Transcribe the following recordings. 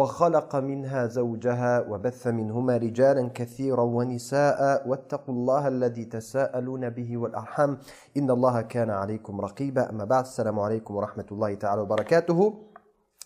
وخلق منها زوجها وبث منهما رجالا كثيرا ونساء واتقوا الله الذي تساءلون به والأرحام إن الله كان عليكم رقيبا أما بعد السلام عليكم ورحمة الله تعالى وبركاته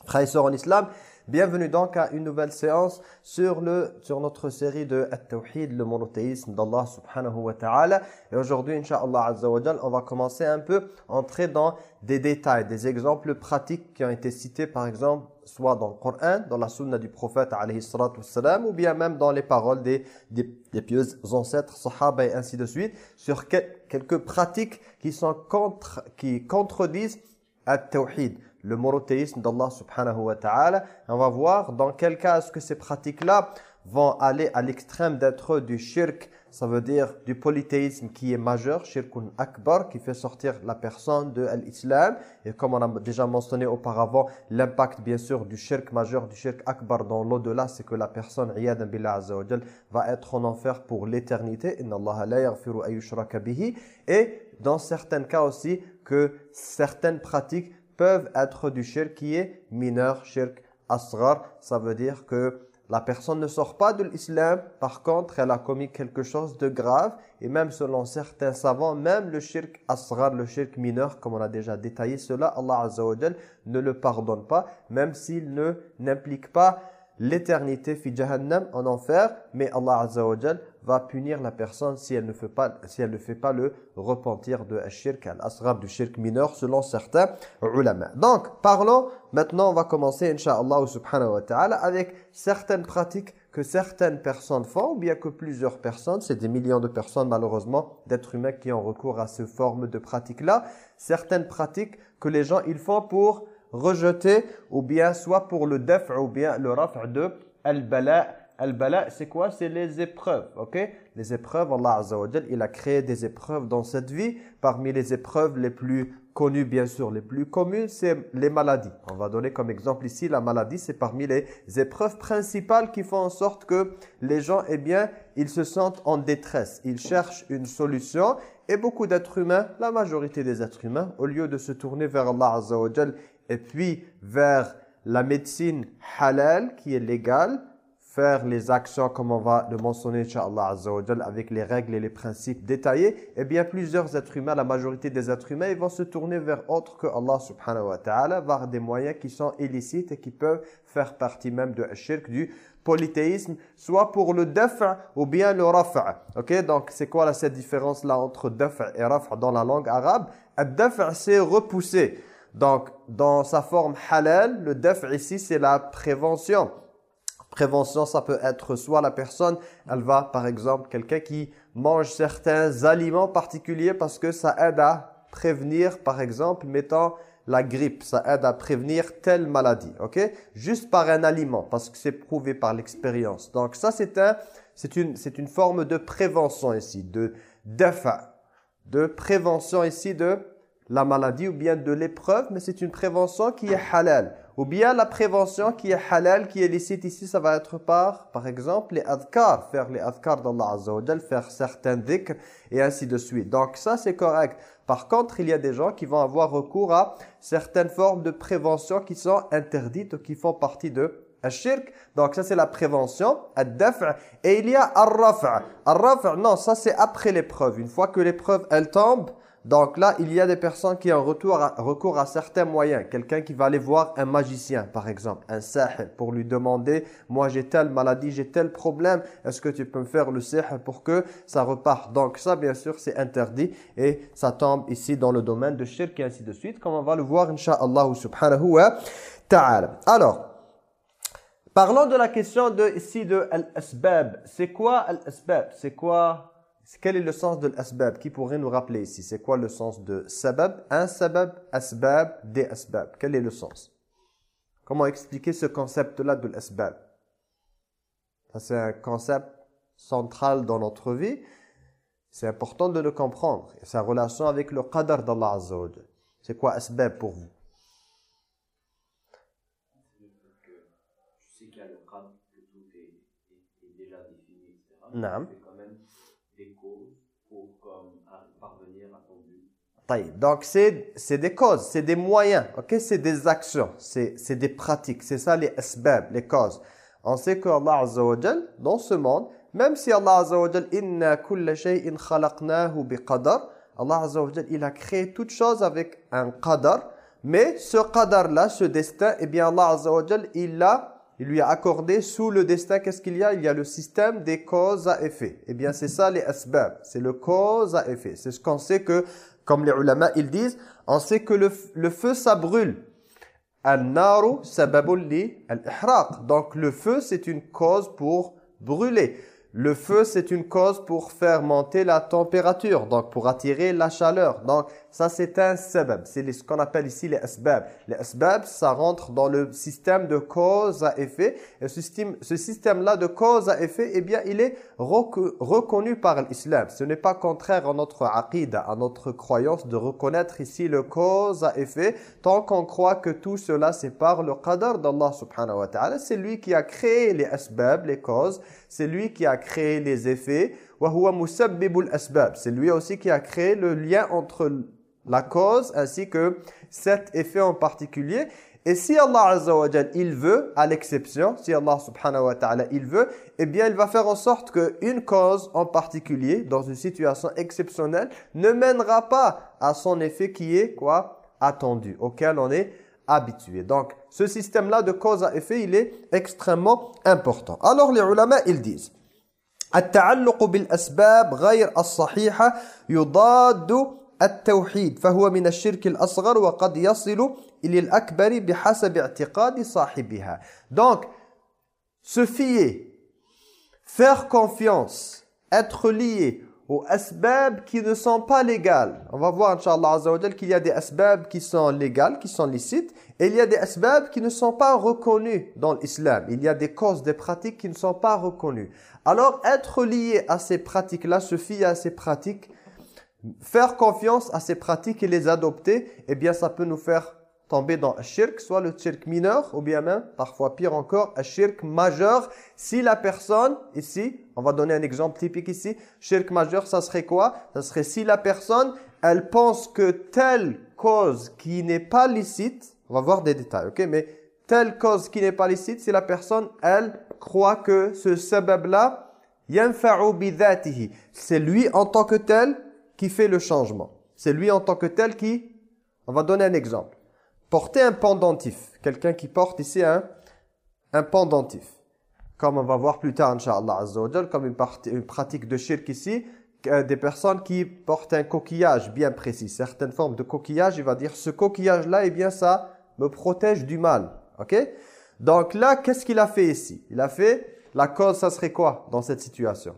Frères et en islam, bienvenue donc à une nouvelle séance sur, le, sur notre série de At-Tawhid, le monothéisme d'Allah subhanahu wa ta'ala. Et aujourd'hui, Inch'Allah azza wa on va commencer un peu, entrer dans des détails, des exemples pratiques qui ont été cités par exemple, soit dans le Coran, dans la sunna du prophète wassalam, ou bien même dans les paroles des, des, pieux ancêtres, sahaba et ainsi de suite, sur quelques pratiques qui, sont contre, qui contredisent At-Tawhid le monothéisme d'Allah subhanahu wa ta'ala. On va voir dans quel cas est-ce que ces pratiques-là vont aller à l'extrême d'être du shirk, ça veut dire du polythéisme qui est majeur, shirkun akbar, qui fait sortir la personne de l'islam. Et comme on a déjà mentionné auparavant, l'impact bien sûr du shirk majeur, du shirk akbar dans l'au-delà, c'est que la personne, iyadan billah azza va être en enfer pour l'éternité. Inna Allah la yaghfiru bihi. Et dans certains cas aussi, que certaines pratiques peuvent être du shirk qui est mineur, shirk asghar. Ça veut dire que la personne ne sort pas de l'islam, par contre, elle a commis quelque chose de grave. Et même selon certains savants, même le shirk asghar, le shirk mineur, comme on a déjà détaillé cela, Allah Azza ne le pardonne pas, même s'il ne n'implique pas l'éternité fi jahannam en enfer, mais Allah Azza va punir la personne si elle ne fait pas, si elle ne fait pas le repentir de shirk, al-asghar du shirk mineur selon certains ulama. Donc, parlons, maintenant on va commencer inshallah subhanahu wa ta'ala avec certaines pratiques que certaines personnes font, ou bien que plusieurs personnes, c'est des millions de personnes malheureusement, d'êtres humains qui ont recours à ces formes de pratiques-là, certaines pratiques que les gens ils font pour rejeter, ou bien soit pour le def' ou bien le raf' de al-bala' Al-bala, c'est quoi? C'est les épreuves, ok? Les épreuves, Allah Azza il a créé des épreuves dans cette vie. Parmi les épreuves les plus connues, bien sûr, les plus communes, c'est les maladies. On va donner comme exemple ici, la maladie, c'est parmi les épreuves principales qui font en sorte que les gens, eh bien, ils se sentent en détresse. Ils cherchent une solution. Et beaucoup d'êtres humains, la majorité des êtres humains, au lieu de se tourner vers Allah Azza et puis vers la médecine halal, qui est légale, faire les actions comme on va le mentionner Inch'Allah Azza avec les règles et les principes détaillés, eh bien plusieurs êtres humains, la majorité des êtres humains, ils vont se tourner vers autre que Allah subhanahu wa ta'ala, vers des moyens qui sont illicites et qui peuvent faire partie même de shirk, du polythéisme, soit pour le dafa ou bien le rafa. Ok, donc c'est quoi là, cette différence là entre dafa et rafa dans la langue arabe? Dafa c'est repousser. Donc dans sa forme halal, le dafa ici c'est la prévention. Prévention, ça peut être soit la personne, elle va par exemple, quelqu'un qui mange certains aliments particuliers parce que ça aide à prévenir, par exemple, mettant la grippe, ça aide à prévenir telle maladie, ok? Juste par un aliment, parce que c'est prouvé par l'expérience. Donc ça, c'est un, c'est une, c'est une forme de prévention ici, de dafa, de prévention ici de la maladie ou bien de l'épreuve, mais c'est une prévention qui est halal. Ou bien la prévention qui est halal, qui est licite ici, ça va être par, par exemple, les adhkar, faire les adhkar d'Allah Azza wa faire certains dhikr et ainsi de suite. Donc ça, c'est correct. Par contre, il y a des gens qui vont avoir recours à certaines formes de prévention qui sont interdites ou qui font partie de shirk. Donc ça, c'est la prévention, ad-daf' et il y a ar-raf'. Ar-raf', non, ça c'est après l'épreuve. Une fois que l'épreuve, elle tombe, donc là, il y a des personnes qui ont recours à certains moyens. Quelqu'un qui va aller voir un magicien, par exemple, un sahel, pour lui demander « Moi, j'ai telle maladie, j'ai tel problème, est-ce que tu peux me faire le sahel pour que ça reparte ?» Donc ça, bien sûr, c'est interdit et ça tombe ici dans le domaine de shirk et ainsi de suite, comme on va le voir, incha'Allah subhanahu wa ta'ala. Alors, Parlons de la question de, ici de al-asbab. C'est quoi al-asbab? C'est quoi quel est le sens de l'asbab? Qui pourrait nous rappeler ici? C'est quoi le sens de sabab? Un sabab, asbab, des asbab. Quel est le sens? Comment expliquer ce concept-là de l'asbab? C'est un concept central dans notre vie. C'est important de le comprendre. Et sa relation avec le qadar d'Allah Azza C'est quoi asbab pour vous? Je sais qu'il y a le qadr, que tout est, est déjà défini, etc. Non. Donc, c'est des causes, c'est des moyens, ok? C'est des actions, c'est des pratiques, c'est ça les asbab, les causes. On sait que Allah Azza wa dans ce monde, même si Allah Azza wa inna kulla shay'in khalaqnahu biqadar, Allah Azza wa il a créé toute chose avec un qadar, mais ce qadar-là, ce destin, eh bien Allah Azza wa il l'a il lui a accordé sous le destin, qu'est-ce qu'il y a? Il y a le système des causes à effet. Eh bien, c'est ça les asbab, c'est le cause à effet. C'est ce qu'on sait que comme les ulama, ils disent, on sait que le, le feu, ça brûle. Al-naru al-ihraq. Donc le feu, c'est une cause pour brûler. Le feu, c'est une cause pour faire monter la température, donc pour attirer la chaleur. Donc ça, c'est un sabab. C'est ce qu'on appelle ici les asbab. Les asbab, ça rentre dans le système de cause à effet. Et ce système-là de cause à effet, eh bien, il est reconnu par l'islam. Ce n'est pas contraire à notre aqid, à notre croyance de reconnaître ici le cause à effet, tant qu'on croit que tout cela, c'est par le qadar d'Allah subhanahu wa ta'ala. C'est lui qui a créé les asbab, les causes. C'est lui qui a créé les effets. C'est lui aussi qui a créé le lien entre la cause ainsi que cet effet en particulier. Et si Allah Azza wa il veut, à l'exception, si Allah subhanahu wa ta'ala il veut, eh bien il va faire en sorte qu'une cause en particulier, dans une situation exceptionnelle, ne mènera pas à son effet qui est quoi attendu, auquel on est habitué. Donc ce système-là de cause à effet, il est extrêmement important. Alors les ulama, ils disent التعلق بالأسباب غير الصحيحة يضاد التوحيد فهو من الشرك الأصغر وقد يصل إلى الأكبر بحسب اعتقاد صاحبها donc se fier faire confiance être lié aux asbab qui ne sont pas légales. On va voir, Inch'Allah qu'il y a des asbab qui sont légales, qui sont licites, et il y a des asbab qui ne sont pas reconnus dans l'islam. Il y a des causes, des pratiques qui ne sont pas reconnues. Alors, être lié à ces pratiques-là, se fier à ces pratiques, faire confiance à ces pratiques et les adopter, eh bien, ça peut nous faire tomber dans un shirk, soit le shirk mineur, ou bien même, parfois pire encore, un shirk majeur. Si la personne, ici, on va donner un exemple typique ici, shirk majeur, ça serait quoi? Ça serait si la personne, elle pense que telle cause qui n'est pas licite, on va voir des détails, ok? Mais telle cause qui n'est pas licite, si la personne, elle croit que ce sabab-là, c'est lui en tant que tel qui fait le changement. C'est lui en tant que tel qui... On va donner un exemple porter un pendentif. Quelqu'un qui porte ici un, un pendentif. Comme on va voir plus tard, Inch'Allah comme une, une, pratique de shirk ici, des personnes qui portent un coquillage bien précis. Certaines formes de coquillage, il va dire, ce coquillage-là, eh bien ça me protège du mal. Ok? Donc là, qu'est-ce qu'il a fait ici? Il a fait, la cause, ça serait quoi dans cette situation?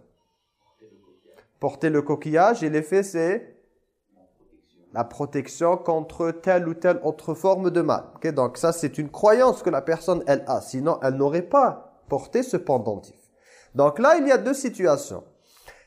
Porter le coquillage, et l'effet c'est la protection contre telle ou telle autre forme de mal. Donc ça, c'est une croyance que la personne, elle a. Sinon, elle n'aurait pas porté ce pendentif. Donc là, il y a deux situations.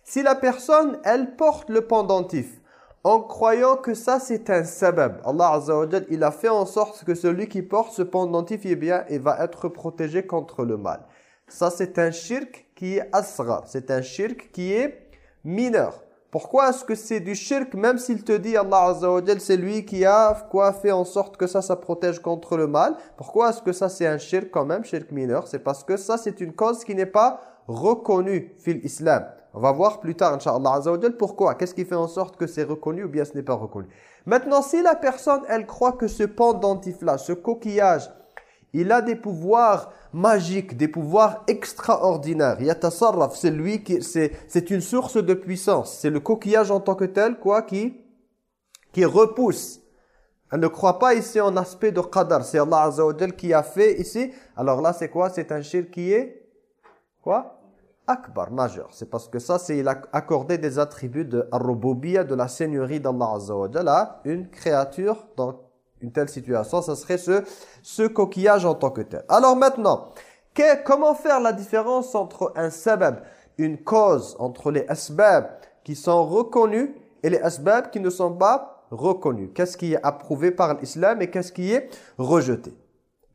Si la personne, elle porte le pendentif en croyant que ça, c'est un sabab. Allah Azza wa il a fait en sorte que celui qui porte ce pendentif, eh bien, il va être protégé contre le mal. Ça, c'est un shirk qui est asra. C'est un shirk qui est mineur. Pourquoi est-ce que c'est du shirk même s'il te dit Allah Azza c'est lui qui a quoi fait en sorte que ça ça protège contre le mal? Pourquoi est-ce que ça c'est un shirk quand même, shirk mineur? C'est parce que ça c'est une cause qui n'est pas reconnue fil islam. On va voir plus tard inchallah Azza pourquoi? Qu'est-ce qui fait en sorte que c'est reconnu ou bien ce n'est pas reconnu? Maintenant si la personne elle croit que ce pendentif là, ce coquillage il a des pouvoirs magiques, des pouvoirs extraordinaires. Yatasarraf, c'est lui qui c'est une source de puissance. C'est le coquillage en tant que tel quoi qui qui repousse Elle ne croit pas ici en aspect de qadar. C'est Allah Azza qui a fait ici. Alors là, c'est quoi? C'est un shirk qui est quoi? Akbar, majeur. C'est parce que ça, c'est il a accordé des attributs de ar de la seigneurie d'Allah Azza une créature une telle situation, ça serait ce, ce coquillage en tant que tel. Alors maintenant, que, comment faire la différence entre un sabab, une cause, entre les asbab qui sont reconnus et les asbab qui ne sont pas reconnus? Qu'est-ce qui est approuvé par l'islam et qu'est-ce qui est rejeté?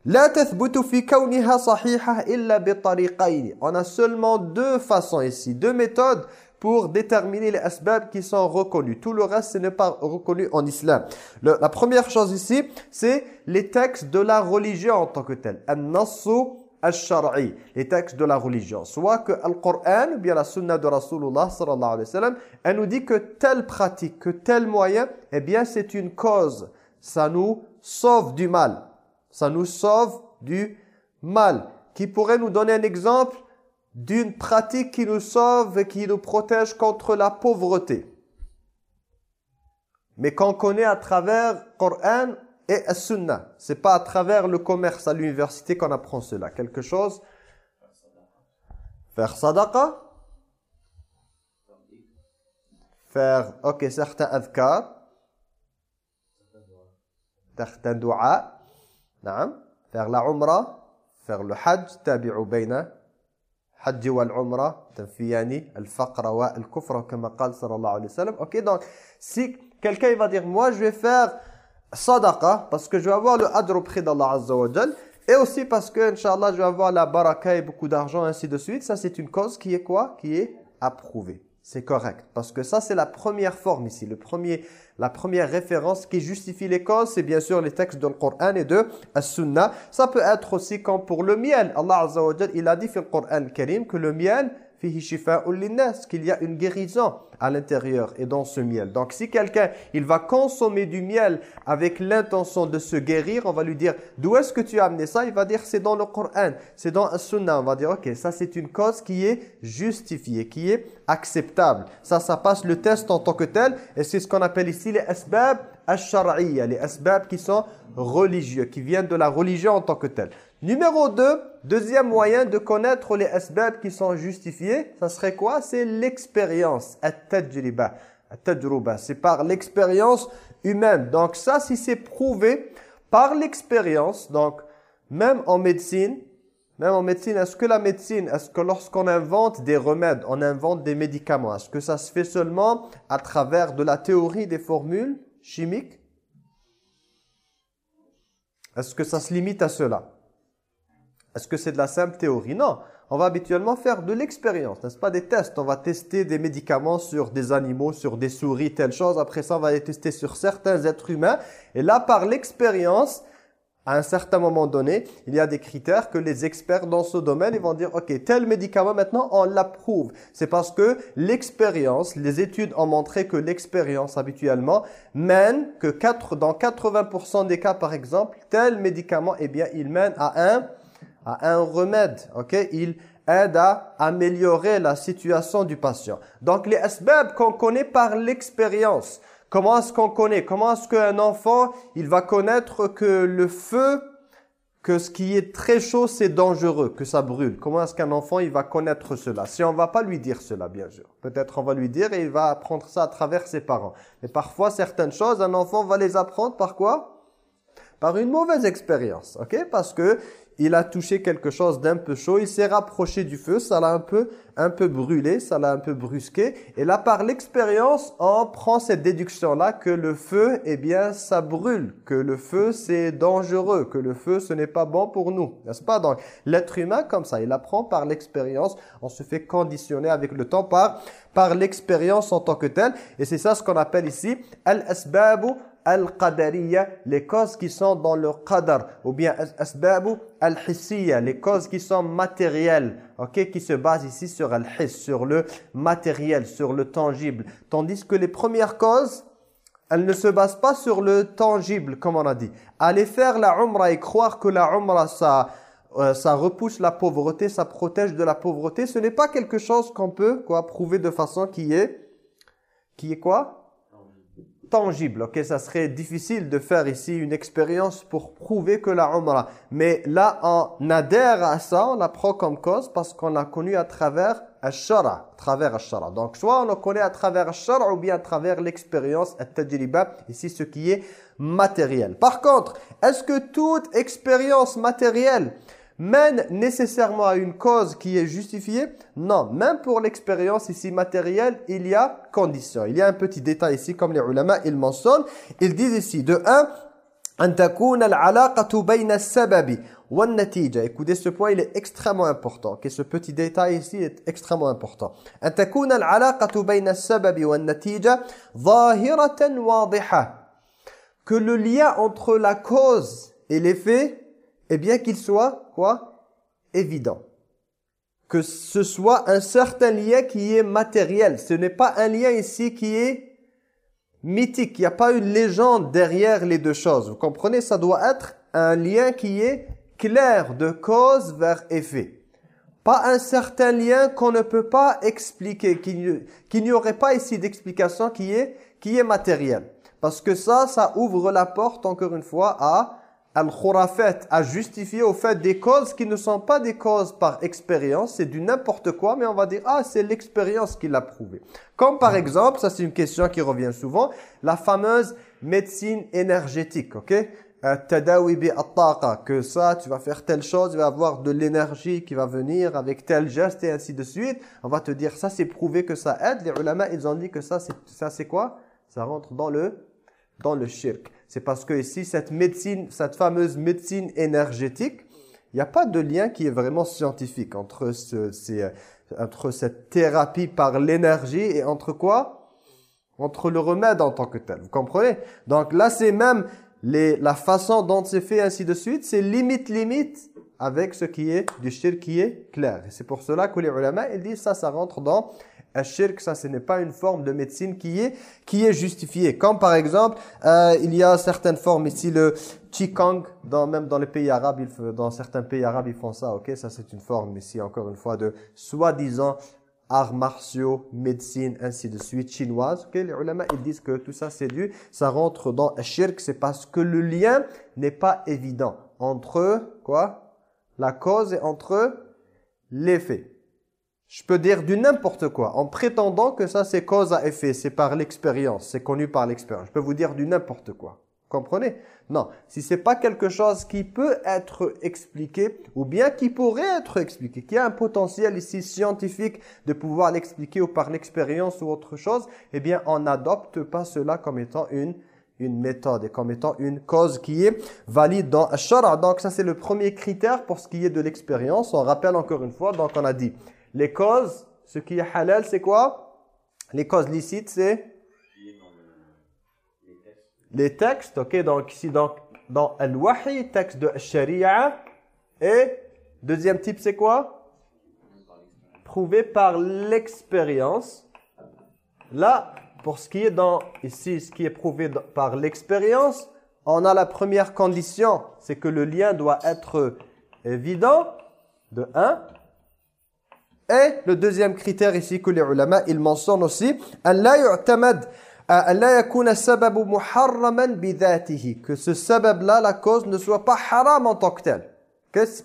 On a seulement deux façons ici, deux méthodes pour déterminer les asbab qui sont reconnus. Tout le reste, ce n'est pas reconnu en islam. La première chose ici, c'est les textes de la religion en tant que tel. An-nassu al-shar'i, les textes de la religion. Soit que le Coran ou bien la sunna de Rasulullah sallallahu alayhi wa sallam, elle nous dit que telle pratique, que tel moyen, eh bien c'est une cause. Ça nous sauve du mal. Ça nous sauve du mal. Qui pourrait nous donner un exemple? d'une pratique qui nous sauve et qui nous protège contre la pauvreté. Mais qu'on connaît à travers Coran et Sunna. C'est pas à travers le commerce à l'université qu'on apprend cela. Quelque chose? Faire sadaqa? Faire OK certains adhkar. Certains dua. Faire la umra faire le hajj. Tabi'u bayna umrah tanfiyani al-faqra wa al-kufra kama qala sallallahu alayhi wa sallam OK donc si quelqu'un va dire moi je vais faire sadaqa parce que je vais avoir le adr auprès d'Allah azza wa jal et aussi parce que inchallah je vais avoir la baraka et beaucoup d'argent ainsi de suite. Ça c'est une cause qui est quoi? Qui est approuvée c'est correct parce que ça c'est la première forme ici le premier la première référence qui justifie les causes, c'est bien sûr les textes du Coran et de As-Sunnah. Ça peut être aussi comme pour le miel. Allah Azza wa il a dit dans le Coran Karim que le miel, qu'il y a une guérison à l'intérieur et dans ce miel. Donc si quelqu'un, il va consommer du miel avec l'intention de se guérir, on va lui dire, d'où est-ce que tu as amené ça? Il va dire, c'est dans le Coran, c'est dans As-Sunnah. On va dire, ok, ça c'est une cause qui est justifiée, qui est acceptable. Ça, ça passe le test en tant que tel et c'est ce qu'on appelle ici les asbab ash-shar'iyya, les asbab qui sont religieux, qui viennent de la religion en tant que tel. Numéro 2, deuxième moyen de connaître les asbab qui sont justifiés, ça serait quoi? C'est l'expérience, c'est par l'expérience humaine. Donc ça, si c'est prouvé par l'expérience, donc même en médecine, même en médecine, est-ce que la médecine, est-ce que lorsqu'on invente des remèdes, on invente des médicaments, est-ce que ça se fait seulement à travers de la théorie des formules chimiques? Est-ce que ça se limite à cela? Est-ce que c'est de la simple théorie? Non. On va habituellement faire de l'expérience, n'est-ce pas? Des tests. On va tester des médicaments sur des animaux, sur des souris, telle chose. Après ça, on va les tester sur certains êtres humains. Et là, par l'expérience, à un certain moment donné, il y a des critères que les experts dans ce domaine ils vont dire, ok, tel médicament maintenant, on l'approuve. C'est parce que l'expérience, les études ont montré que l'expérience habituellement mène que 4, dans 80% des cas par exemple, tel médicament, eh bien, il mène à un, à un remède. ok? Il aide à améliorer la situation du patient. Donc les asbab qu'on connaît par l'expérience. Comment est-ce qu'on connaît? Comment est-ce qu'un enfant, il va connaître que le feu, que ce qui est très chaud, c'est dangereux, que ça brûle? Comment est-ce qu'un enfant, il va connaître cela? Si on va pas lui dire cela, bien sûr. Peut-être on va lui dire et il va apprendre ça à travers ses parents. Mais parfois, certaines choses, un enfant va les apprendre par quoi? Par une mauvaise expérience, ok? Parce que il a touché quelque chose d'un peu chaud, il s'est rapproché du feu, ça l'a un peu, un peu brûlé, ça l'a un peu brusqué. Et là, par l'expérience, on prend cette déduction-là que le feu, eh bien, ça brûle, que le feu, c'est dangereux, que le feu, ce n'est pas bon pour nous, n'est-ce pas? Donc, l'être humain, comme ça, il apprend par l'expérience, on se fait conditionner avec le temps par, par l'expérience en tant que tel. Et c'est ça ce qu'on appelle ici « al-asbabu al-qadariya », les causes qui sont dans le qadar, ou bien « al-asbabu al-hissiya », les causes qui sont matérielles, ok, qui se basent ici sur al-hiss, sur le matériel, sur le tangible. Tandis que les premières causes, elles ne se basent pas sur le tangible, comme on a dit. Aller faire la umrah et croire que la umrah, ça, euh, ça repousse la pauvreté, ça protège de la pauvreté, ce n'est pas quelque chose qu'on peut quoi, prouver de façon qui est, qui est quoi? Tangible. Ok, ça serait difficile de faire ici une expérience pour prouver que la Umrah. Mais là, on adhère à ça, on la prend comme cause parce qu'on l'a connu à travers Ash-Shara, à travers Ash-Shara. Donc, soit on le connaît à travers Ash-Shara ou bien à travers l'expérience, At-Tajriba, ici ce qui est matériel. Par contre, est-ce que toute expérience matérielle mène nécessairement à une cause qui est justifiée Non, même pour l'expérience ici matérielle, il y a condition. Il y a un petit détail ici, comme les ulama, ils mentionnent. Ils disent ici, de 1, أن تكون العلاقة بين السبب والنتيجة. Écoutez, ce point, il est extrêmement important. Okay, ce petit détail ici est extrêmement important. أن تكون العلاقة بين السبب والنتيجة ظاهرة واضحة. Que le lien entre la cause et l'effet eh bien qu'il soit, quoi? Évident. Que ce soit un certain lien qui est matériel. Ce n'est pas un lien ici qui est mythique. Il n'y a pas une légende derrière les deux choses. Vous comprenez? Ça doit être un lien qui est clair de cause vers effet. Pas un certain lien qu'on ne peut pas expliquer, qu'il n'y aurait pas ici d'explication qui est, qui est matérielle. Parce que ça, ça ouvre la porte, encore une fois, à al-khurafat a justifié au fait des causes qui ne sont pas des causes par expérience, c'est du n'importe quoi, mais on va dire, ah, c'est l'expérience qui l'a prouvé. Comme par exemple, ça c'est une question qui revient souvent, la fameuse médecine énergétique, ok? Bi que ça, tu vas faire telle chose, tu vas avoir de l'énergie qui va venir avec tel geste et ainsi de suite. On va te dire, ça c'est prouvé que ça aide. Les ulama, ils ont dit que ça, c'est quoi? Ça rentre dans le, dans le shirk. C'est parce que ici, cette médecine, cette fameuse médecine énergétique, il n'y a pas de lien qui est vraiment scientifique entre, ce, entre cette thérapie par l'énergie et entre quoi? Entre le remède en tant que tel. Vous comprenez? Donc là, c'est même les, la façon dont c'est fait, ainsi de suite, c'est limite, limite avec ce qui est du shirk qui est clair. C'est pour cela que les ulama, ils disent ça, ça rentre dans shirk, ça, ce n'est pas une forme de médecine qui est, qui est justifiée. Comme par exemple, euh, il y a certaines formes ici, le Qigong, dans, même dans les pays arabes, dans certains pays arabes, ils font ça, ok Ça, c'est une forme ici, encore une fois, de soi-disant arts martiaux, médecine, ainsi de suite, chinoise. ok Les ulama, ils disent que tout ça, c'est dû, ça rentre dans shirk, c'est parce que le lien n'est pas évident entre, quoi? La cause et entre l'effet. Je peux dire du n'importe quoi, en prétendant que ça c'est cause à effet, c'est par l'expérience, c'est connu par l'expérience. Je peux vous dire du n'importe quoi. Comprenez? Non, si c'est pas quelque chose qui peut être expliqué, ou bien qui pourrait être expliqué, qui a un potentiel ici scientifique de pouvoir l'expliquer ou par l'expérience ou autre chose, eh bien on n'adopte pas cela comme étant une une méthode et comme étant une cause qui est valide dans Shara. Donc ça c'est le premier critère pour ce qui est de l'expérience. On rappelle encore une fois, donc on a dit les causes, ce qui est halal, c'est quoi? Les causes licites, c'est? Les textes, ok, donc ici donc, dans Al-Wahi, texte de Sharia, et deuxième type c'est quoi? Prouvé par l'expérience. Là, pour ce qui est dans, ici, ce qui est prouvé par l'expérience, on a la première condition, c'est que le lien doit être évident, de 1, et le deuxième critère ici que les ulama, ils mentionnent aussi, que ce sabab-là, la cause, ne soit pas haram en tant que tel.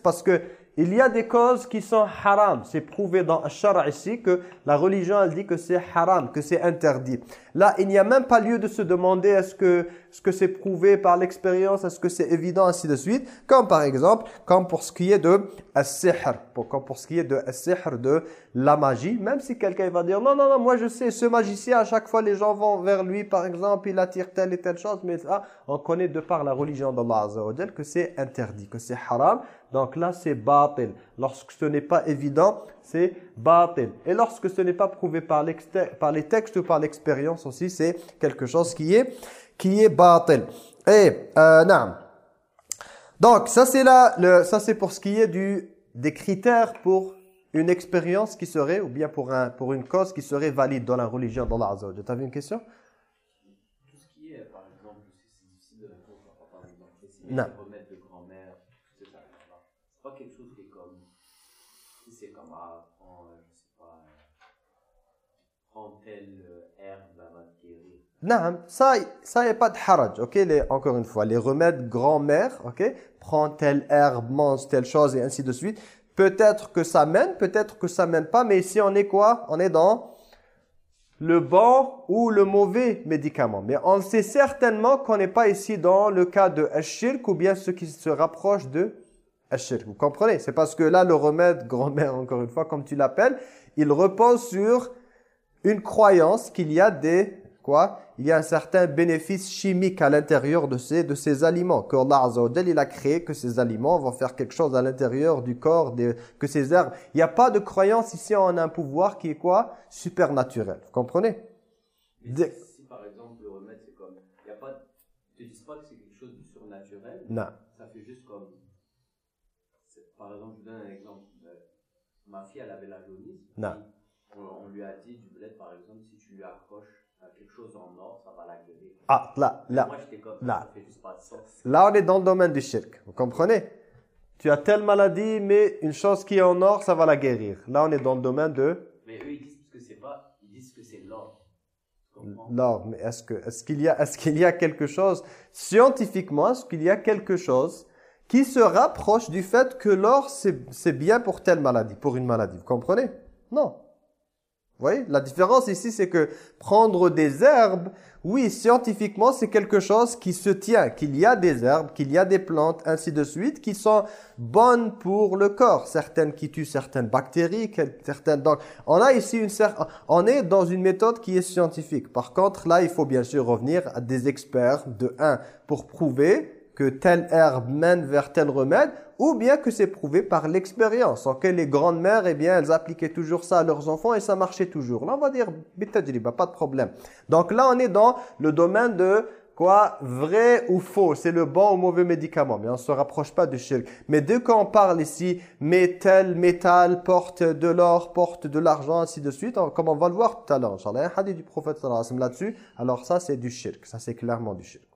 Parce que il y a des causes qui sont haram. C'est prouvé dans Ashara ici que la religion elle dit que c'est haram, que c'est interdit. Là, il n'y a même pas lieu de se demander est-ce que ce que c'est prouvé par l'expérience, est-ce que c'est évident, ainsi de suite. Comme par exemple, comme pour ce qui est de as-sihr, comme pour ce qui est de as-sihr, de la magie. Même si quelqu'un va dire non, non, non, moi je sais, ce magicien, à chaque fois les gens vont vers lui, par exemple, il attire telle et telle chose, mais ça, on connaît de par la religion d'Allah Azza que c'est interdit, que c'est haram. Donc là, c'est batil. Lorsque ce n'est pas évident, c'est batil. Et lorsque ce n'est pas prouvé par, par les textes ou par l'expérience aussi, c'est quelque chose qui est, qui est batil. Et, euh, non. Donc, ça c'est là, le, ça c'est pour ce qui est du, des critères pour une expérience qui serait, ou bien pour, un, pour une cause qui serait valide dans la religion d'Allah Azza Tu avais une question? Tout ce qui est, par exemple, c'est difficile de répondre par exemple, non. Non, ça, ça a pas de haraj, ok les, Encore une fois, les remèdes grand-mère, ok Prends telle herbe, mange telle chose et ainsi de suite. Peut-être que ça mène, peut-être que ça mène pas, mais ici on est quoi? On est dans le bon ou le mauvais médicament. Mais on sait certainement qu'on n'est pas ici dans le cas de shirk ou bien ce qui se rapproche de shirk. Vous comprenez? C'est parce que là, le remède, grand-mère encore une fois, comme tu l'appelles, il repose sur une croyance qu'il y a des quoi? Il y a un certain bénéfice chimique à l'intérieur de ces, de ces aliments. Que Allah Azza il a créé que ces aliments vont faire quelque chose à l'intérieur du corps, des, que ces herbes. Il n'y a pas de croyance ici en un pouvoir qui est quoi? Supernaturel. Vous comprenez? Si, par exemple le remède c'est comme, il y a pas, te dis pas que c'est quelque chose de surnaturel. Non. Ça fait juste comme, par exemple, je vous donne un exemple. Euh, ma fille, elle avait la jaunisse. Non. On, lui a dit du bled, par exemple, si tu lui accroches quelque chose en or, ça va la guérir. Ah, là, là. Moi, j'étais comme là. Là, on est dans le domaine du shirk. Vous comprenez? Tu as telle maladie, mais une chose qui est en or, ça va la guérir. Là, on est dans le domaine de... Mais eux, ils disent que c'est pas... Ils disent que c'est l'or. L'or, mais est-ce que est-ce qu'il y a est-ce qu'il y a quelque chose scientifiquement est-ce qu'il y a quelque chose qui se rapproche du fait que l'or c'est bien pour telle maladie, pour une maladie, vous comprenez? Non. Vous voyez La différence ici, c'est que prendre des herbes, oui, scientifiquement, c'est quelque chose qui se tient, qu'il y a des herbes, qu'il y a des plantes, ainsi de suite, qui sont bonnes pour le corps. Certaines qui tuent certaines bactéries, certaines... Donc, on a ici une on est dans une méthode qui est scientifique. Par contre, là, il faut bien sûr revenir à des experts de 1 pour prouver que telle herbe mène vers tel remède, ou bien que c'est prouvé par l'expérience. Ok, les grandes mères, eh bien, elles appliquaient toujours ça à leurs enfants et ça marchait toujours. Là, on va dire, pas de problème. Donc là, on est dans le domaine de quoi? Vrai ou faux, c'est le bon ou mauvais médicament, mais on ne se rapproche pas du shirk. Mais dès qu'on parle ici, métal, métal, porte de l'or, porte de l'argent, ainsi de suite, comme on va le voir tout à l'heure, a un hadith du prophète là-dessus, alors ça c'est du shirk, ça c'est clairement du shirk.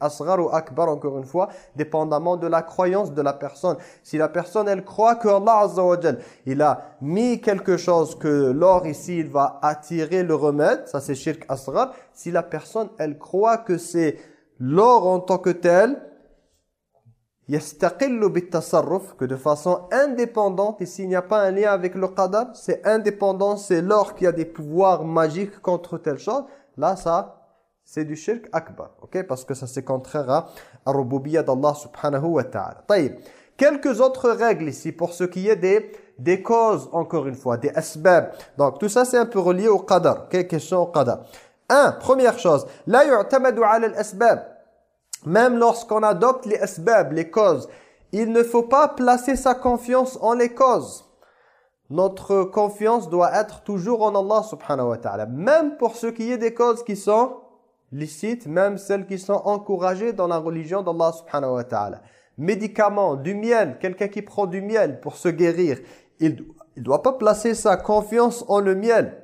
Asghar ou akbar, encore une fois, dépendamment de la croyance de la personne. Si la personne, elle croit que Allah Azza il a mis quelque chose que l'or ici, il va attirer le remède, ça c'est shirk asghar. Si la personne, elle croit que c'est l'or en tant que tel, que de façon indépendante, ici il n'y a pas un lien avec le qadar, c'est indépendant, c'est l'or qui a des pouvoirs magiques contre telle chose, là ça c'est du shirk akbar. ok? Parce que ça c'est contraire à la rububiyya d'Allah subhanahu wa ta'ala. Quelques autres règles ici pour ce qui est des, des causes, encore une fois, des asbab. Donc tout ça c'est un peu relié au qadar. ok? Question au qadar. Un, première chose, la yu'tamadu ala al-asbab. Même lorsqu'on adopte les asbab, les causes, il ne faut pas placer sa confiance en les causes. Notre confiance doit être toujours en Allah subhanahu wa ta'ala. Même pour ce qui est des causes qui sont licites, même celles qui sont encouragées dans la religion d'Allah subhanahu wa ta'ala. Médicaments, du miel, quelqu'un qui prend du miel pour se guérir, il ne doit pas placer sa confiance en le miel.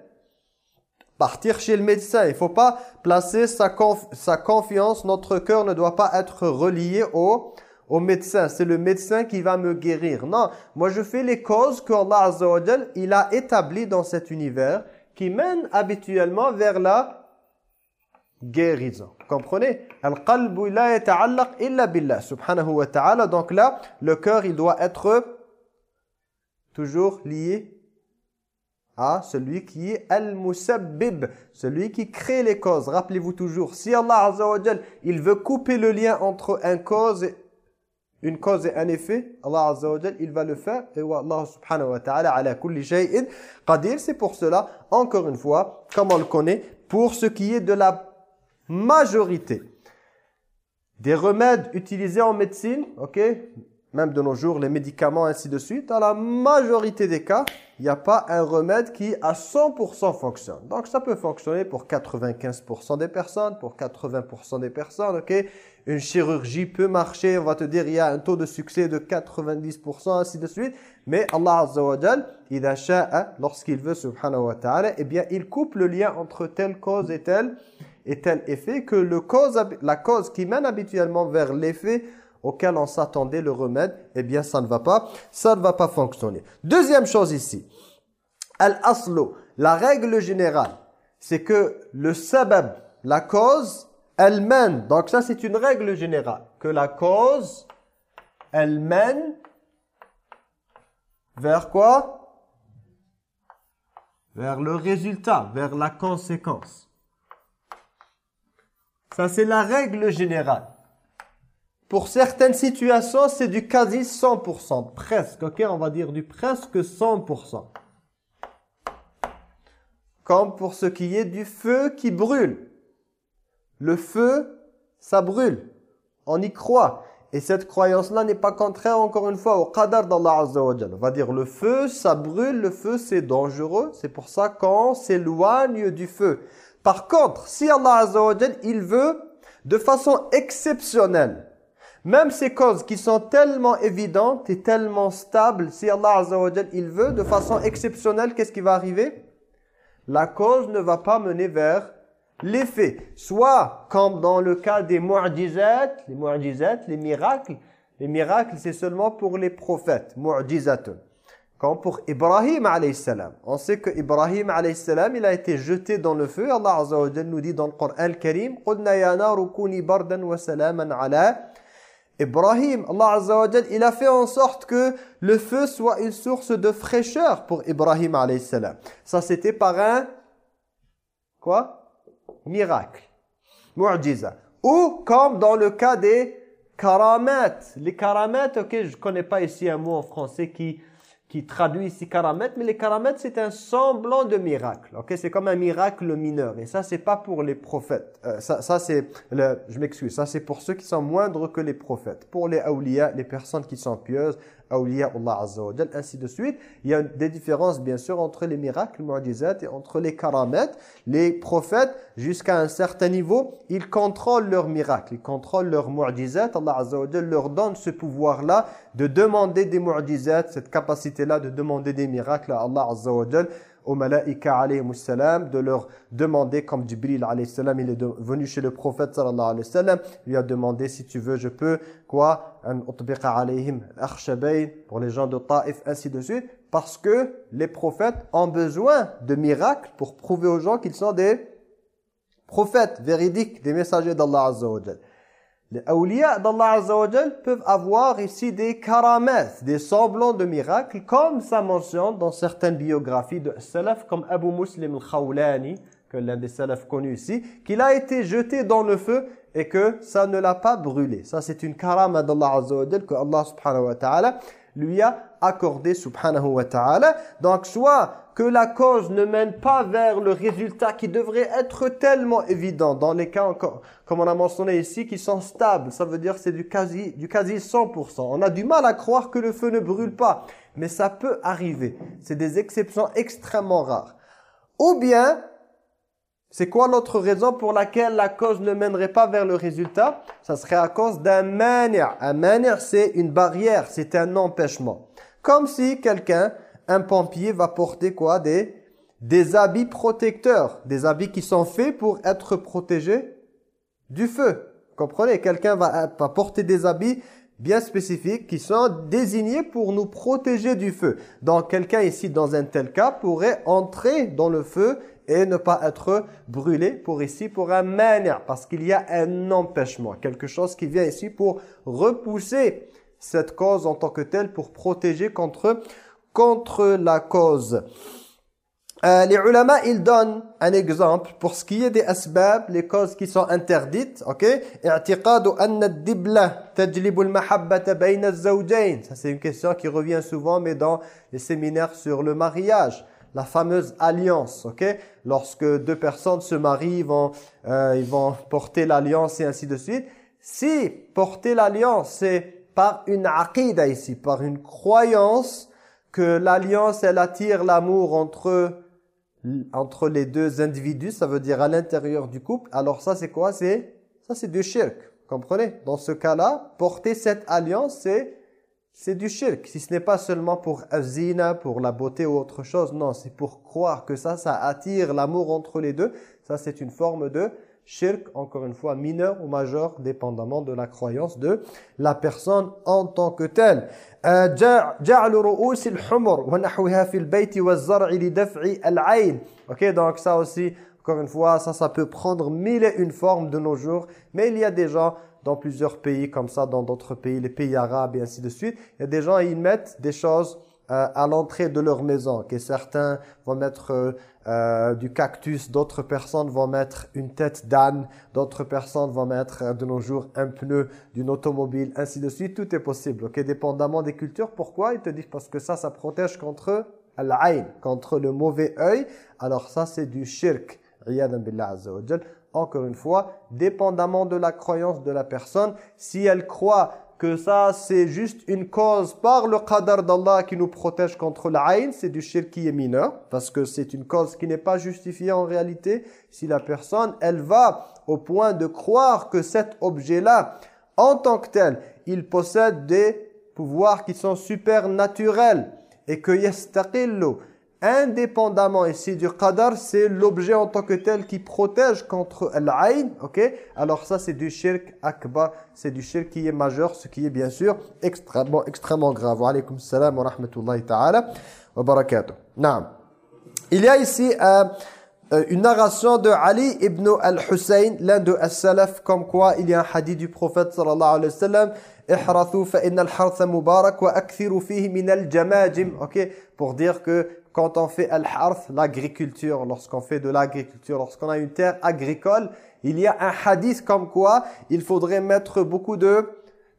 Partir chez le médecin, il ne faut pas placer sa, sa confiance, notre cœur ne doit pas être relié au, au médecin. C'est le médecin qui va me guérir. Non, moi je fais les causes que Allah Azza il a établies dans cet univers qui mènent habituellement vers la guérison. Comprenez? Al-qalbu la yata'allaq illa billah subhanahu. Donc là, le cœur, il doit être toujours lié à celui qui est al-musabbib, celui qui crée les causes. Rappelez-vous toujours, si Allah Azza wa il veut couper le lien entre un cause et une cause et un effet, Allah Azza wa il va le faire. Et Allah subhanahu wa ta'ala ala kulli qadir. C'est pour cela, encore une fois, comme on le connaît, pour ce qui est de la majorité des remèdes utilisés en médecine, ok, même de nos jours, les médicaments, ainsi de suite, dans la majorité des cas, il n'y a pas un remède qui à 100% fonctionne. Donc ça peut fonctionner pour 95% des personnes, pour 80% des personnes, ok Une chirurgie peut marcher, on va te dire, il y a un taux de succès de 90%, ainsi de suite. Mais Allah Azza wa Jal, lorsqu'il veut, subhanahu wa ta'ala, eh bien, il coupe le lien entre telle cause et telle et tel effet que le cause, la cause qui mène habituellement vers l'effet auquel on s'attendait le remède, eh bien ça ne va pas, ça ne va pas fonctionner. Deuxième chose ici, al-aslu, la règle générale, c'est que le sabab, la cause, elle mène. Donc ça, c'est une règle générale. Que la cause, elle mène vers quoi? Vers le résultat, vers la conséquence. Ça, c'est la règle générale. Pour certaines situations, c'est du quasi 100%, presque, ok? On va dire du presque 100%. Comme pour ce qui est du feu qui brûle. Le feu, ça brûle. On y croit. Et cette croyance-là n'est pas contraire, encore une fois, au qadar d'Allah Azza wa On va dire, le feu, ça brûle, le feu, c'est dangereux. C'est pour ça qu'on s'éloigne du feu. Par contre, si Allah Azza wa il veut, de façon exceptionnelle, même ces causes qui sont tellement évidentes et tellement stables, si Allah Azza wa il veut, de façon exceptionnelle, qu'est-ce qui va arriver? La cause ne va pas mener vers l'effet. Soit, comme dans le cas des mu'jizat, les mu'jizat, les miracles, les miracles, c'est seulement pour les prophètes, mu'jizatun. Comme pour Ibrahim salam. On sait que Ibrahim salam, il a été jeté dans le feu. Allah Azza wa nous dit dans le Coran al-Karim, "Qulna ya naru kuni bardan wa salaman ala Ibrahim, Allah Azza wa il a fait en sorte que le feu soit une source de fraîcheur pour Ibrahim salam. Ça c'était par un quoi? Miracle. Mu'jiza. Ou comme dans le cas des karamat. Les karamat, ok, je connais pas ici un mot en français qui qui traduit ici karamet, mais les karamet c'est un semblant de miracle. Ok, c'est comme un miracle mineur. Et ça c'est pas pour les prophètes. Euh, ça, ça c'est, je m'excuse, ça c'est pour ceux qui sont moindres que les prophètes. Pour les awliya, les personnes qui sont pieuses, awliya Allah Azza wa ainsi de suite. Il y a des différences bien sûr entre les miracles, mu'jizat et entre les karamet. Les prophètes, jusqu'à un certain niveau, ils contrôlent leurs miracles, ils contrôlent leurs mu'jizat. Allah Azza wa leur donne ce pouvoir-là de demander des mu'jizat, cette capacité-là de demander des miracles à Allah Azza wa aux malaïka alayhi salam, de leur demander, comme Jibril alayhi salam, il est venu chez le prophète sallallahu alayhi wa sallam, lui a demandé si tu veux, je peux, quoi, un alayhim pour les gens de Taif, ainsi de suite, parce que les prophètes ont besoin de miracles pour prouver aux gens qu'ils sont des prophètes véridiques, des messagers d'Allah les awliya d'Allah Azza peuvent avoir ici des karamas, des semblants de miracles, comme ça mentionne dans certaines biographies de salaf, comme Abu Muslim al-Khawlani, que l'un des salaf connus ici, qu'il a été jeté dans le feu et que ça ne l'a pas brûlé. Ça, c'est une karama d'Allah Azza que Allah subhanahu wa ta'ala lui a accordé subhanahu wa ta'ala. Donc, soit que la cause ne mène pas vers le résultat qui devrait être tellement évident. Dans les cas, comme on a mentionné ici, qui sont stables, ça veut dire c'est du quasi, du quasi 100%. On a du mal à croire que le feu ne brûle pas, mais ça peut arriver. C'est des exceptions extrêmement rares. Ou bien, c'est quoi l'autre raison pour laquelle la cause ne mènerait pas vers le résultat? Ça serait à cause d'un manière. Un manière, c'est une barrière, c'est un empêchement. Comme si quelqu'un un pompier va porter quoi? Des, des habits protecteurs, des habits qui sont faits pour être protégés du feu. Comprenez? Quelqu'un va, porter des habits bien spécifiques qui sont désignés pour nous protéger du feu. Donc quelqu'un ici dans un tel cas pourrait entrer dans le feu et ne pas être brûlé pour ici pour un manière parce qu'il y a un empêchement, quelque chose qui vient ici pour repousser cette cause en tant que telle pour protéger contre contre la cause. Euh, les ulama, ils donnent un exemple pour ce qui est des asbab, les causes qui sont interdites, OK? I'tiqadu anna dibla, tajlibu al-mahabbata. Ça c'est une question qui revient souvent mais dans les séminaires sur le mariage, la fameuse alliance, OK? Lorsque deux personnes se marient, ils vont euh, ils vont porter l'alliance et ainsi de suite. Si porter l'alliance c'est par une aqida ici, par une croyance que l'alliance, elle attire l'amour entre, entre les deux individus, ça veut dire à l'intérieur du couple. Alors ça, c'est quoi? C'est Ça, c'est du shirk. Comprenez? Dans ce cas-là, porter cette alliance, c'est c'est du shirk. Si ce n'est pas seulement pour azina, pour la beauté ou autre chose, non, c'est pour croire que ça, ça attire l'amour entre les deux. Ça, c'est une forme de shirk, encore une fois, mineur ou majeur, dépendamment de la croyance de la personne en tant que telle. جعل رؤوس الحمر ونحوها في البيت والزرع لدفع العين. Ok, donc ça aussi, Encore une fois, ça, ça peut prendre mille et une formes de nos jours. Mais il y a des gens dans plusieurs pays comme ça, dans d'autres pays, les pays arabes et ainsi de suite. Il y a des gens, ils mettent des choses euh, à l'entrée de leur maison. Que certains vont mettre euh, euh, du cactus, d'autres personnes vont mettre une tête d'âne, d'autres personnes vont mettre de nos jours un pneu d'une automobile, ainsi de suite. Tout est possible, ok? Dépendamment des cultures. Pourquoi? Ils te disent parce que ça, ça protège contre l'aïn, contre le mauvais œil. Alors ça, c'est du shirk. encore une fois, dépendamment de la croyance de la personne, si elle croit que ça c'est juste une cause par le qadar d'Allah qui nous protège contre l'aïn, c'est du shirk qui est mineur, parce que c'est une cause qui n'est pas justifiée en réalité. Si la personne, elle va au point de croire que cet objet-là, en tant que tel, il possède des pouvoirs qui sont supernaturels et que yastaqillu indépendamment ici du qadar, c'est l'objet en tant que tel qui protège contre l'aïn, ok? Alors ça c'est du shirk akbar, c'est du shirk qui est majeur, ce qui est bien sûr extrêmement, extrêmement grave. Wa alaykum salam wa rahmatullahi ta'ala wa barakatuh. Naam. Il y a ici euh, euh, une narration de Ali ibn al-Hussein, l'un de as-salaf, comme quoi il y a un hadith du prophète sallallahu alayhi wa sallam, ihrathu fa inna al-hartha mubarak wa ok? Pour dire que quand on fait al-harth, l'agriculture, lorsqu'on fait de l'agriculture, lorsqu'on a une terre agricole, il y a un hadith comme quoi il faudrait mettre beaucoup de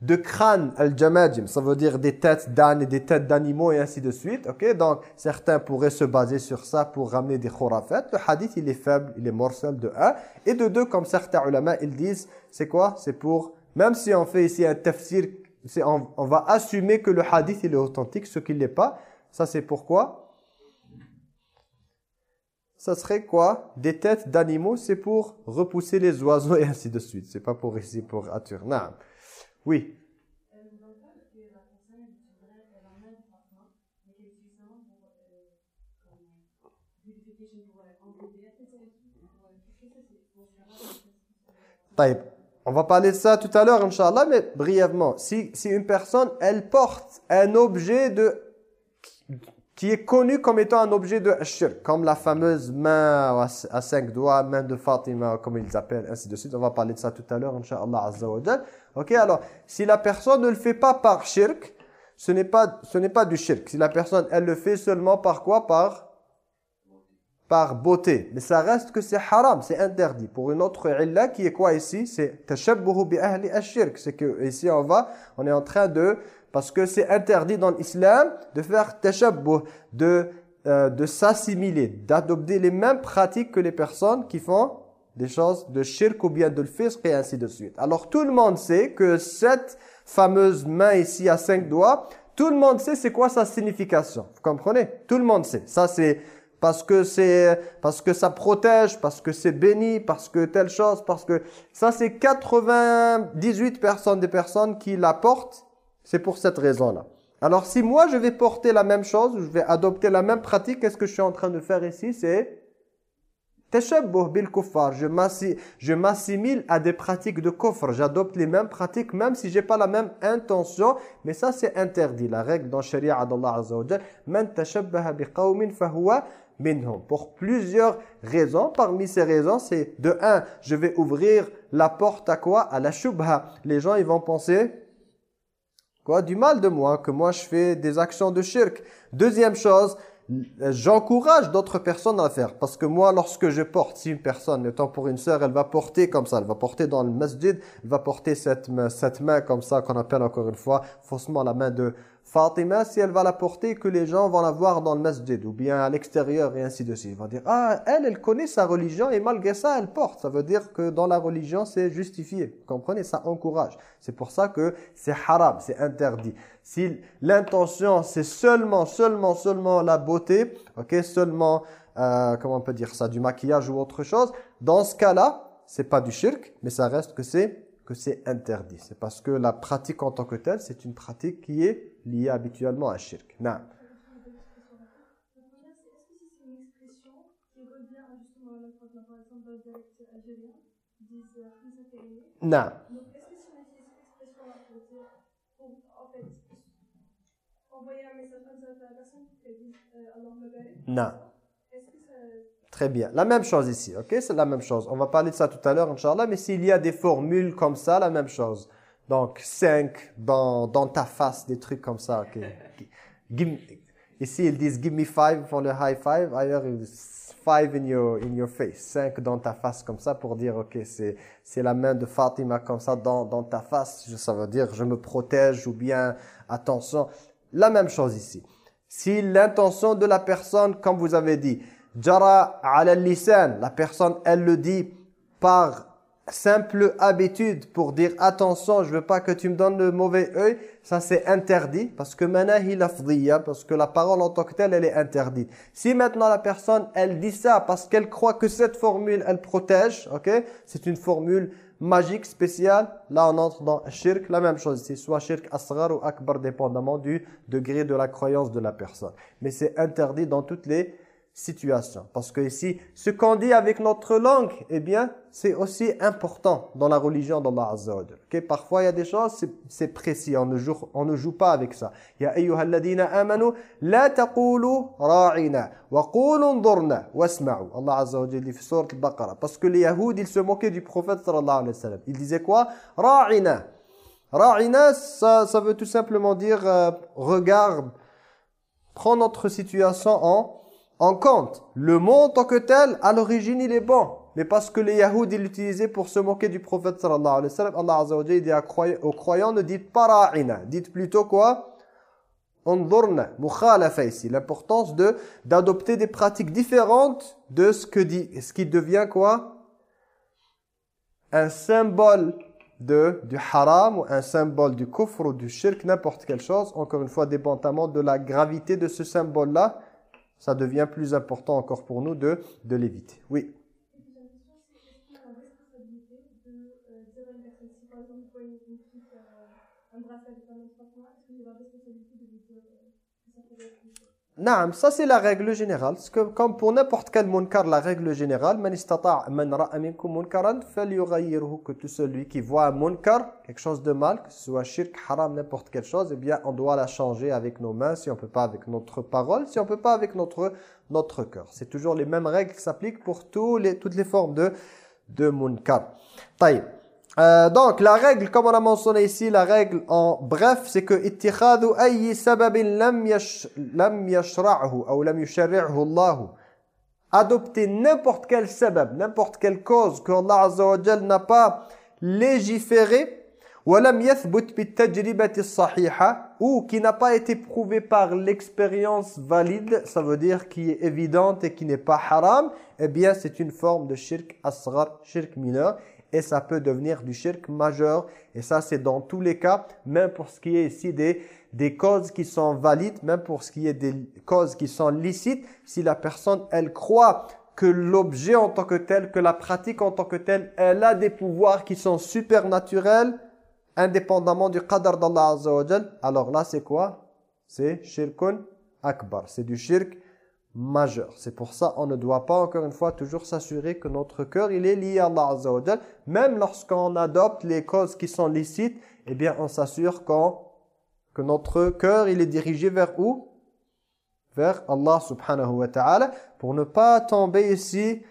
de crânes al-jamajim, ça veut dire des têtes d'ânes et des têtes d'animaux et ainsi de suite. ok? Donc certains pourraient se baser sur ça pour ramener des khurafat. Le hadith il est faible, il est morcel de un. Et de deux, comme certains ulama ils disent, c'est quoi? C'est pour, même si on fait ici un tafsir, on, on va assumer que le hadith il est authentique, ce qu'il n'est pas. Ça c'est pourquoi? Ça serait quoi? Des têtes d'animaux, c'est pour repousser les oiseaux et ainsi de suite. C'est pas pour ici, pour attirer. Non. Oui. On va parler de ça tout à l'heure, Inch'Allah, mais brièvement. Si, si une personne, elle porte un objet de qui est connu comme étant un objet de shirk, comme la fameuse main à cinq doigts, main de Fatima, comme ils appellent, ainsi de suite. On va parler de ça tout à l'heure, Inch'Allah Azza wa Ok, alors, si la personne ne le fait pas par shirk, ce n'est pas, ce pas du shirk. Si la personne, elle le fait seulement par quoi? Par par beauté. Mais ça reste que c'est haram, c'est interdit. Pour une autre illa qui est quoi ici? C'est tashabbuhu bi ahli ash-shirk. C'est que ici on va, on est en train de parce que c'est interdit dans l'islam de faire tashabbuh, de, euh, de s'assimiler, d'adopter les mêmes pratiques que les personnes qui font des choses de shirk ou bien de fisq et ainsi de suite. Alors tout le monde sait que cette fameuse main ici à cinq doigts, tout le monde sait c'est quoi sa signification. Vous comprenez? Tout le monde sait. Ça c'est parce que c'est parce que ça protège, parce que c'est béni, parce que telle chose, parce que ça c'est 98 personnes des personnes qui la portent c'est pour cette raison-là. Alors si moi je vais porter la même chose, je vais adopter la même pratique, qu'est-ce que je suis en train de faire ici? C'est. Je m'assimile à des pratiques de kufr. J'adopte les mêmes pratiques même si j'ai pas la même intention. Mais ça c'est interdit. La règle dans Sharia d'Allah Azza wa minhum. Pour plusieurs raisons. Parmi ces raisons, c'est de un, je vais ouvrir la porte à quoi? À la shubha. Les gens ils vont penser du mal de moi, que moi je fais des actions de shirk. Deuxième chose, j'encourage d'autres personnes à faire. Parce que moi, lorsque je porte, si une personne, étant pour une sœur, elle va porter comme ça, elle va porter dans le masjid, elle va porter cette cette main comme ça, qu'on appelle encore une fois faussement la main de Fatima, si elle va la porter, que les gens vont la voir dans le masjid ou bien à l'extérieur et ainsi de suite. Ils vont dire, ah, elle, elle connaît sa religion et malgré ça, elle porte. Ça veut dire que dans la religion, c'est justifié. Vous comprenez? Ça encourage. C'est pour ça que c'est haram, c'est interdit. Si l'intention, c'est seulement, seulement, seulement la beauté, ok, seulement, euh, comment on peut dire ça, du maquillage ou autre chose, dans ce cas-là, c'est pas du shirk, mais ça reste que c'est que c'est interdit. C'est parce que la pratique en tant que telle, c'est une pratique qui est liée habituellement à shirk. Non. Non. Non. Très bien. La même chose ici, ok? C'est la même chose. On va parler de ça tout à l'heure, Inch'Allah. Mais s'il y a des formules comme ça, la même chose. Donc, 5 dans, dans ta face, des trucs comme ça, ok Give- Ici, ils disent « give me five » pour le high five. Ailleurs, ils disent « five in your, in your face ». 5 dans ta face comme ça pour dire « ok, c'est c'est la main de Fatima comme ça dans, dans ta face ». Ça veut dire « je me protège » ou bien « attention ». La même chose ici. Si l'intention de la personne, comme vous avez dit, jara ala lisan, la personne, elle le dit par simple habitude pour dire attention, je veux pas que tu me donnes le mauvais œil, ça c'est interdit parce que manahi lafdhiya, parce que la parole en tant que telle, elle est interdite. Si maintenant la personne, elle dit ça parce qu'elle croit que cette formule, elle protège, ok C'est une formule magique, spéciale. Là, on entre dans shirk, la même chose. C'est soit shirk asghar ou akbar, dépendamment du degré de la croyance de la personne. Mais c'est interdit dans toutes les situations. Parce que ici, ce qu'on dit avec notre langue, eh bien, c'est aussi important dans la religion d'Allah Azza wa Jal. Ok, Parfois, il y a des choses, c'est- précis, on ne, joue, on ne joue pas avec ça. Ya ayyuhalladhina amanu, la taqulu ra'ina, wa qulu ndurna, wasma'u. Allah Azza wa Jal dit sur Al-Baqarah. Parce que les Yahoud, ils se moquaient du prophète sallallahu alayhi wa sallam. Ils disaient quoi? Ra'ina. Ra'ina, ça, ça veut tout simplement dire euh, regarde, prends notre situation en en compte. Le mot en tant que tel, à l'origine, il est bon. Mais parce que les Yahoud, ils l'utilisaient pour se moquer du prophète sallallahu alayhi wa sallam, Allah Azza Jalla dit aux croyants, ne dites pas ra'ina. Dites plutôt quoi? Anzurna, mukhalafa ici. L'importance de d'adopter des pratiques différentes de ce que dit, ce qui devient quoi? Un symbole de, du haram ou un symbole du kufr ou du shirk, n'importe quelle chose. Encore une fois, dépendamment de la gravité de ce symbole-là, ça devient plus important encore pour nous de, de l'éviter. Oui. Et puis la question, c'est est-ce qu'on a la responsabilité de euh, dire à une personne, si par exemple vous voyez une fille faire euh, un bracelet avec un autre partenaire, est-ce que vous avez la responsabilité de lui dire euh, que ça pourrait être une chose Naam, ça c'est la règle générale. Comme pour n'importe quel munkar, la règle générale, man istata' man ra'a minkum munkaran falyughayyirhu que tout celui qui voit un munkar, quelque chose de mal, que ce soit shirk, haram, n'importe quelle chose, eh bien on doit la changer avec nos mains, si on peut pas avec notre parole, si on peut pas avec notre notre cœur. C'est toujours les mêmes règles qui s'appliquent pour tous les toutes les formes de de munkar. Taïb. Euh, donc la règle comme on a mentionné ici la règle en bref c'est que اتخاذ أي سبب لم يش لم يشرعه أو لم يشرعه الله adopter n'importe quel sabab n'importe quelle cause que Allah Azza wa Jal n'a pas légiféré ولم يثبت بالتجربة الصحيحة ou qui n'a pas été prouvé par l'expérience valide ça veut dire qui est évidente et qui n'est pas haram eh bien c'est une forme de shirk asghar shirk mineur et ça peut devenir du shirk majeur. Et ça c'est dans tous les cas même pour ce qui est ici des des causes qui sont valides même pour ce qui est des causes qui sont licites si la personne elle croit que l'objet en tant que tel que la pratique en tant que telle elle a des pouvoirs qui sont supernaturels indépendamment du qadar d'Allah Azza alors là c'est quoi? C'est shirkun akbar. C'est du shirk majeur. C'est pour ça on ne doit pas, encore une fois, toujours s'assurer que notre cœur, il est lié à Allah Azza wa Même lorsqu'on adopte les causes qui sont licites, eh bien, on s'assure qu'on que notre cœur, il est dirigé vers où? Vers Allah subhanahu wa ta'ala, pour ne pas tomber ici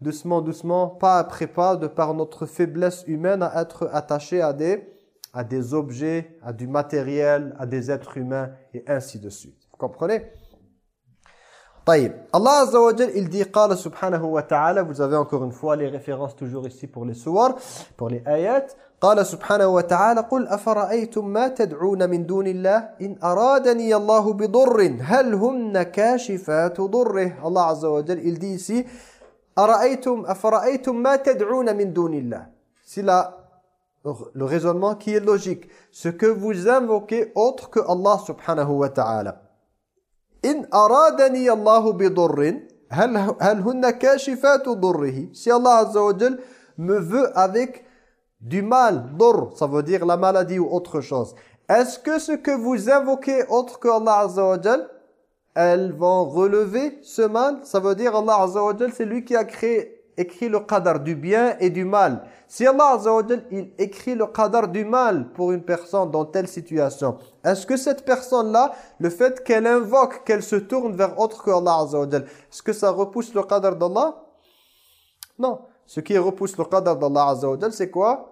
doucement, doucement, pas après pas, de par notre faiblesse humaine à être attaché à des, à des objets, à du matériel, à des êtres humains, et ainsi de suite. Vous comprenez? Allah Azza wa Jal, il dit قال wa ta'ala vous avez encore une fois les références toujours ici pour les suwar pour les ayats قال سبحانه وتعالى قل أفرأيتم ما تدعون من دون الله إن أرادني الله بضر هل هن كاشفات ضره Azza wa Jal, il dit ici أرأيتم أفرأيتم ما تدعون من دون الله c'est la le raisonnement qui est logique ce que vous invoquez autre que Allah subhanahu wa ta'ala In aradani Allahu bi durrin, hal hunna kashifatu durrihi. Si Allah Azza wa Jal me veut avec du mal, dur, ça veut dire la maladie ou autre chose. Est-ce que ce que vous invoquez autre que Allah Azza wa Jal, elles vont relever ce mal Ça veut dire Allah Azza wa Jal, c'est lui qui a créé écrit le qadar du bien et du mal. Si Allah Azza il écrit le qadar du mal pour une personne dans telle situation, est-ce que cette personne-là, le fait qu'elle invoque, qu'elle se tourne vers autre que Allah Azza est-ce que ça repousse le qadar d'Allah? Non. Ce qui repousse le qadar d'Allah Azza c'est quoi?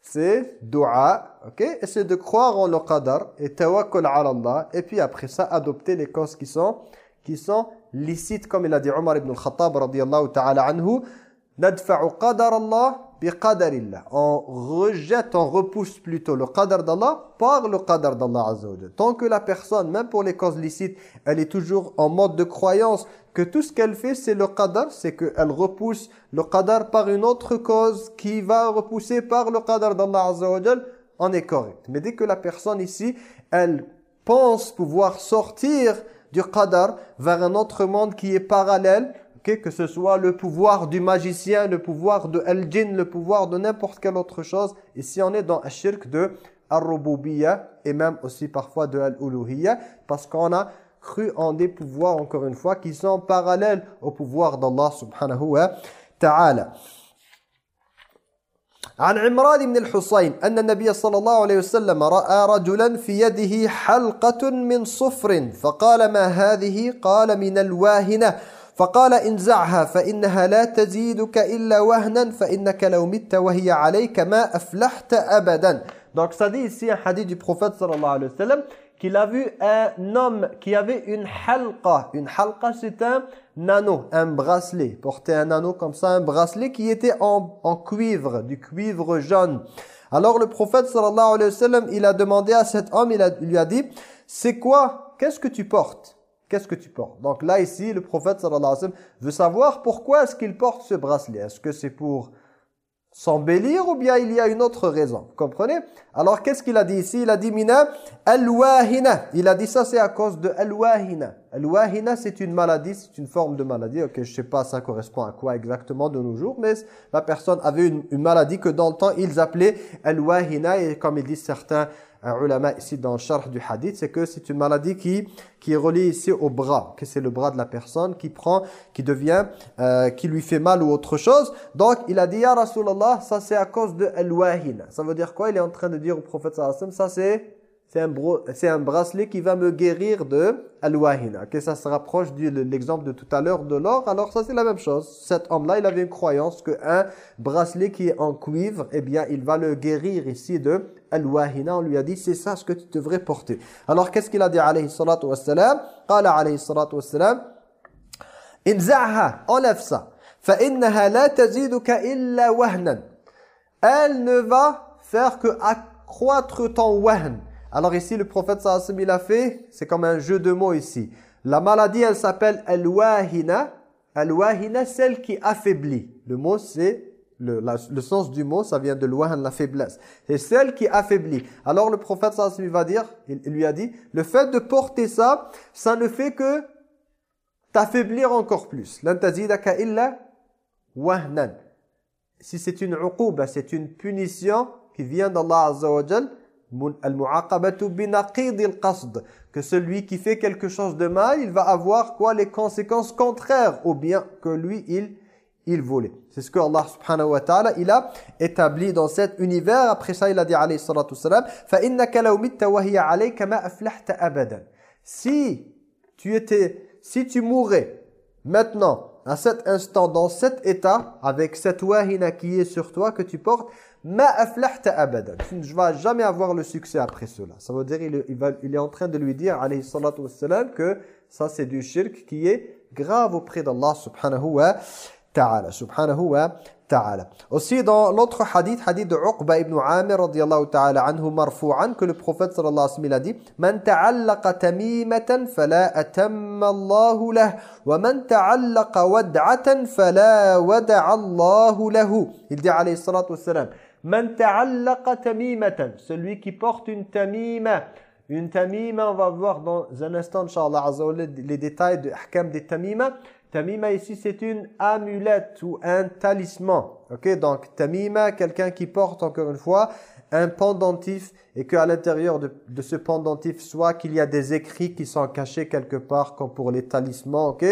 C'est dua, ok? Et c'est de croire en le qadar et tawakkul ala Allah et puis après ça adopter les causes qui sont qui sont licites comme il a dit Omar ibn al-Khattab radiyallahu ta'ala anhu nadfa'u qadar Allah. On rejette, on repousse plutôt le qadar d'Allah par le qadar d'Allah azza. Tant que la personne même pour les causes licites, elle est toujours en mode de croyance que tout ce qu'elle fait c'est le qadar, c'est qu'elle repousse le qadar par une autre cause qui va repousser par le qadar d'Allah azza on est correct. Mais dès que la personne ici, elle pense pouvoir sortir du qadar vers un autre monde qui est parallèle, ok, que ce soit le pouvoir du magicien, le pouvoir de al-jinn, le pouvoir de n'importe quelle autre chose. Ici, on est dans un shirk de al-rububiyya et même aussi parfois de al-uluhiyya parce qu'on a cru en des pouvoirs, encore une fois, qui sont parallèles au pouvoir d'Allah subhanahu wa ta'ala. عن عمران بن الحصين أن النبي صلى الله عليه وسلم رأى رجلا في يده حلقة من صفر فقال ما هذه؟ قال من الواهنة. فقال انزعها فإنها لا تزيدك إلا وهنا فإنك لو مت وهي عليك ما أفلحت أبدا. Donc ça dit ici un hadith du prophète sallallahu alayhi wa sallam qu'il a vu un homme qui avait une halqa. Une halqa c'est un nano, un bracelet. Porter un nano comme ça, un bracelet qui était en, en cuivre, du cuivre jaune. Alors le prophète sallallahu alayhi wa sallam, il a demandé à cet homme, il, a, il lui a dit, c'est quoi, qu'est-ce que tu portes? Qu'est-ce que tu portes? Donc là, ici, le prophète sallallahu alayhi wa sallam veut savoir pourquoi est-ce qu'il porte ce bracelet? Est-ce que c'est pour s'embellir ou bien il y a une autre raison Vous comprenez? Alors, qu'est-ce qu'il a dit ici? Il a dit mina al-wahina. Il a dit ça, c'est à cause de al-wahina. Al-wahina, c'est une maladie, c'est une forme de maladie. Ok, je sais pas, ça correspond à quoi exactement de nos jours, mais la personne avait une, maladie que dans le temps, ils appelaient al-wahina. Et comme ils disent certains un ulama ici dans le charh du hadith, c'est que c'est une maladie qui, qui est reliée ici au bras, que c'est le bras de la personne qui prend, qui devient, euh, qui lui fait mal ou autre chose. Donc il a dit, Ya Rasulallah, ça c'est à cause de al-wahina. Ça veut dire quoi? Il est en train de dire au prophète sallallahu ça c'est c'est un, un bracelet qui va me guérir de al-wahina. Que ça se rapproche de l'exemple de tout à l'heure de l'or. Alors ça c'est la même chose. Cet homme-là, il avait une croyance qu'un bracelet qui est en cuivre, eh bien il va le guérir ici de al-wahina. On lui a dit c'est ça ce que tu devrais porter. Alors qu'est-ce qu'il a dit alayhi salatu wassalam Qala alayhi salatu wassalam Inza'ha, enlève ça. فَإِنَّهَا لَا تَزِيدُكَ إِلَّا وَهْنًا Elle ne va faire que accroître ton wahn. Alors ici, le prophète sallallahu il a fait, c'est comme un jeu de mots ici. La maladie, elle s'appelle al-wahina. Al-wahina, celle qui affaiblit. Le mot, c'est, le, le sens du mot, ça vient de l'wahan, la faiblesse. C'est celle qui affaiblit. Alors le prophète sallallahu va dire, il, lui a dit, le fait de porter ça, ça ne fait que t'affaiblir encore plus. Lan tazidaka illa wahnan. Si c'est une uquba, c'est une punition qui vient d'Allah Azza wa Jal, que celui qui fait quelque chose de mal, il va avoir quoi les conséquences contraires au bien que lui il il voulait. C'est ce que Allah subhanahu wa ta'ala il a établi dans cet univers. Après ça, il a dit alayhi salatu innaka law mitta wa hiya alayka ma aflahta abadan. Si tu étais si tu mourais maintenant à cet instant dans cet état avec cette wahina qui est sur toi que tu portes ma aflahta abadan tu ne vas jamais avoir le succès après cela ça veut dire il, est- il va- il est en train de lui dire alayhi salatu wassalam que ça c'est du shirk qui est grave auprès d'Allah subhanahu wa تعالى سبحانه وتعالى. Aussi dans l'autre حديث حديث عقبة Uqba عامر رضي الله تعالى عنه مرفوعا que le صلى الله عليه وسلم من تعلق تميمة فلا أتم الله له ومن تعلق ودعة فلا ودع الله له il عليه الصلاة والسلام من تعلق تميمة celui qui porte une تميمة une تميمة on va voir dans un instant inshallah les détails de ahkam des تميمة Tamima ici c'est une amulette ou un talisman. OK donc tamima quelqu'un qui porte encore une fois un pendentif et qu'à l'intérieur de, de ce pendentif, soit qu'il y a des écrits qui sont cachés quelque part, comme pour les talismans, ok?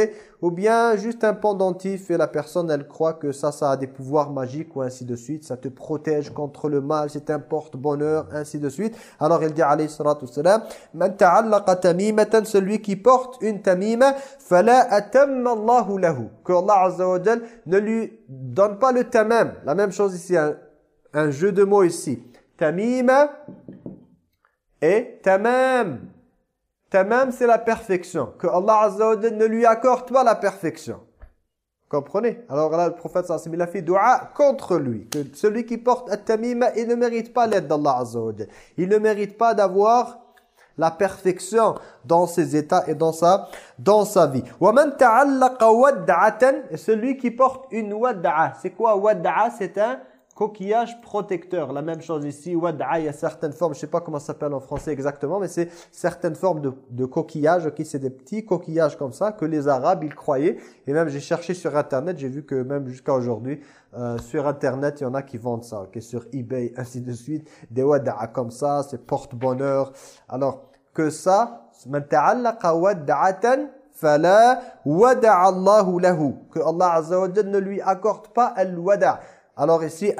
Ou bien juste un pendentif et la personne, elle croit que ça, ça a des pouvoirs magiques ou ainsi de suite. Ça te protège contre le mal, c'est un porte-bonheur, ainsi de suite. Alors il dit, alayhi salatu wassalam, « Man ta'allaqa tamimatan » celui qui porte une tamima, « fala atamma Allahu lahu » que Allah Azza ne lui donne pas le tamam. La même chose ici, un, un jeu de mots ici Tamima et tamam. Tamam, c'est la perfection. Que Allah Azza wa Jal ne lui accorde pas la perfection. Comprenez Alors là, le prophète sallallahu alayhi wa sallam, il a fait dua contre lui. Que celui qui porte at-tamima, il ne mérite pas l'aide d'Allah Azza wa Jal. Il ne mérite pas d'avoir la perfection dans ses états et dans sa, dans sa vie. وَمَنْ تَعَلَّقَ وَدْعَةً Et celui qui porte une wad'a. C'est quoi wad'a C'est un coquillage protecteur. La même chose ici, wad'a, il y a certaines formes, je sais pas comment ça s'appelle en français exactement, mais c'est certaines formes de, de coquillages, ok, c'est des petits coquillages comme ça que les Arabes, ils croyaient. Et même, j'ai cherché sur Internet, j'ai vu que même jusqu'à aujourd'hui, euh, sur Internet, il y en a qui vendent ça, ok, sur eBay, ainsi de suite, des wad'a comme ça, c'est porte-bonheur. Alors, que ça, man ta'allaqa wad'atan fala wada'a Allahu lahu. Que Allah Azza wa ne lui accorde pas al-wada'. Alors ici.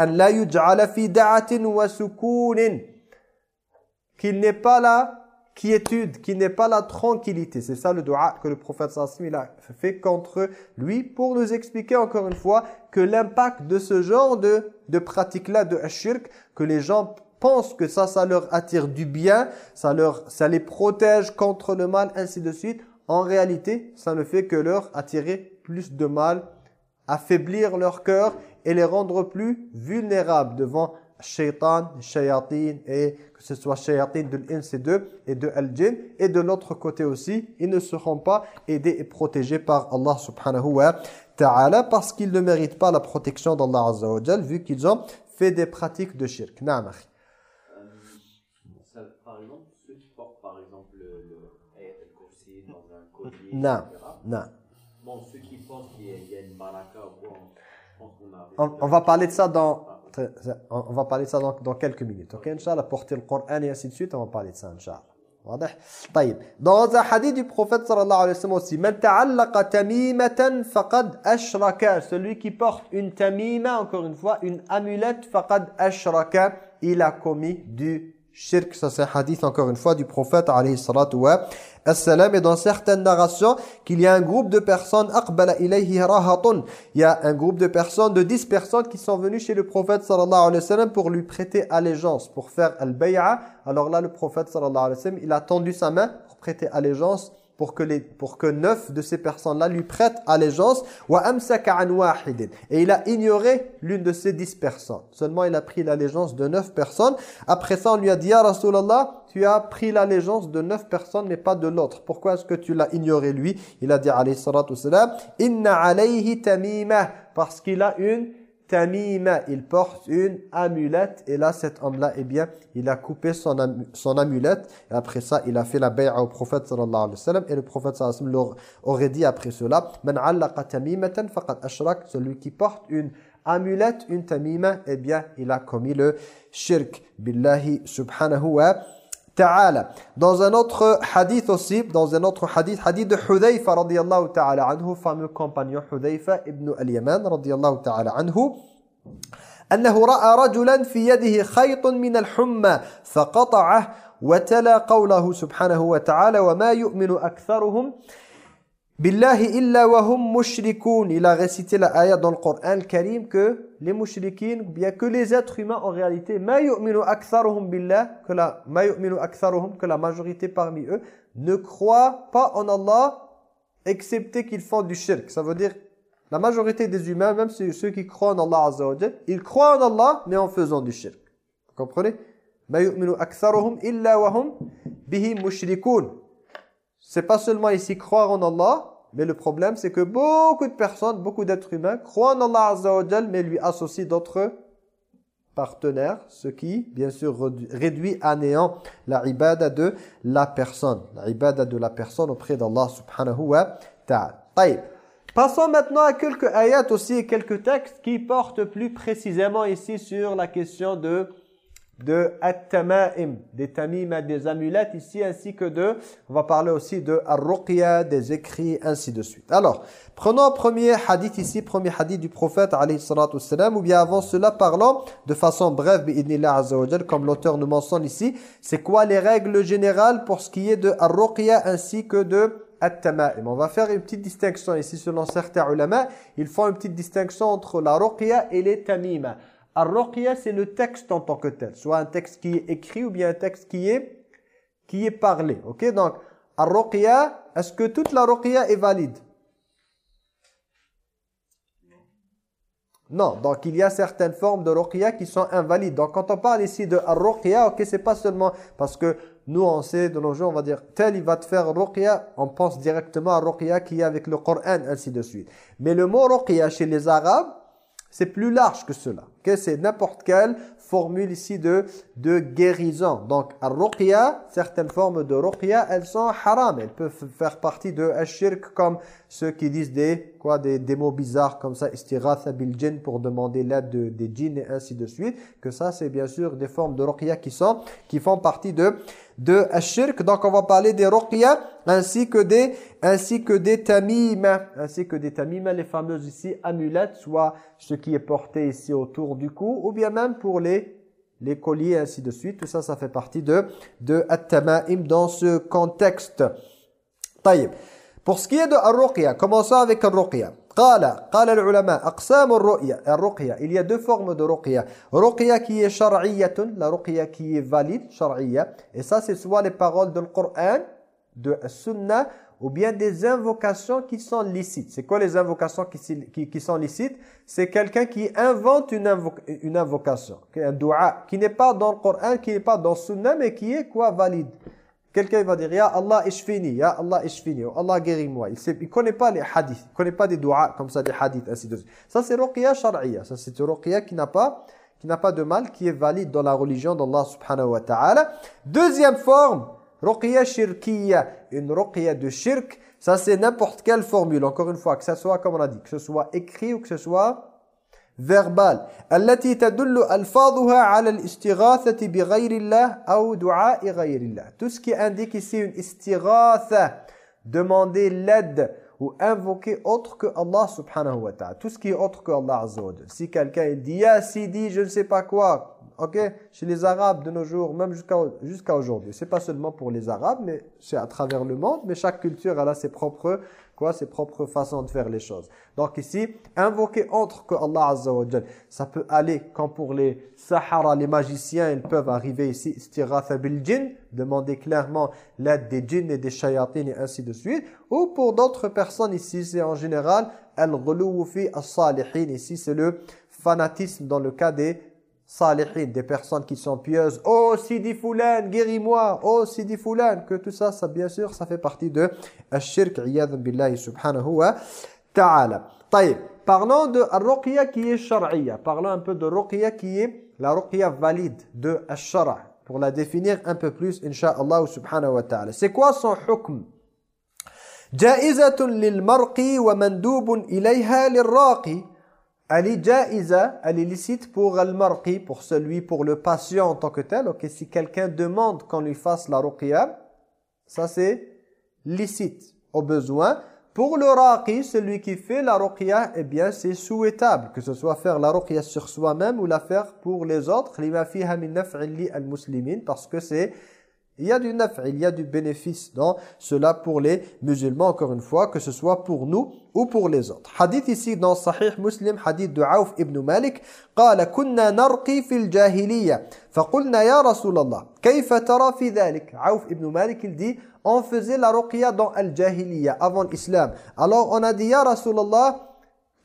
Qu'il n'est pas la quiétude, qu'il n'est pas la tranquillité. C'est ça le dua que le prophète sallallahu a fait contre lui pour nous expliquer encore une fois que l'impact de ce genre de, de pratique-là, de shirk, que les gens pensent que ça, ça leur attire du bien, ça, leur, ça les protège contre le mal, ainsi de suite. En réalité, ça ne fait que leur attirer plus de mal, affaiblir leur cœur et les rendre plus vulnérables devant shaitan, shayatin et que ce soit shayatin de l'ins et de, et de al-jinn et de l'autre côté aussi, ils ne seront pas aidés et protégés par Allah subhanahu wa ta'ala parce qu'ils ne méritent pas la protection d'Allah azza wa jal vu qu'ils ont fait des pratiques de shirk. Naam. Euh, par exemple, ceux qui portent par exemple le, le Ayat al-Kursi dans un collier, Non, non. Bon, ceux qui pensent qu'il y, a- il y a une baraka ou quoi, je pense qu'on a on, on, va parler de ça dans on va parler de ça dans, dans quelques minutes. OK, Inch'Allah, porter le Coran et ainsi de suite, on va parler de ça, Inch'Allah. Dans un hadith du prophète sallallahu alayhi wa sallam aussi, Man ta'allaqa tamimatan faqad ashraka. Celui qui porte une tamima, encore une fois, une amulette, faqad ashraka, il a commis du shirk ça c'est un hadith encore une fois du prophète alayhi salatu wa et dans certaines narrations qu'il y a un groupe de personnes aqbala ilayhi rahatun. Il y a un groupe de personnes de 10 personnes qui sont venues chez le prophète sallallahu alayhi wa sallam pour lui prêter allégeance pour faire al-bay'a. Alors là le prophète sallallahu alayhi wa sallam il a tendu sa main pour prêter allégeance pour que, les, pour que neuf de ces personnes-là lui prêtent allégeance. Et il a ignoré l'une de ces dix personnes. Seulement, il a pris l'allégeance de neuf personnes. Après ça, on lui a dit, « Ya Rasulallah, tu as pris l'allégeance de neuf personnes, mais pas de l'autre. Pourquoi est-ce que tu l'as ignoré, lui ?» Il a dit, alayhi salatu wassalam, « Inna alayhi tamima. » Parce qu'il a une tamima, il porte une amulette. Et là cet homme-là, eh bien, il a coupé son, am- son amulette. Et après ça, il a fait la bay'a au prophète sallallahu alayhi wa sallam. Et le prophète sallallahu alayhi wa sallam aurait dit après cela Man allaqa tamimatan faqad ashrak celui qui porte une amulette, une tamima, eh bien, il a commis le shirk. Billahi subhanahu wa ta'ala. Dans un autre hadith aussi, dans un autre hadith, hadith de Hudhayfa radiyallahu ta'ala anhu, fameux compagnon Hudhayfa ibn al-Yaman radiyallahu ta'ala anhu, أنه رأى رجلا في يده خيط من الحمى فقطعه وتلا قوله سبحانه وتعالى وما يؤمن أكثرهم Billahi illa wahum mushrikoun. Il a récité la ayah dans le Coran Karim que les mushrikines, bien que les êtres humains en réalité, ma yu'minu aktharuhum billah, que la, ma yu'minu aktharuhum, que la majorité parmi eux, ne croient pas en Allah, excepté qu'ils font du shirk. Ça veut dire, la majorité des humains, même ceux qui croient en Allah Azza wa ils croient en Allah, mais en faisant du shirk. Vous comprenez? Ma yu'minu aktharuhum illa wahum bihi mushrikoun c'est pas seulement ici croire en Allah, mais le problème c'est que beaucoup de personnes, beaucoup d'êtres humains croient en Allah Azza mais lui associent d'autres partenaires, ce qui, bien sûr, réduit à néant la ibada de la personne. La ibada de la personne auprès d'Allah subhanahu wa ta'ala. Passons maintenant à quelques ayats aussi quelques textes qui portent plus précisément ici sur la question de de at-tama'im, des tamima, des amulettes ici, ainsi que de, on va parler aussi de ar-ruqya, des écrits, ainsi de suite. Alors, prenons un premier hadith ici, premier hadith du prophète, alayhi salatu ou bien avant cela, parlons de façon brève, bi'idnillah azza comme l'auteur nous mentionne ici, c'est quoi les règles générales pour ce qui est de ar-ruqya ainsi que de. On va faire une petite distinction ici selon certains ulama, ils font une petite distinction entre la ruqya et les tamima. Ar-Ruqya, c'est le texte en tant que tel. Soit un texte qui est écrit ou bien un texte qui est, qui est parlé. Ok? Donc, Ar-Ruqya, est-ce que toute la Ruqya est valide? Non. Donc, il y a certaines formes de Ruqya qui sont invalides. Donc, quand on parle ici de Ar-Ruqya, ok, c'est pas seulement parce que nous, on sait de nos jours, on va dire, tel il va te faire Ruqya, on pense directement à Ruqya qui est avec le Coran, ainsi de suite. Mais le mot Ruqya chez les Arabes, c'est plus large que cela. Okay? C'est n'importe quelle formule ici de, de guérison. Donc, al-ruqya, certaines formes de ruqya, elles sont haram. Elles peuvent faire partie de shirk comme ceux qui disent des, quoi, des, des mots bizarres comme ça, istighatha bil jinn pour demander l'aide de, des djinns et ainsi de suite. Que ça, c'est bien sûr des formes de ruqya qui sont, qui font partie de, de ashirk. Donc on va parler des ruqya ainsi que des ainsi que des tamim, ainsi que des tamim, les fameuses ici amulettes, soit ce qui est porté ici autour du cou ou bien même pour les les colliers ainsi de suite. Tout ça ça fait partie de de at-tamaim dans ce contexte. Taïb. Pour ce qui est de ar-ruqya, commençons avec ar-ruqya. Qala, qala l'ulama. Il y a deux formes de ruqya. Ruqya qui est shar'iyatun, la ruqya qui est valide, shar'iyya. Et ça, c'est soit les paroles du Coran, de la Sunna, ou bien des invocations qui sont licites. C'est quoi les invocations qui, sont licites? C'est quelqu'un qui invente une, une invocation, un dua, qui n'est pas dans le Coran, qui n'est pas dans le Sunna, mais qui est quoi? Valide Quelqu'un va dire, Ya Allah ishfini, Ya Allah ishfini, ou Allah guéris-moi. Il ne connaît pas les hadiths, il ne connaît pas des duas comme ça, des hadiths, ainsi de suite. Ça c'est ruqya shar'iyya, ça c'est une qui n'a pas qui n'a pas de mal, qui est valide dans la religion d'Allah subhanahu wa ta'ala. Deuxième forme, Ruqya shirkiya, une ruqya de shirk, ça c'est n'importe quelle formule, encore une fois, que ce soit, comme on a dit, que ce soit écrit ou que ce soit verbales tout ce qui indique ici une istighatha demander l'aide ou invoquer autre que Allah subhanahu wa ta'ala. Tout ce qui est autre que Allah azza si quelqu'un dit ya sidi je ne sais pas quoi OK chez les arabes de nos jours même jusqu'à jusqu'à aujourd'hui. C'est pas seulement pour les arabes mais c'est à travers le monde mais chaque culture elle a ses propres quoi, ses propres façons de faire les choses. Donc ici, invoquer autre que Allah Azza wa ça peut aller quand pour les Sahara, les magiciens, ils peuvent arriver ici, istiratha bil jinn, demander clairement l'aide des djinns et des shayatines et ainsi de suite. Ou pour d'autres personnes ici, c'est en général al-ghuluw fi as-salihin. Ici, c'est le fanatisme dans le cas des salihin, des personnes qui sont pieuses. Oh Sidi Foulan, guéris-moi. Oh Sidi Foulan. Que tout ça, ça bien sûr, ça fait partie de Ashirk, iyadhan billahi subhanahu wa ta'ala. طيب, parlons de ruqya qui est shar'iyya. Parlons un peu de ruqya qui est la ruqya valide de ash-shara' pour la définir un peu plus insha'Allah subhanahu wa ta'ala. C'est quoi son hukm جائزة للمرقي ومندوب إليها للراقي elle est ja'iza, elle est licite pour al-marqi, pour celui, pour le patient en tant que tel. Ok, si quelqu'un demande qu'on lui fasse la ruqya, ça c'est licite au besoin. Pour le raqi, celui qui fait la ruqya, eh bien c'est souhaitable que ce soit faire la ruqya sur soi-même ou la faire pour les autres. Parce que c'est il y a du naf', il y a du bénéfice dans cela pour les musulmans, encore une fois, que ce soit pour nous ou pour les autres. Hadith ici dans Sahih Muslim, hadith de Auf ibn Malik, قال كنا نرقي في الجاهلية فقلنا يا رسول الله كيف ترى في ذلك Auf ibn Malik il dit on faisait la ruqya dans al-jahiliya avant l'islam alors on a dit ya Rasulallah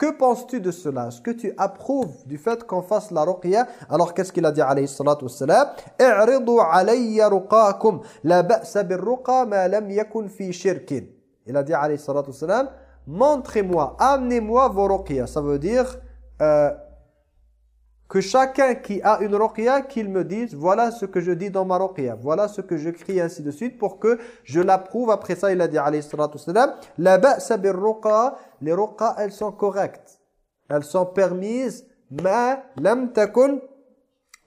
que penses-tu de cela? Est-ce que tu approuves du fait qu'on fasse la ruqya? Alors qu'est-ce qu'il a dit alayhi salatu wassalam? I'ridu alayya ruqakum la ba'sa ma lam yakun fi shirkin. Il a dit alayhi salatu wassalam Montrez-moi, amenez-moi vos ruqya. Ça veut dire euh, que chacun qui a une ruqya, qu'il me dise, voilà ce que je dis dans ma ruqya, voilà ce que je crie, ainsi de suite, pour que je l'approuve. Après ça, il a dit, alayhi salatu salam, la ba'sa bir ruqa, les ruqa, elles sont correctes, elles sont permises, ma lam takun,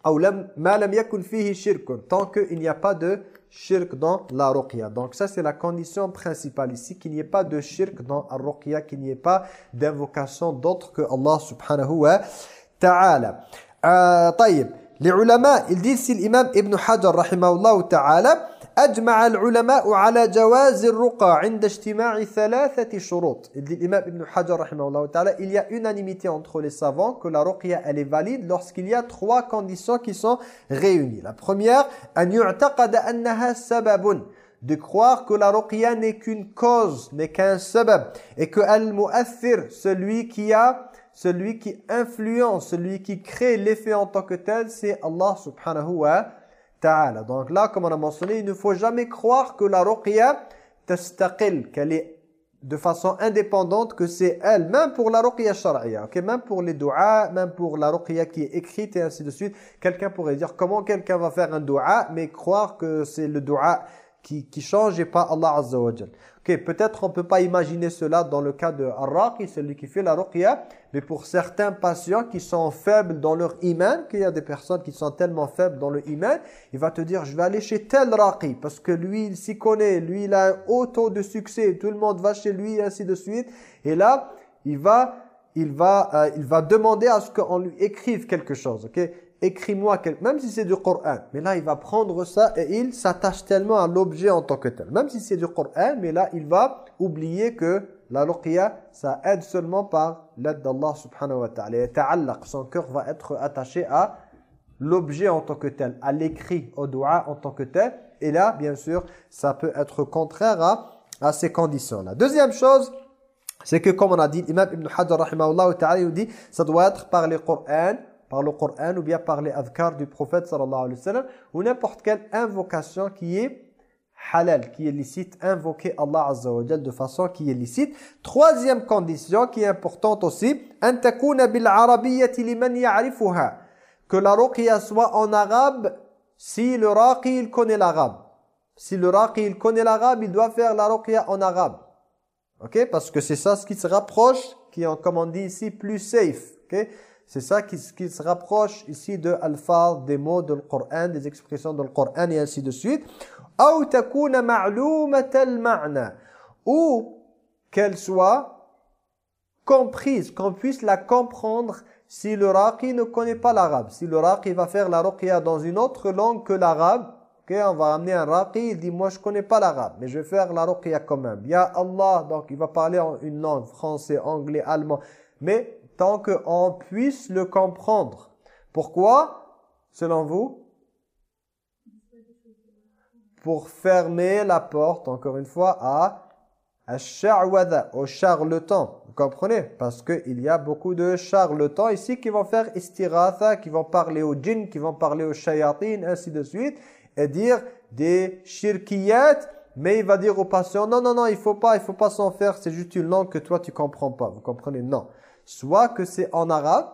ou ma lam yakun fihi shirkun, tant qu'il n'y a pas de shirk dans la ruqya. Donc ça c'est la condition principale ici, qu'il n'y ait pas de shirk dans la ruqya, qu'il n'y ait pas d'invocation d'autre que Allah subhanahu wa ta'ala. Euh, طيب ils disent si l'imam Ibn Hajar rahimahullah ta'ala أجمع العلماء على جواز الرقى عند اجتماع ثلاثة شروط. Il dit l'imam Ibn Hajar rahimahullah ta'ala, il y a unanimité entre les savants que la ruqya elle est valide lorsqu'il y a trois conditions qui sont réunies. La première, أن يعتقد أنها سبب de croire que la ruqya n'est qu'une cause, n'est qu'un sabab et que al-mu'athir, celui qui a celui qui influence, celui qui crée l'effet en tant que tel, c'est Allah subhanahu wa ta'ala. Donc là, comme on a mentionné, il ne faut jamais croire que la ruqya tastaqil, qu'elle est de façon indépendante, que c'est elle, même pour la ruqya shar'iyya, ok même pour les du'a, même pour la ruqya qui est écrite et ainsi de suite. Quelqu'un pourrait dire comment quelqu'un va faire un du'a, mais croire que c'est le du'a qui, qui change et pas Allah Azza. Ok, peut-être on peut pas imaginer cela dans le cas de Ar-Raqi, celui qui fait la ruqya, mais pour certains patients qui sont faibles dans leur iman, qu'il y a des personnes qui sont tellement faibles dans le iman, il va te dire je vais aller chez tel Raqi parce que lui il s'y connaît, lui il a un haut taux de succès, tout le monde va chez lui ainsi de suite. Et là, il va il va euh, il va demander à ce qu'on lui écrive quelque chose, OK? Écris-moi, même si c'est du Coran. Mais là, il va prendre ça et il s'attache tellement à l'objet en tant que tel. Même si c'est du Coran, mais là, il va oublier que la ruqya, ça aide seulement par l'aide d'Allah subhanahu wa ta'ala. Son cœur va être attaché à l'objet en tant que tel, à l'écrit, au doua en tant que tel. Et là, bien sûr, ça peut être contraire à, à ces conditions-là. Deuxième chose, c'est que comme on a dit, Imam Ibn Hajar ta'ala, dit, ça doit être par le Coran, par le Coran ou bien par les adhkars du prophète sallallahu alayhi wa sallam ou n'importe quelle invocation qui est halal, qui est licite, invoquer Allah Azza wa de façon qui est licite. Troisième condition qui est importante aussi, Que la ruqya soit en arabe, si le raqi il connaît l'arabe. Si le raqi il connaît l'arabe, il doit faire la ruqya en arabe. Ok? Parce que c'est ça ce qui se rapproche, qui est, comme on dit ici, plus safe. Ok? C'est ça qui, qui, se rapproche ici de al des mots du Coran, des expressions du Coran et ainsi de suite. Ou qu'elle soit comprise, qu'on puisse la comprendre si le raqi ne connaît pas l'arabe. Si le raqi va faire la ruqya dans une autre langue que l'arabe, okay, on va amener un raqi, il dit moi je connais pas l'arabe, mais je vais faire la ruqya quand même. Ya Allah, donc il va parler en une langue, français, anglais, allemand. Mais tant qu'on puisse le comprendre. Pourquoi, selon vous Pour fermer la porte, encore une fois, à Ash-Sha'wada, au charlatan. Vous comprenez? Parce qu'il y a beaucoup de charlatans ici qui vont faire istiratha, qui vont parler aux djinns, qui vont parler aux shayatin, ainsi de suite, et dire des shirkiyat, mais il va dire aux patients, non, non, non, il faut pas, il faut pas s'en faire, c'est juste une langue que toi tu comprends pas. Vous comprenez? Non soit que c'est en arabe,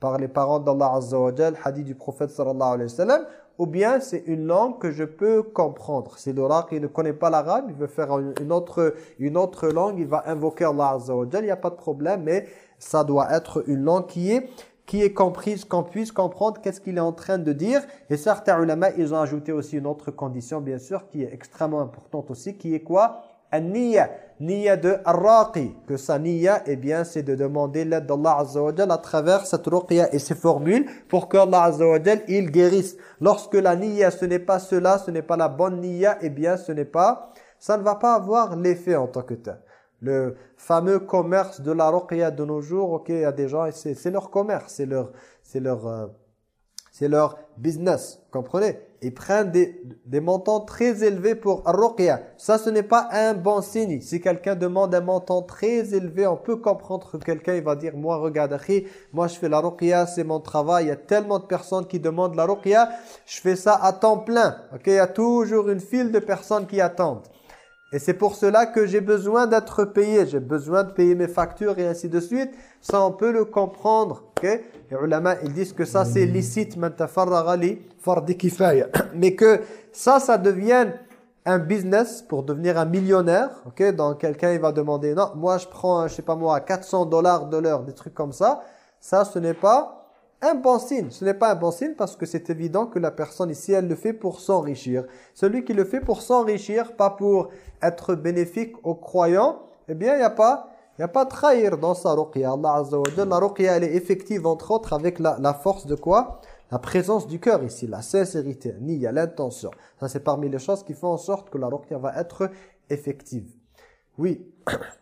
par les parents d'Allah Azza wa Jal, hadith du prophète sallallahu alayhi wa sallam, ou bien c'est une langue que je peux comprendre. Si l'oracle qui ne connaît pas l'arabe, il veut faire une autre, une autre langue, il va invoquer Allah Azza wa il n'y a pas de problème, mais ça doit être une langue qui est qui est comprise, qu'on puisse comprendre qu'est-ce qu'il est en train de dire. Et certains ulama, ils ont ajouté aussi une autre condition, bien sûr, qui est extrêmement importante aussi, qui est quoi? An-niyya, niyya de ar-raqi, que sa niyya, eh bien, c'est de demander l'aide d'Allah Azza wa à travers cette ruqya et ses formules pour qu'Allah Azza wa il guérisse. Lorsque la niyya, ce n'est pas cela, ce n'est pas la bonne niyya, eh bien, ce n'est pas, ça ne va pas avoir l'effet en tant que tel. Le fameux commerce de la ruqya de nos jours, ok, il y a des gens, c'est leur commerce, c'est leur, c'est leur, euh, c'est leur business, comprenez? Ils prennent des, montants très élevés pour ruqya. Ça, ce n'est pas un bon signe. Si quelqu'un demande un montant très élevé, on peut comprendre que quelqu'un il va dire, moi, regarde, moi, je fais la ruqya, c'est mon travail. Il y a tellement de personnes qui demandent la ruqya, je fais ça à temps plein. Ok, Il y a toujours une file de personnes qui attendent. Et c'est pour cela que j'ai besoin d'être payé, j'ai besoin de payer mes factures et ainsi de suite. Ça, on peut le comprendre. ok? Les ulama, ils disent que ça, c'est licite, mais que ça, ça devienne un business pour devenir un millionnaire. ok? Donc, quelqu'un, il va demander, non, moi, je prends, je sais pas moi, 400 dollars de l'heure, des trucs comme ça. Ça, ce n'est pas un bon signe. Ce n'est pas un bon signe parce que c'est évident que la personne ici, elle le fait pour s'enrichir. Celui qui le fait pour s'enrichir, pas pour être bénéfique aux croyants, eh bien, il n'y a pas... Il a pas de trahir dans sa ruqya. Allah Azza wa la ruqya, elle est effective, entre autres, avec la, force de quoi? La présence du cœur ici, la sincérité, ni il y a l'intention. Ça, c'est parmi les choses qui font en sorte que la ruqya va être effective. Oui.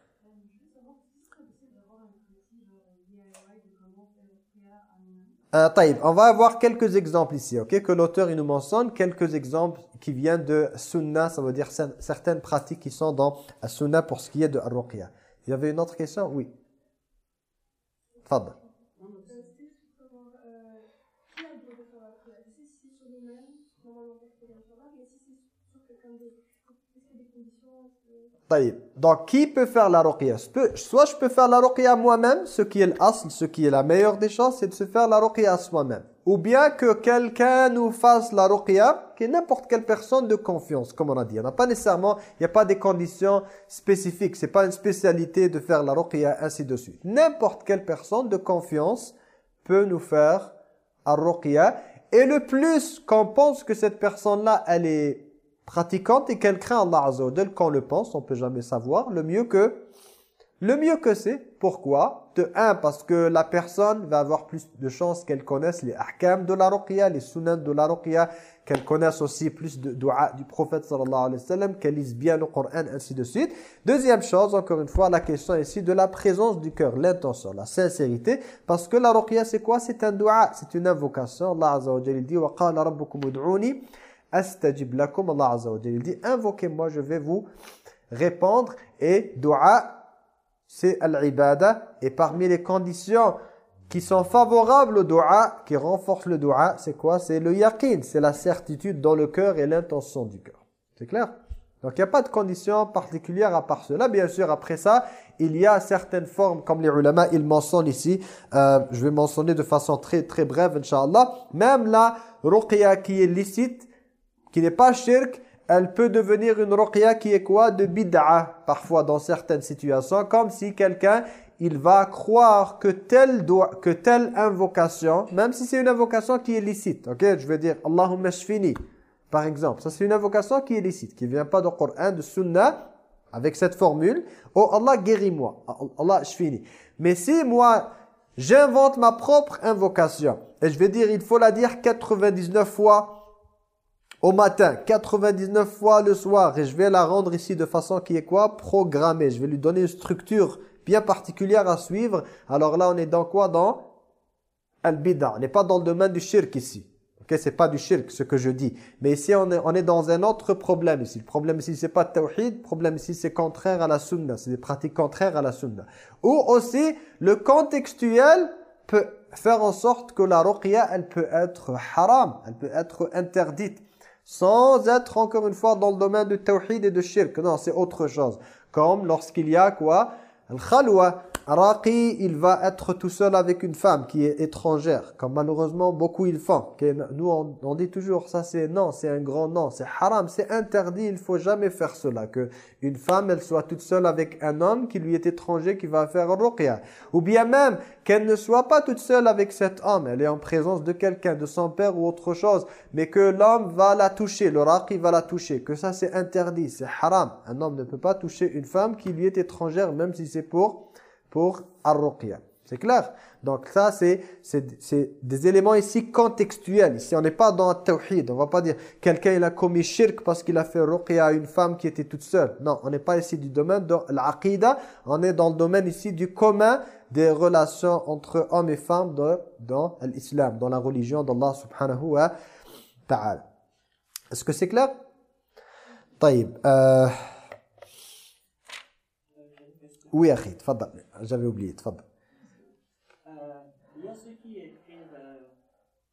Euh, taïb, on va avoir quelques exemples ici, ok? Que l'auteur il nous mentionne quelques exemples qui viennent de sunna, ça veut dire cer- certaines pratiques qui sont dans sunna pour ce qui est de ruqya. Il y avait une autre question? Oui. Fadl. Euh, c'est comment, euh, qui a le droit de faire la prière Je sais si c'est sur nous-mêmes, normalement on fait comme ça, mais si c'est sur quelqu'un d'autre, est-ce qu'il y a des conditions est-ce que- Taïb. Donc, qui peut faire la ruqya? Soit je peux faire la ruqya moi-même, ce qui est ce qui est la meilleure des choses, c'est de se faire la ruqya soi-même. Ou bien que quelqu'un nous fasse la ruqya, qui est n'importe quelle personne de confiance, comme on a dit. Il n'y a pas nécessairement, il n'y a pas des conditions spécifiques. C'est pas une spécialité de faire la ruqya, ainsi de suite. N'importe quelle personne de confiance peut nous faire la ruqya. Et le plus qu'on pense que cette personne-là, elle est pratiquante et qu'elle craint Allah Azza Jal, qu'on le pense, on peut jamais savoir, le mieux que le mieux que c'est. Pourquoi? De un, parce que la personne va avoir plus de chances qu'elle connaisse les ahkam de la ruqya, les sunnah de la ruqya, qu'elle connaisse aussi plus de dua du prophète sallallahu alayhi wa sallam, qu'elle lise bien le Coran, ainsi de suite. Deuxième chose, encore une fois, la question ici de la présence du cœur, l'intention, la sincérité, parce que la ruqya c'est quoi? C'est un dua, c'est une invocation. Allah Azza wa Jal il dit « Wa qala rabbukum astajib lakum » Allah Azza wa il dit « Invoquez-moi, je vais vous répondre. » Et dua, c'est al-ibada. Et parmi les conditions qui sont favorables au dua, qui renforcent le dua, c'est quoi? C'est le yaqin, c'est la certitude dans le cœur et l'intention du cœur. C'est clair? Donc il n'y a pas de conditions particulières à part cela. Bien sûr, après ça, il y a certaines formes, comme les ulama, ils mentionnent ici, euh, je vais mentionner de façon très très brève, Inch'Allah, même la ruqya qui est licite, qui n'est pas shirk, elle peut devenir une ruqya qui est quoi? De bid'a, parfois dans certaines situations, comme si quelqu'un, il va croire que telle, doigt, que telle invocation, même si c'est une invocation qui est licite, ok? Je veux dire, Allahumma shfini, par exemple. Ça, c'est une invocation qui est licite, qui ne vient pas du Coran, de Sunnah, avec cette formule. Oh Allah, guéris-moi. Allah, shfini. Mais si moi, j'invente ma propre invocation, et je vais dire, il faut la dire 99 fois au matin, 99 fois le soir, et je vais la rendre ici de façon qui est quoi? Programmée. Je vais lui donner une structure bien particulière à suivre. Alors là, on est dans quoi? Dans al-bid'a. On n'est pas dans le domaine du shirk ici. Ok, c'est pas du shirk ce que je dis. Mais ici, on est, on est dans un autre problème ici. Le problème ici, c'est pas tawhid. Le problème ici, c'est contraire à la sunna. C'est des pratiques contraires à la sunna. Ou aussi, le contextuel peut faire en sorte que la ruqya, elle peut être haram. Elle peut être interdite. Sans être, encore une fois, dans le domaine du tawhid et de shirk. Non, c'est autre chose. Comme lorsqu'il y a quoi? Al-khalwa, Raqi, il va être tout seul avec une femme qui est étrangère, comme malheureusement beaucoup ils font. Nous, on, dit toujours, ça c'est non, c'est un grand non, c'est haram, c'est interdit, il faut jamais faire cela. Que une femme, elle soit toute seule avec un homme qui lui est étranger, qui va faire ruqya. Ou bien même, qu'elle ne soit pas toute seule avec cet homme, elle est en présence de quelqu'un, de son père ou autre chose, mais que l'homme va la toucher, le raqi va la toucher, que ça c'est interdit, c'est haram. Un homme ne peut pas toucher une femme qui lui est étrangère, même si c'est pour pour ar-ruqya. C'est clair Donc ça, c'est des éléments ici contextuels. Ici, on n'est pas dans le tawhid. On va pas dire quelqu'un il a commis shirk parce qu'il a fait ruqya à une femme qui était toute seule. Non, on n'est pas ici du domaine de l'aqidah. On est dans le domaine ici du commun des relations entre hommes et femmes de, dans l'islam, dans la religion d'Allah subhanahu wa ta'ala. Est-ce que c'est clair طيب euh, oui, Akhi, tfadal. J'avais oublié, tfadal. Euh, il y a ceux qui écrivent euh,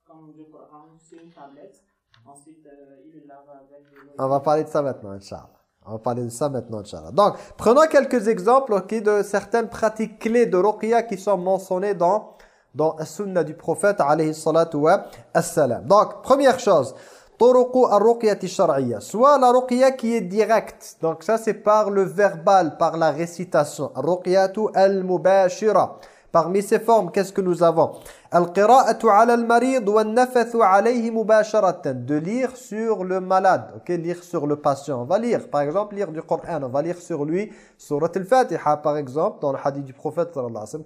comme le Coran sur une tablette, ensuite euh, ils le lavent avec l'eau. On va parler de ça maintenant, Inch'Allah. On va parler de ça maintenant, Inch'Allah. Donc, prenons quelques exemples okay, de certaines pratiques clés de ruqya qui sont mentionnées dans, dans la sunna du prophète, alayhi salatu wa assalam. Donc, première chose. Soit la ruqya qui est directe. Donc ça c'est par le verbal, par la récitation. Al-mubashira. Parmi ces formes, qu'est-ce que nous avons? De lire sur le malade, OK, lire sur le patient. On va lire, par exemple, lire du Coran, on va lire sur lui surat al-Fatiha par exemple dans le hadith du prophète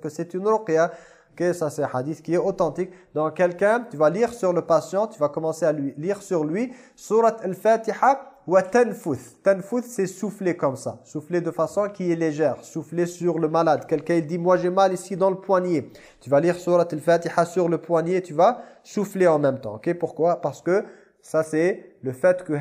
que c'est une ruqya Ok, ça c'est un hadith qui est authentique. Donc quelqu'un, tu vas lire sur le patient, tu vas commencer à lui lire sur lui surat al-Fatiha wa tanfuth. Tanfuth c'est souffler comme ça, souffler de façon qui est légère, souffler sur le malade. Quelqu'un il dit moi j'ai mal ici dans le poignet. Tu vas lire surat al-Fatiha sur le poignet, tu vas souffler en même temps. OK Pourquoi? Parce que ça c'est le fait que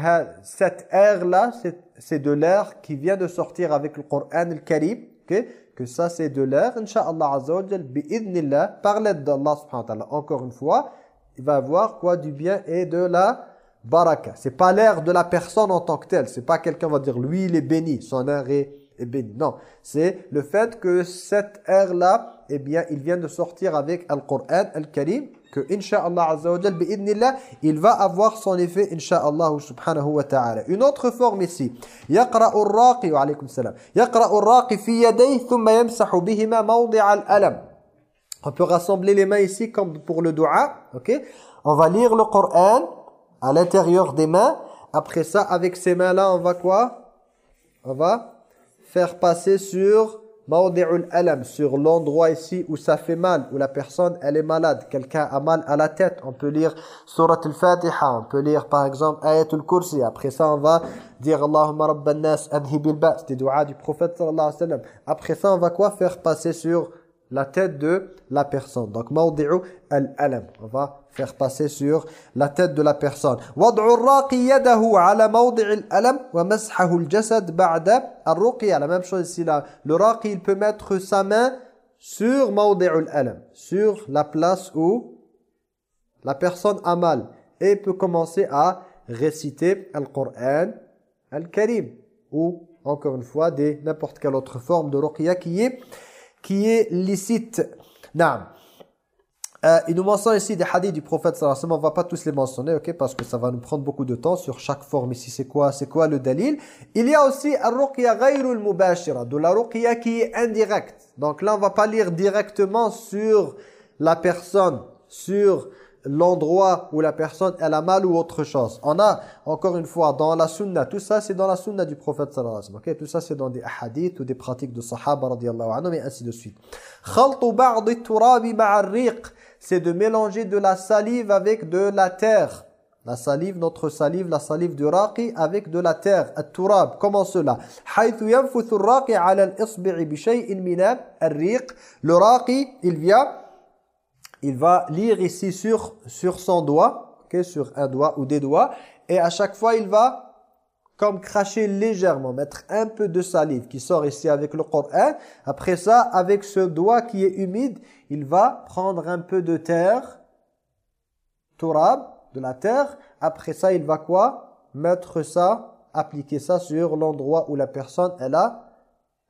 cette air là c'est de l'air qui vient de sortir avec le Coran al-Karim, OK? Que ça c'est de l'air, Inch'Allah Azza wa Jal, bi'idhnillah, par l'aide d'Allah subhanahu wa ta'ala, encore une fois, il va avoir quoi du bien et de la baraka. C'est pas l'air de la personne en tant que telle, c'est pas quelqu'un va dire lui il est béni, son air est, béni. Non, c'est le fait que cet air-là, eh bien, il vient de sortir avec Al-Qur'an Al-Karim, que Inch'Allah Azza wa Jal, bi'idhnillah, il va avoir son effet, Inch'Allah subhanahu wa ta'ala. Une autre forme ici, يقرأ الراقي وعليكم السلام يقرأ الراقي في يديه ثم يمسح بهما موضع الألم On peut rassembler les mains ici comme pour le dua, ok On va lire le Coran à l'intérieur des mains. Après ça, avec ces mains-là, on va quoi On va faire passer sur Mawdi'ul alam, sur l'endroit ici où ça fait mal, où la personne elle est malade, quelqu'un a mal à la tête, on peut lire Surat al-Fatiha, on peut lire par exemple Ayatul Kursi, après ça on va dire Allahumma rabban nas adhibil ba's, des doigts du prophète sallallahu alayhi wa sallam. Après ça on va quoi faire? Passer sur la tête de la personne. Donc, mawdi'u al-alam. On va faire passer sur la tête de la personne. Wad'u raqi yadahu ala al-alam wa jasad ba'da al-ruqya. La même chose ici là. Le raqi, il peut mettre sa main sur mawdi'u al-alam, sur la place où la personne a mal et peut commencer à réciter al-Qur'an al-Karim ou encore une fois des n'importe quelle autre forme de ruqya qui est qui est licite. Naam. Euh, il nous mentionne ici des hadiths du prophète sallallahu alayhi wa sallam. On va pas tous les mentionner, ok, parce que ça va nous prendre beaucoup de temps sur chaque forme ici. C'est quoi, c'est quoi le dalil? Il y a aussi al-ruqya ghayrul mubashira, de la ruqya qui est indirecte. Donc là, on va pas lire directement sur la personne, sur l'endroit où la personne elle a mal ou autre chose. On a encore une fois dans la sunna, tout ça c'est dans la sunna du prophète sallallahu alayhi wa sallam. Tout ça c'est dans des hadiths ou des pratiques de sahaba radiyallahu anhu et ainsi de suite. c'est de mélanger de la salive avec de la terre. La salive, notre salive, la salive du raqi avec de la terre. Comment cela? Le raqi, il vient il va lire ici sur, sur son doigt, okay, sur un doigt ou des doigts, et à chaque fois il va comme cracher légèrement, mettre un peu de salive qui sort ici avec le Coran. Après ça, avec ce doigt qui est humide, il va prendre un peu de terre, turab, de la terre. Après ça, il va quoi? Mettre ça, appliquer ça sur l'endroit où la personne, elle a,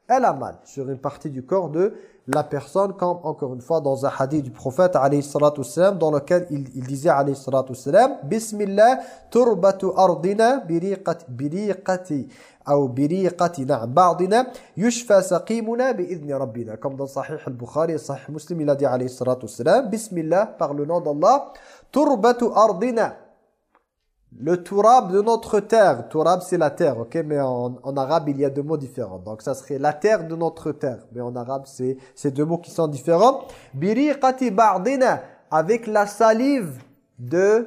elle a mal, sur une partie du corps de la personne, comme encore une fois dans un hadith du prophète alayhi dans lequel il, il disait alayhi salatu Bismillah turbatu ardina biriqati, biriqati ou biriqati na'am ba'dina yushfa saqimuna bi'idni rabbina. Comme dans Sahih al-Bukhari Sahih Muslim, il a dit alayhi salatu Bismillah, par le nom d'Allah, turbatu ardina. Le turab de notre terre. Turab, c'est la terre, ok? Mais en, en, arabe, il y a deux mots différents. Donc, ça serait la terre de notre terre. Mais en arabe, c'est ces deux mots qui sont différents. Biriqati ba'dina. Avec la salive de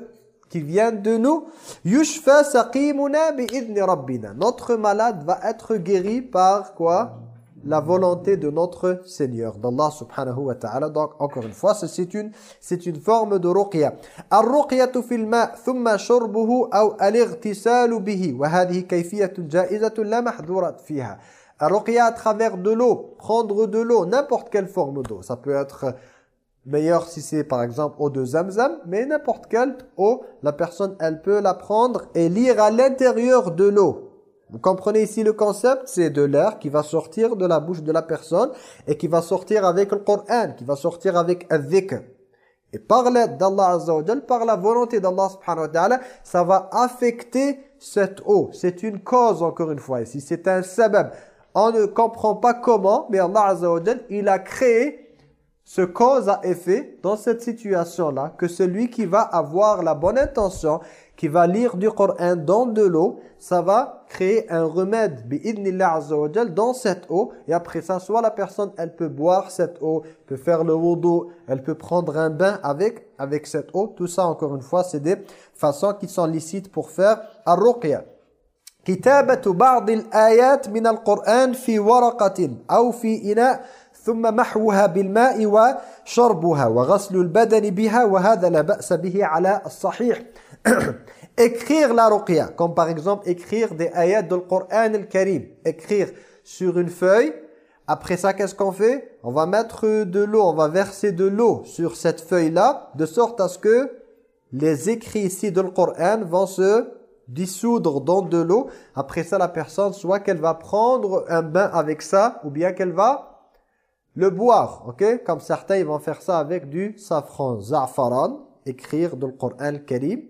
qui vient de nous. Yushfa saqimuna bi'idni rabbina. Notre malade va être guéri par quoi? la volonté de notre Seigneur, d'Allah subhanahu wa ta'ala. Donc, encore une fois, c'est une, c'est une forme de ruqya. الرقية في الماء ثم شربه أو الاغتسال به وهذه كيفية جائزة لا محظورة فيها. الرقية à travers de l'eau, prendre de l'eau, n'importe quelle forme d'eau. Ça peut être meilleur si c'est par exemple eau de zamzam, mais n'importe quelle eau, la personne elle peut la prendre et lire à l'intérieur de l'eau. vous comprenez ici le concept? C'est de l'air qui va sortir de la bouche de la personne et qui va sortir avec le Coran, qui va sortir avec le dhikr. Et par l'aide d'Allah Azza par la volonté d'Allah subhanahu wa ta'ala, ça va affecter cette eau. C'est une cause encore une fois ici, c'est un sabab. On ne comprend pas comment, mais Allah Azza il a créé ce cause à effet dans cette situation-là que celui qui va avoir la bonne intention, qui va lire du Coran dans de l'eau, ça va créer un remède bi'idnillah azza wa jal, dans cette eau et après ça soit la personne elle peut boire cette eau, peut faire le wudu, elle peut prendre un bain avec avec cette eau, tout ça encore une fois c'est des façons qui sont licites pour faire ar-ruqya. كتابة بعض الآيات من القرآن في ورقة أو في إناء ثم محوها بالماء وشربها وغسل البدن بها وهذا لا بأس به على الصحيح écrire la ruqya comme par exemple écrire des ayats du Coran al-Karim. Écrire sur une feuille. Après ça qu'est-ce qu'on fait? On va mettre de l'eau on va verser de l'eau sur cette feuille là de sorte à ce que les écrits ici du Coran vont se dissoudre dans de l'eau. Après ça la personne soit qu'elle va prendre un bain avec ça ou bien qu'elle va le boire, ok? Comme certains, ils vont faire ça avec du safran, za'faran, écrire le Coran Karim,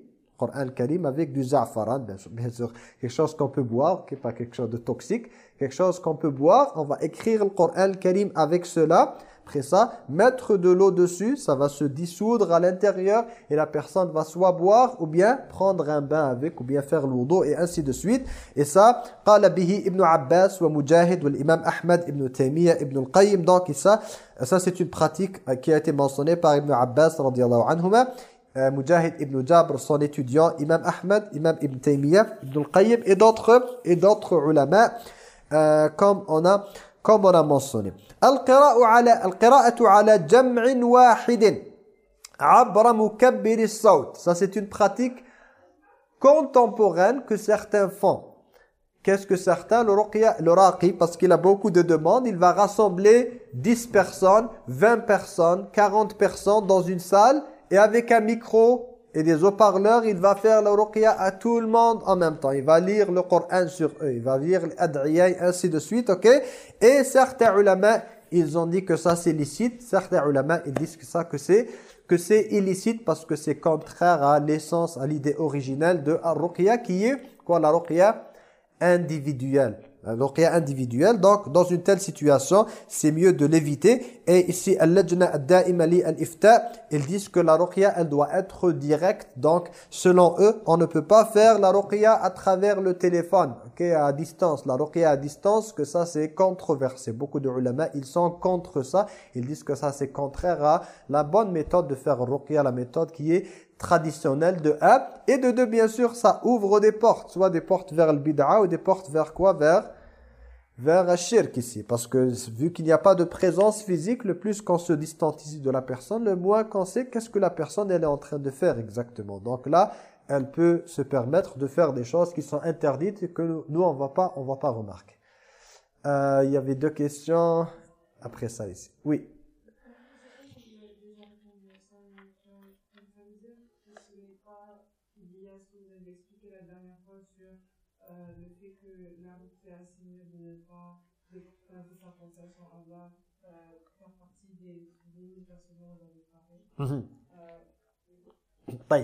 Coran Karim avec du za'faran, bien sûr, bien sûr, quelque chose qu'on peut boire, qui pas quelque chose de toxique, quelque chose qu'on peut boire, on va écrire le Coran Karim avec cela, après ça, mettre de l'eau dessus, ça va se dissoudre à l'intérieur et la personne va soit boire ou bien prendre un bain avec ou bien faire l'ourdo et ainsi de suite. Et ça, قال به Ibn Abbas wa Mujahid wa l'imam Ahmad Ibn Taymiyyah Ibn al-Qayyim. Donc ça, ça c'est une pratique euh, qui a été mentionnée par Ibn Abbas radiallahu anhuma. euh, Mujahid ibn Jabr, son étudiant, Imam Ahmed, Imam ibn Taymiyyah, ibn al-Qayyim et d'autres et d'autres ulama euh, comme on a comme on a mentionné. Al-qira'atu ala al-qira'atu ala jam'in wahidin abra mukabbir as-sawt. Ça c'est une pratique contemporaine que certains font. Qu'est-ce que certains, le, ruqya, le raqi, parce qu'il a beaucoup de demandes, il va rassembler 10 personnes, 20 personnes, 40 personnes dans une salle et avec un micro et des haut-parleurs, il va faire le ruqya à tout le monde en même temps. Il va lire le Coran sur eux, il va lire l'ad'iyah, ainsi de suite, ok? Et certains ulama, ils ont dit que ça c'est licite. Certains ulama, ils disent que ça que c'est que c'est illicite parce que c'est contraire à l'essence, à l'idée originelle de ruqya qui est quoi? La ruqya individuelle. Donc, il individuel. Donc, dans une telle situation, c'est mieux de l'éviter. Et ici, ils disent que la ruqya, elle doit être directe. Donc, selon eux, on ne peut pas faire la ruqya à travers le téléphone, ok, à distance. La ruqya à distance, que ça, c'est controversé. Beaucoup de ulama, ils sont contre ça. Ils disent que ça, c'est contraire à la bonne méthode de faire ruqya, la méthode qui est traditionnelle de un. Et de deux, bien sûr, ça ouvre des portes. Soit des portes vers le bid'a ou des portes vers quoi? Vers vers un shirk ici. Parce que vu qu'il n'y a pas de présence physique, le plus qu'on se distance de la personne, le moins qu'on sait qu'est-ce que la personne elle est en train de faire exactement. Donc là, elle peut se permettre de faire des choses qui sont interdites et que nous, on va pas, on va pas remarquer. Euh, il y avait deux questions après ça ici. Oui.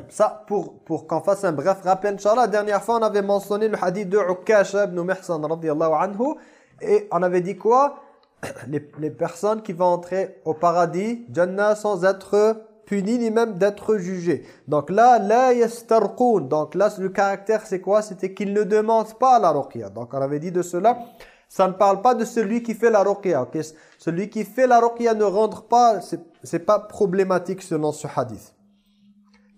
Ça, pour, pour qu'on fasse un bref rappel, Inch'Allah, la dernière fois, on avait mentionné le hadith de Ukasha ibn Mihsan, anhu, et on avait dit quoi? Les, les, personnes qui vont entrer au paradis, Jannah, sans être punies, ni même d'être jugées. Donc là, la yastarqoun. Donc là, le caractère, c'est quoi? C'était qu'ils ne demandent pas la ruqya. Donc on avait dit de cela, ça ne parle pas de celui qui fait la ruqya. Celui qui fait la ruqya ne rentre pas, pas problématique selon ce hadith.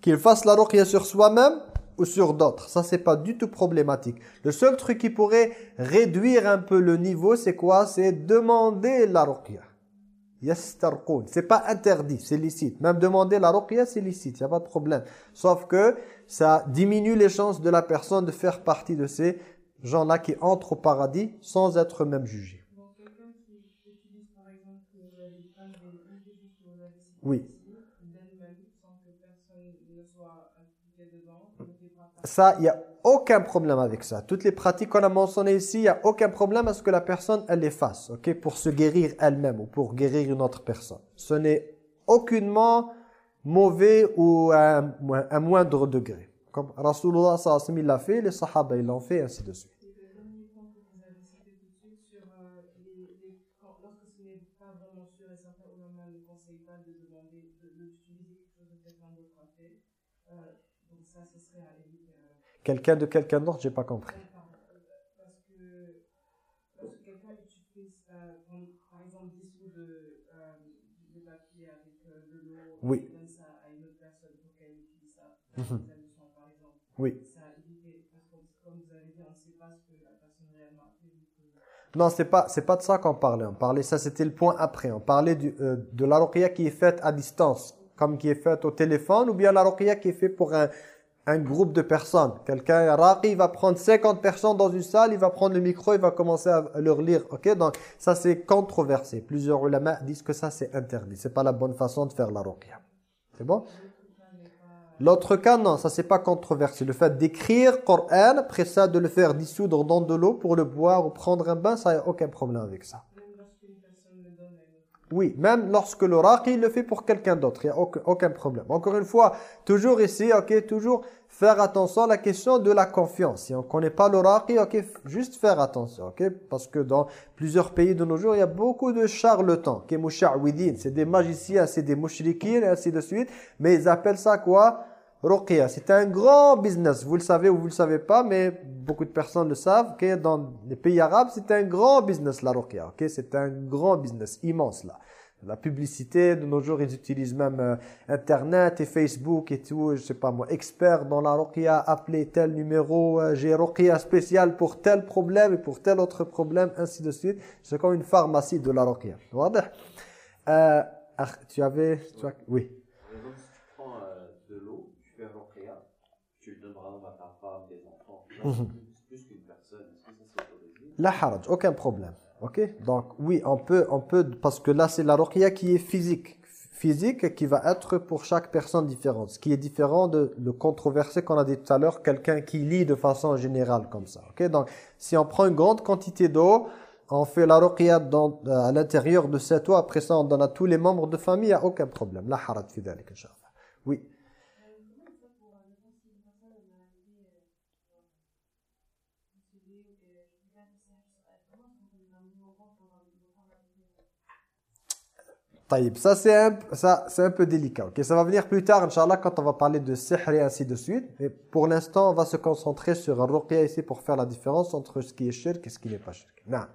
Qu'il fasse la ruqya sur soi-même ou sur d'autres, ça c'est pas du tout problématique. Le seul truc qui pourrait réduire un peu le niveau, c'est quoi? C'est demander la ruqya. Yastarqoun. C'est pas interdit, c'est licite. Même demander la ruqya, c'est licite, il n'y a pas de problème. Sauf que ça diminue les chances de la personne de faire partie de ces gens-là qui entrent au paradis sans être même jugés. Oui. Ça, il n'y a aucun problème avec ça. Toutes les pratiques qu'on a mentionnées ici, il n'y a aucun problème à ce que la personne, elle les fasse, ok, pour se guérir elle-même ou pour guérir une autre personne. Ce n'est aucunement mauvais ou à un moindre degré. Comme Rasulullah sallallahu l'a fait, les sahaba ils l'ont fait, ainsi de suite. ce n'est pas vraiment sûr et certains ulama ne conseillent pas de demander de- d'utiliser quelque chose que quelqu'un d'autre a fait. Euh, donc ça, ce serait à éviter. euh, Quelqu'un de quelqu'un d'autre, j'ai pas compris. Parce que lorsque quelqu'un utilise, euh, comme, par exemple, dissout de, euh, de papier avec euh, de l'eau, Oui. et donne ça à une autre personne pour qu'elle utilise ça, Mhm. pour sa leçon, par exemple. Oui. Ça a évité, parce que comme vous avez dit, on ne sait pas ce que la personne réellement a fait. donc, euh, Non, c'est pas c'est pas de ça qu'on parlait. On parlait ça c'était le point après. On parlait du, euh, de la ruqya qui est faite à distance, comme qui est faite au téléphone ou bien la ruqya qui est faite pour un un groupe de personnes. Quelqu'un un raqi, il va prendre 50 personnes dans une salle, il va prendre le micro, il va commencer à leur lire. OK? Donc ça c'est controversé. Plusieurs ulama disent que ça c'est interdit. C'est pas la bonne façon de faire la ruqya. C'est bon? L'autre cas, non, ça c'est pas controversé. Le fait d'écrire Coran, après ça de le faire dissoudre dans de l'eau pour le boire ou prendre un bain, ça n'y a aucun problème avec ça. Oui, même lorsque le raqi le fait pour quelqu'un d'autre, il n'y a aucun, problème. Encore une fois, toujours ici, ok, toujours faire attention à la question de la confiance. Si on ne connaît pas le raqi, ok, juste faire attention, ok, parce que dans plusieurs pays de nos jours, il y a beaucoup de charlatans, qui est c'est des magiciens, c'est des mouchriquins et ainsi de suite, mais ils appellent ça quoi? Ruqya, c'est un grand business, vous le savez ou vous le savez pas, mais beaucoup de personnes le savent, que dans les pays arabes, c'est un grand business la Ruqya, ok, c'est un grand business, immense là. La publicité, de nos jours, ils utilisent même euh, Internet et Facebook et tout, je sais pas moi, experts dans la Ruqya, appelez tel numéro, euh, j'ai Ruqya spécial pour tel problème et pour tel autre problème, ainsi de suite. C'est comme une pharmacie de la Ruqya. Euh, tu avais... Tu as, oui. Par exemple, si tu prends euh, de l'eau, tu fais un ruqya, tu le donnes par exemple à ta femme, tes enfants, Mhm. c'est plus qu'une personne, est-ce que ça c'est autorisé La haraj, aucun problème. Ok? Donc oui, on peut, on peut, parce que là c'est la ruqya qui est physique. Physique qui va être pour chaque personne différente. Ce qui est différent de le controversé qu'on a dit tout à l'heure, quelqu'un qui lit de façon générale comme ça. Ok? Donc si on prend une grande quantité d'eau, on fait la ruqya dans, euh, à l'intérieur de cette eau, après ça on donne à tous les membres de famille, il n'y a aucun problème. La haraj fi dhalik, Inch'Allah. Oui. Ça c'est un, ça, un peu délicat. ok? Ça va venir plus tard, Inch'Allah, quand on va parler de sihr et ainsi de suite. Mais pour l'instant, on va se concentrer sur ruqya ici pour faire la différence entre ce qui est shirk et ce qui n'est pas shirk. Non.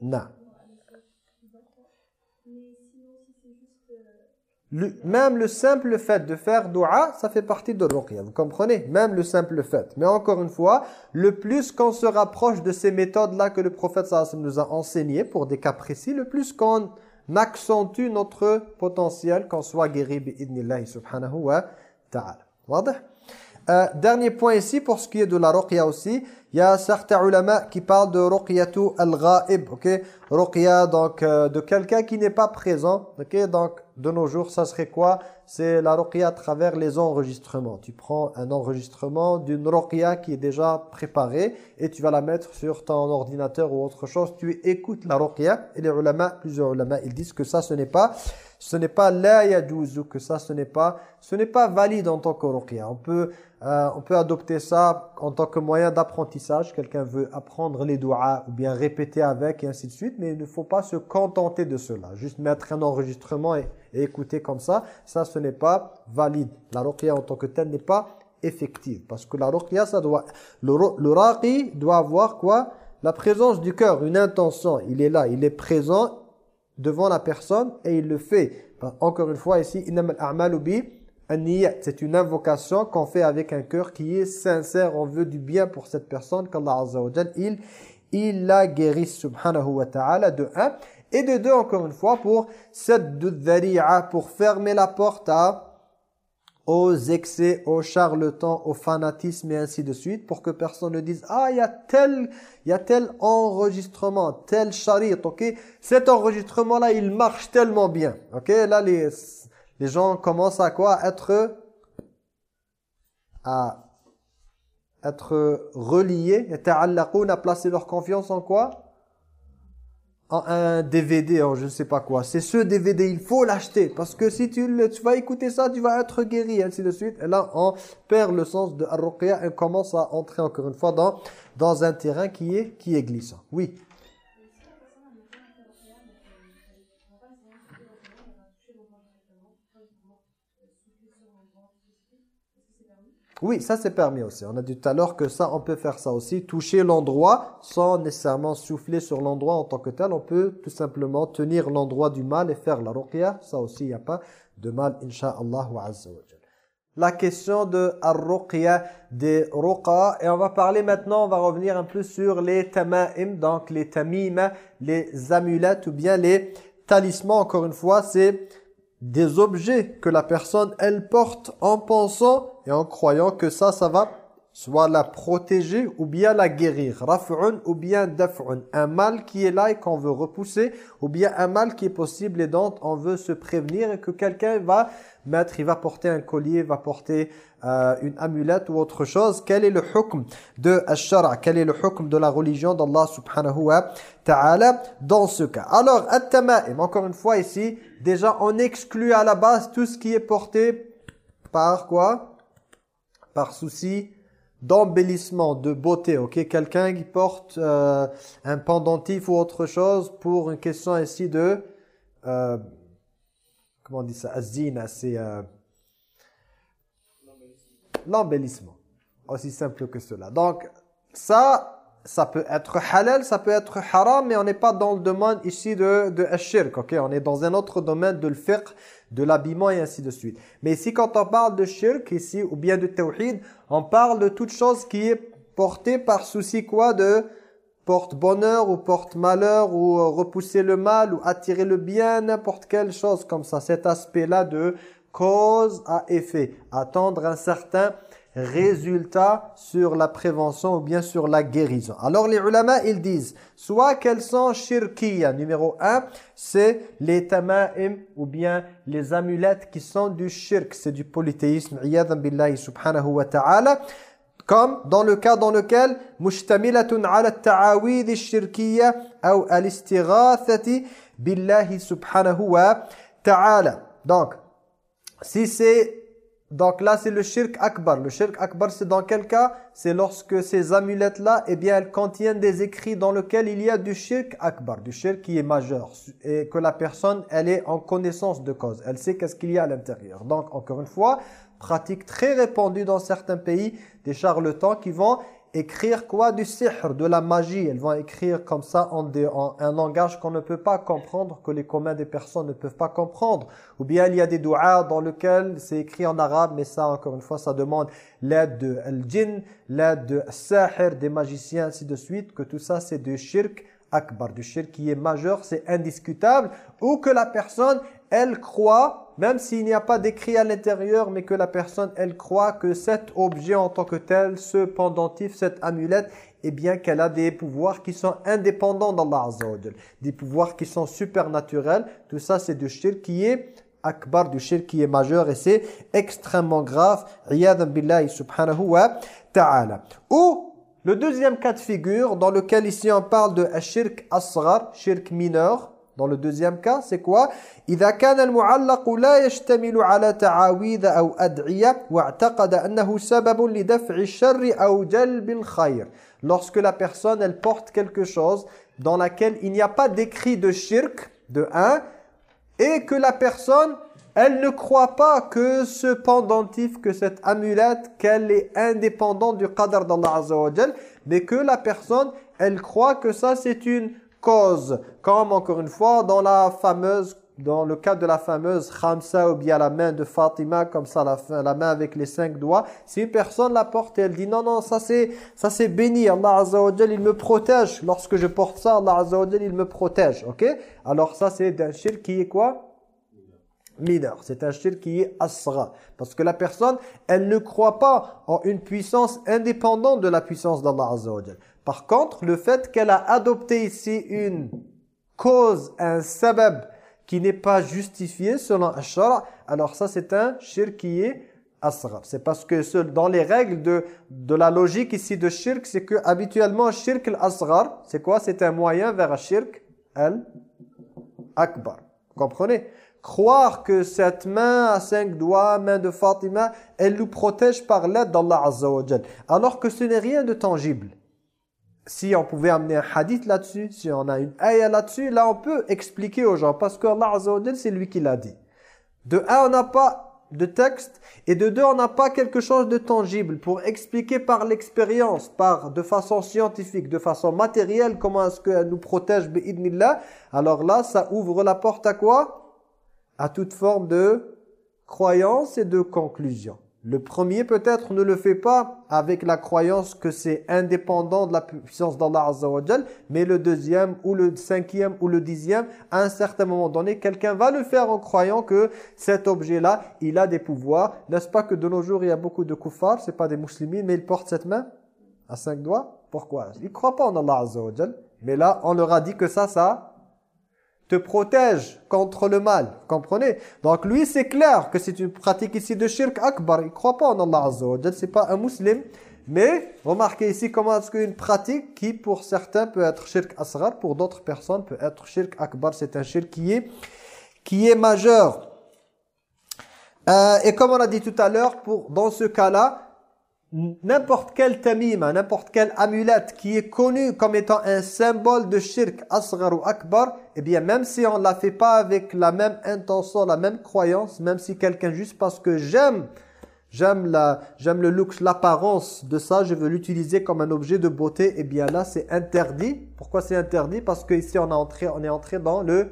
Non. Le- même le simple fait de faire dua, ça fait partie de ruqya. Vous comprenez? Même le simple fait. Mais encore une fois, le plus qu'on se rapproche de ces méthodes-là que le prophète sallallahu nous a enseignées pour des cas précis, le plus qu'on accentue notre potentiel, qu'on soit guéri bi'idnillahi subhanahu wa ta'ala. Euh, dernier point ici, pour ce qui est de la ruqya aussi, il y a certains ulama qui parlent de ruqyatu al-ghaib, ok? Ruqya, donc, euh, de quelqu'un qui n'est pas présent, ok? Donc, de nos jours, ça serait quoi? C'est la ruqya à travers les enregistrements. Tu prends un enregistrement d'une ruqya qui est déjà préparée et tu vas la mettre sur ton ordinateur ou autre chose. Tu écoutes la ruqya et les ulama, plusieurs ulama, ils disent que ça, ce n'est pas ce n'est pas la yajuzu, que ça, ce n'est pas, ce n'est pas valide en tant que ruqya. On peut, euh, on peut adopter ça en tant que moyen d'apprentissage. Quelqu'un veut apprendre les doigts ou bien répéter avec et ainsi de suite, mais il ne faut pas se contenter de cela. Juste mettre un enregistrement et, écouter comme ça, ça, ce n'est pas valide. La ruqya en tant que telle n'est pas effective. Parce que la ruqya, ça doit, le, le raqi doit avoir quoi? La présence du cœur, une intention. Il est là, il est présent devant la personne et il le fait. Encore une fois ici, c'est une invocation qu'on fait avec un cœur qui est sincère, on veut du bien pour cette personne qu'Allah Azza wa il, il la guérit subhanahu wa ta'ala de un. Et de deux, encore une fois, pour cette pour fermer la porte à aux excès, aux charlatans, au fanatisme et ainsi de suite, pour que personne ne dise « Ah, il y a tel, y a tel enregistrement, tel charit, ok? Cet enregistrement-là, il marche tellement bien, ok? Là, les, les gens commencent à quoi? À Être à être reliés, à placer leur confiance en quoi? Un- un DVD, ou je ne sais pas quoi. C'est ce DVD, il faut l'acheter. Parce que si tu, le- tu vas écouter ça, tu vas être guéri, ainsi de suite. Et là, on perd le sens de Ar-Ruqya et on commence à entrer encore une fois dans, dans un terrain qui est, qui est glissant. Oui. Oui, ça c'est permis aussi. On a dit tout à l'heure que ça, on peut faire ça aussi. Toucher l'endroit sans nécessairement souffler sur l'endroit en tant que tel. On peut tout simplement tenir l'endroit du mal et faire la ruqya. Ça aussi, il n'y a pas de mal, insha'Allah wa azza. La question de ar-ruqya, des ruqa. Et on va parler maintenant, on va revenir un peu sur les tama'im, donc les tamim, les amulettes ou bien les talismans. Encore une fois, c'est des objets que la personne, elle porte en pensant et en croyant que ça, ça va soit la protéger ou bien la guérir. Raf'un ou bien daf'un. Un mal qui est là et qu'on veut repousser ou bien un mal qui est possible et dont on veut se prévenir et que quelqu'un va mettre, il va porter un collier, va porter euh, une amulette ou autre chose. Quel est le hukm de Ash-Shara' Quel est le hukm de la religion d'Allah subhanahu wa ta'ala dans ce cas? Alors, at-tama'im, encore une fois ici, déjà on exclut à la base tout ce qui est porté par quoi? Par souci d'embellissement, de beauté, ok? Quelqu'un qui porte euh, un pendentif ou autre chose pour une question ici de... euh, comment on dit ça? Azina, c'est... euh, l'embellissement. Aussi simple que cela. Donc, ça, ça peut être halal, ça peut être haram, mais on n'est pas dans le domaine ici de, de ok? On est dans un autre domaine de le fiqh, de l'habillement et ainsi de suite. Mais ici, quand on parle de shirk, ici, ou bien de tawhid, on parle de toute chose qui est portée par souci quoi de porte-bonheur ou porte-malheur ou euh, repousser le mal ou attirer le bien, n'importe quelle chose comme ça. Cet aspect-là de cause à effet, attendre un certain résultat sur la prévention ou bien sur la guérison. Alors les ulama, ils disent, soit qu'elles sont shirkiya, numéro un, c'est les tama'im ou bien les amulettes qui sont du shirk, c'est du polythéisme, iyadan billahi subhanahu wa ta'ala, comme dans le cas dans lequel ala ta'awid shirkiya ou al-istighathati billahi subhanahu wa ta'ala. Donc, si c'est donc là c'est le shirk akbar. Le shirk akbar c'est dans quel cas? C'est lorsque ces amulettes là eh bien elles contiennent des écrits dans lesquels il y a du shirk akbar, du shirk qui est majeur et que la personne elle est en connaissance de cause. Elle sait qu'est-ce qu'il y a à l'intérieur. Donc encore une fois, pratique très répandue dans certains pays des charlatans qui vont écrire quoi Du sihr, de la magie. Elles vont écrire comme ça en, des, en un langage qu'on ne peut pas comprendre, que les communs des personnes ne peuvent pas comprendre. Ou bien il y a des douas dans lesquels c'est écrit en arabe, mais ça encore une fois ça demande l'aide de al-jinn, l'aide de sahir, des magiciens, ainsi de suite, que tout ça c'est du shirk akbar, du shirk qui est majeur, c'est indiscutable, ou que la personne elle croit, même s'il n'y a pas d'écrit à l'intérieur, mais que la personne, elle croit que cet objet en tant que tel, ce pendentif, cette amulette, eh bien qu'elle a des pouvoirs qui sont indépendants d'Allah Azza. Des pouvoirs qui sont supernaturels. Tout ça, c'est du shirk qui est akbar, du shirk qui est majeur et c'est extrêmement grave. Iyadan billahi subhanahu wa ta'ala. Ou le deuxième cas de figure, dans lequel ici on parle de shirk asghar, shirk mineur, dans le deuxième cas, c'est quoi إذا كان المعلق لا يشتمل على تعاويذ أو أدعية واعتقد أنه سبب لدفع الشر أو جلب الخير. Lorsque la personne, elle porte quelque chose dans laquelle il n'y a pas d'écrit de shirk, de un, et que la personne, elle ne croit pas que ce pendentif, que cette amulette, qu'elle est indépendante du qadr d'Allah Azza wa Jal, mais que la personne, elle croit que ça c'est une cause. Comme encore une fois dans la fameuse dans le cas de la fameuse khamsa ou bien la main de Fatima comme ça la, la main avec les cinq doigts. Si une personne la porte et elle dit non non ça c'est ça c'est béni Allah Azza wa il me protège. Lorsque je porte ça Allah Azza wa il me protège OK? Alors ça c'est d'un shirk qui est quoi? Mineur. C'est un shirk qui est asra. Parce que la personne elle ne croit pas en une puissance indépendante de la puissance d'Allah Azza wa par contre, le fait qu'elle a adopté ici une cause, un sabab qui n'est pas justifié selon Ashara, alors ça c'est un shirk qui est asghar. C'est parce que dans les règles de, de la logique ici de shirk, c'est que habituellement shirk al-asghar, c'est quoi? C'est un moyen vers un shirk al-akbar. Vous comprenez? Croire que cette main à cinq doigts, main de Fatima, elle nous protège par l'aide d'Allah Azza. Alors que ce n'est rien de tangible. Si on pouvait amener un hadith là-dessus, si on a une ayah là-dessus, là on peut expliquer aux gens. Parce que Allah Azza c'est lui qui l'a dit. De un, on n'a pas de texte et de deux, on n'a pas quelque chose de tangible pour expliquer par l'expérience, par de façon scientifique, de façon matérielle comment est-ce qu'elle nous protège bi'idnillah. Alors là, ça ouvre la porte à quoi? À toute forme de croyance et de conclusion. Le premier peut-être ne le fait pas avec la croyance que c'est indépendant de la puissance d'Allah Azza mais le deuxième ou le cinquième ou le dixième, à un certain moment donné, quelqu'un va le faire en croyant que cet objet-là, il a des pouvoirs. N'est-ce pas que de nos jours, il y a beaucoup de kuffars, c'est pas des musulmans, mais ils portent cette main à cinq doigts? Pourquoi? Ils ne croient pas en Allah Azza Mais là, on leur a dit que ça, ça te protège contre le mal. comprenez? Donc lui, c'est clair que c'est une pratique ici de shirk akbar. Il ne croit pas en Allah Azza wa Ce n'est pas un musulman. Mais remarquez ici comment est-ce qu'une pratique qui pour certains peut être shirk asghar, pour d'autres personnes peut être shirk akbar. C'est un shirk qui est, qui est majeur. Euh, et comme on a dit tout à l'heure, pour dans ce cas-là, n'importe quel tamima, n'importe quelle amulette qui est connue comme étant un symbole de shirk asghar ou akbar, eh bien même si on ne la fait pas avec la même intention, la même croyance, même si quelqu'un juste parce que j'aime j'aime la j'aime le look, l'apparence de ça, je veux l'utiliser comme un objet de beauté, eh bien là c'est interdit. Pourquoi c'est interdit? Parce que ici on, a entré, on est entré dans le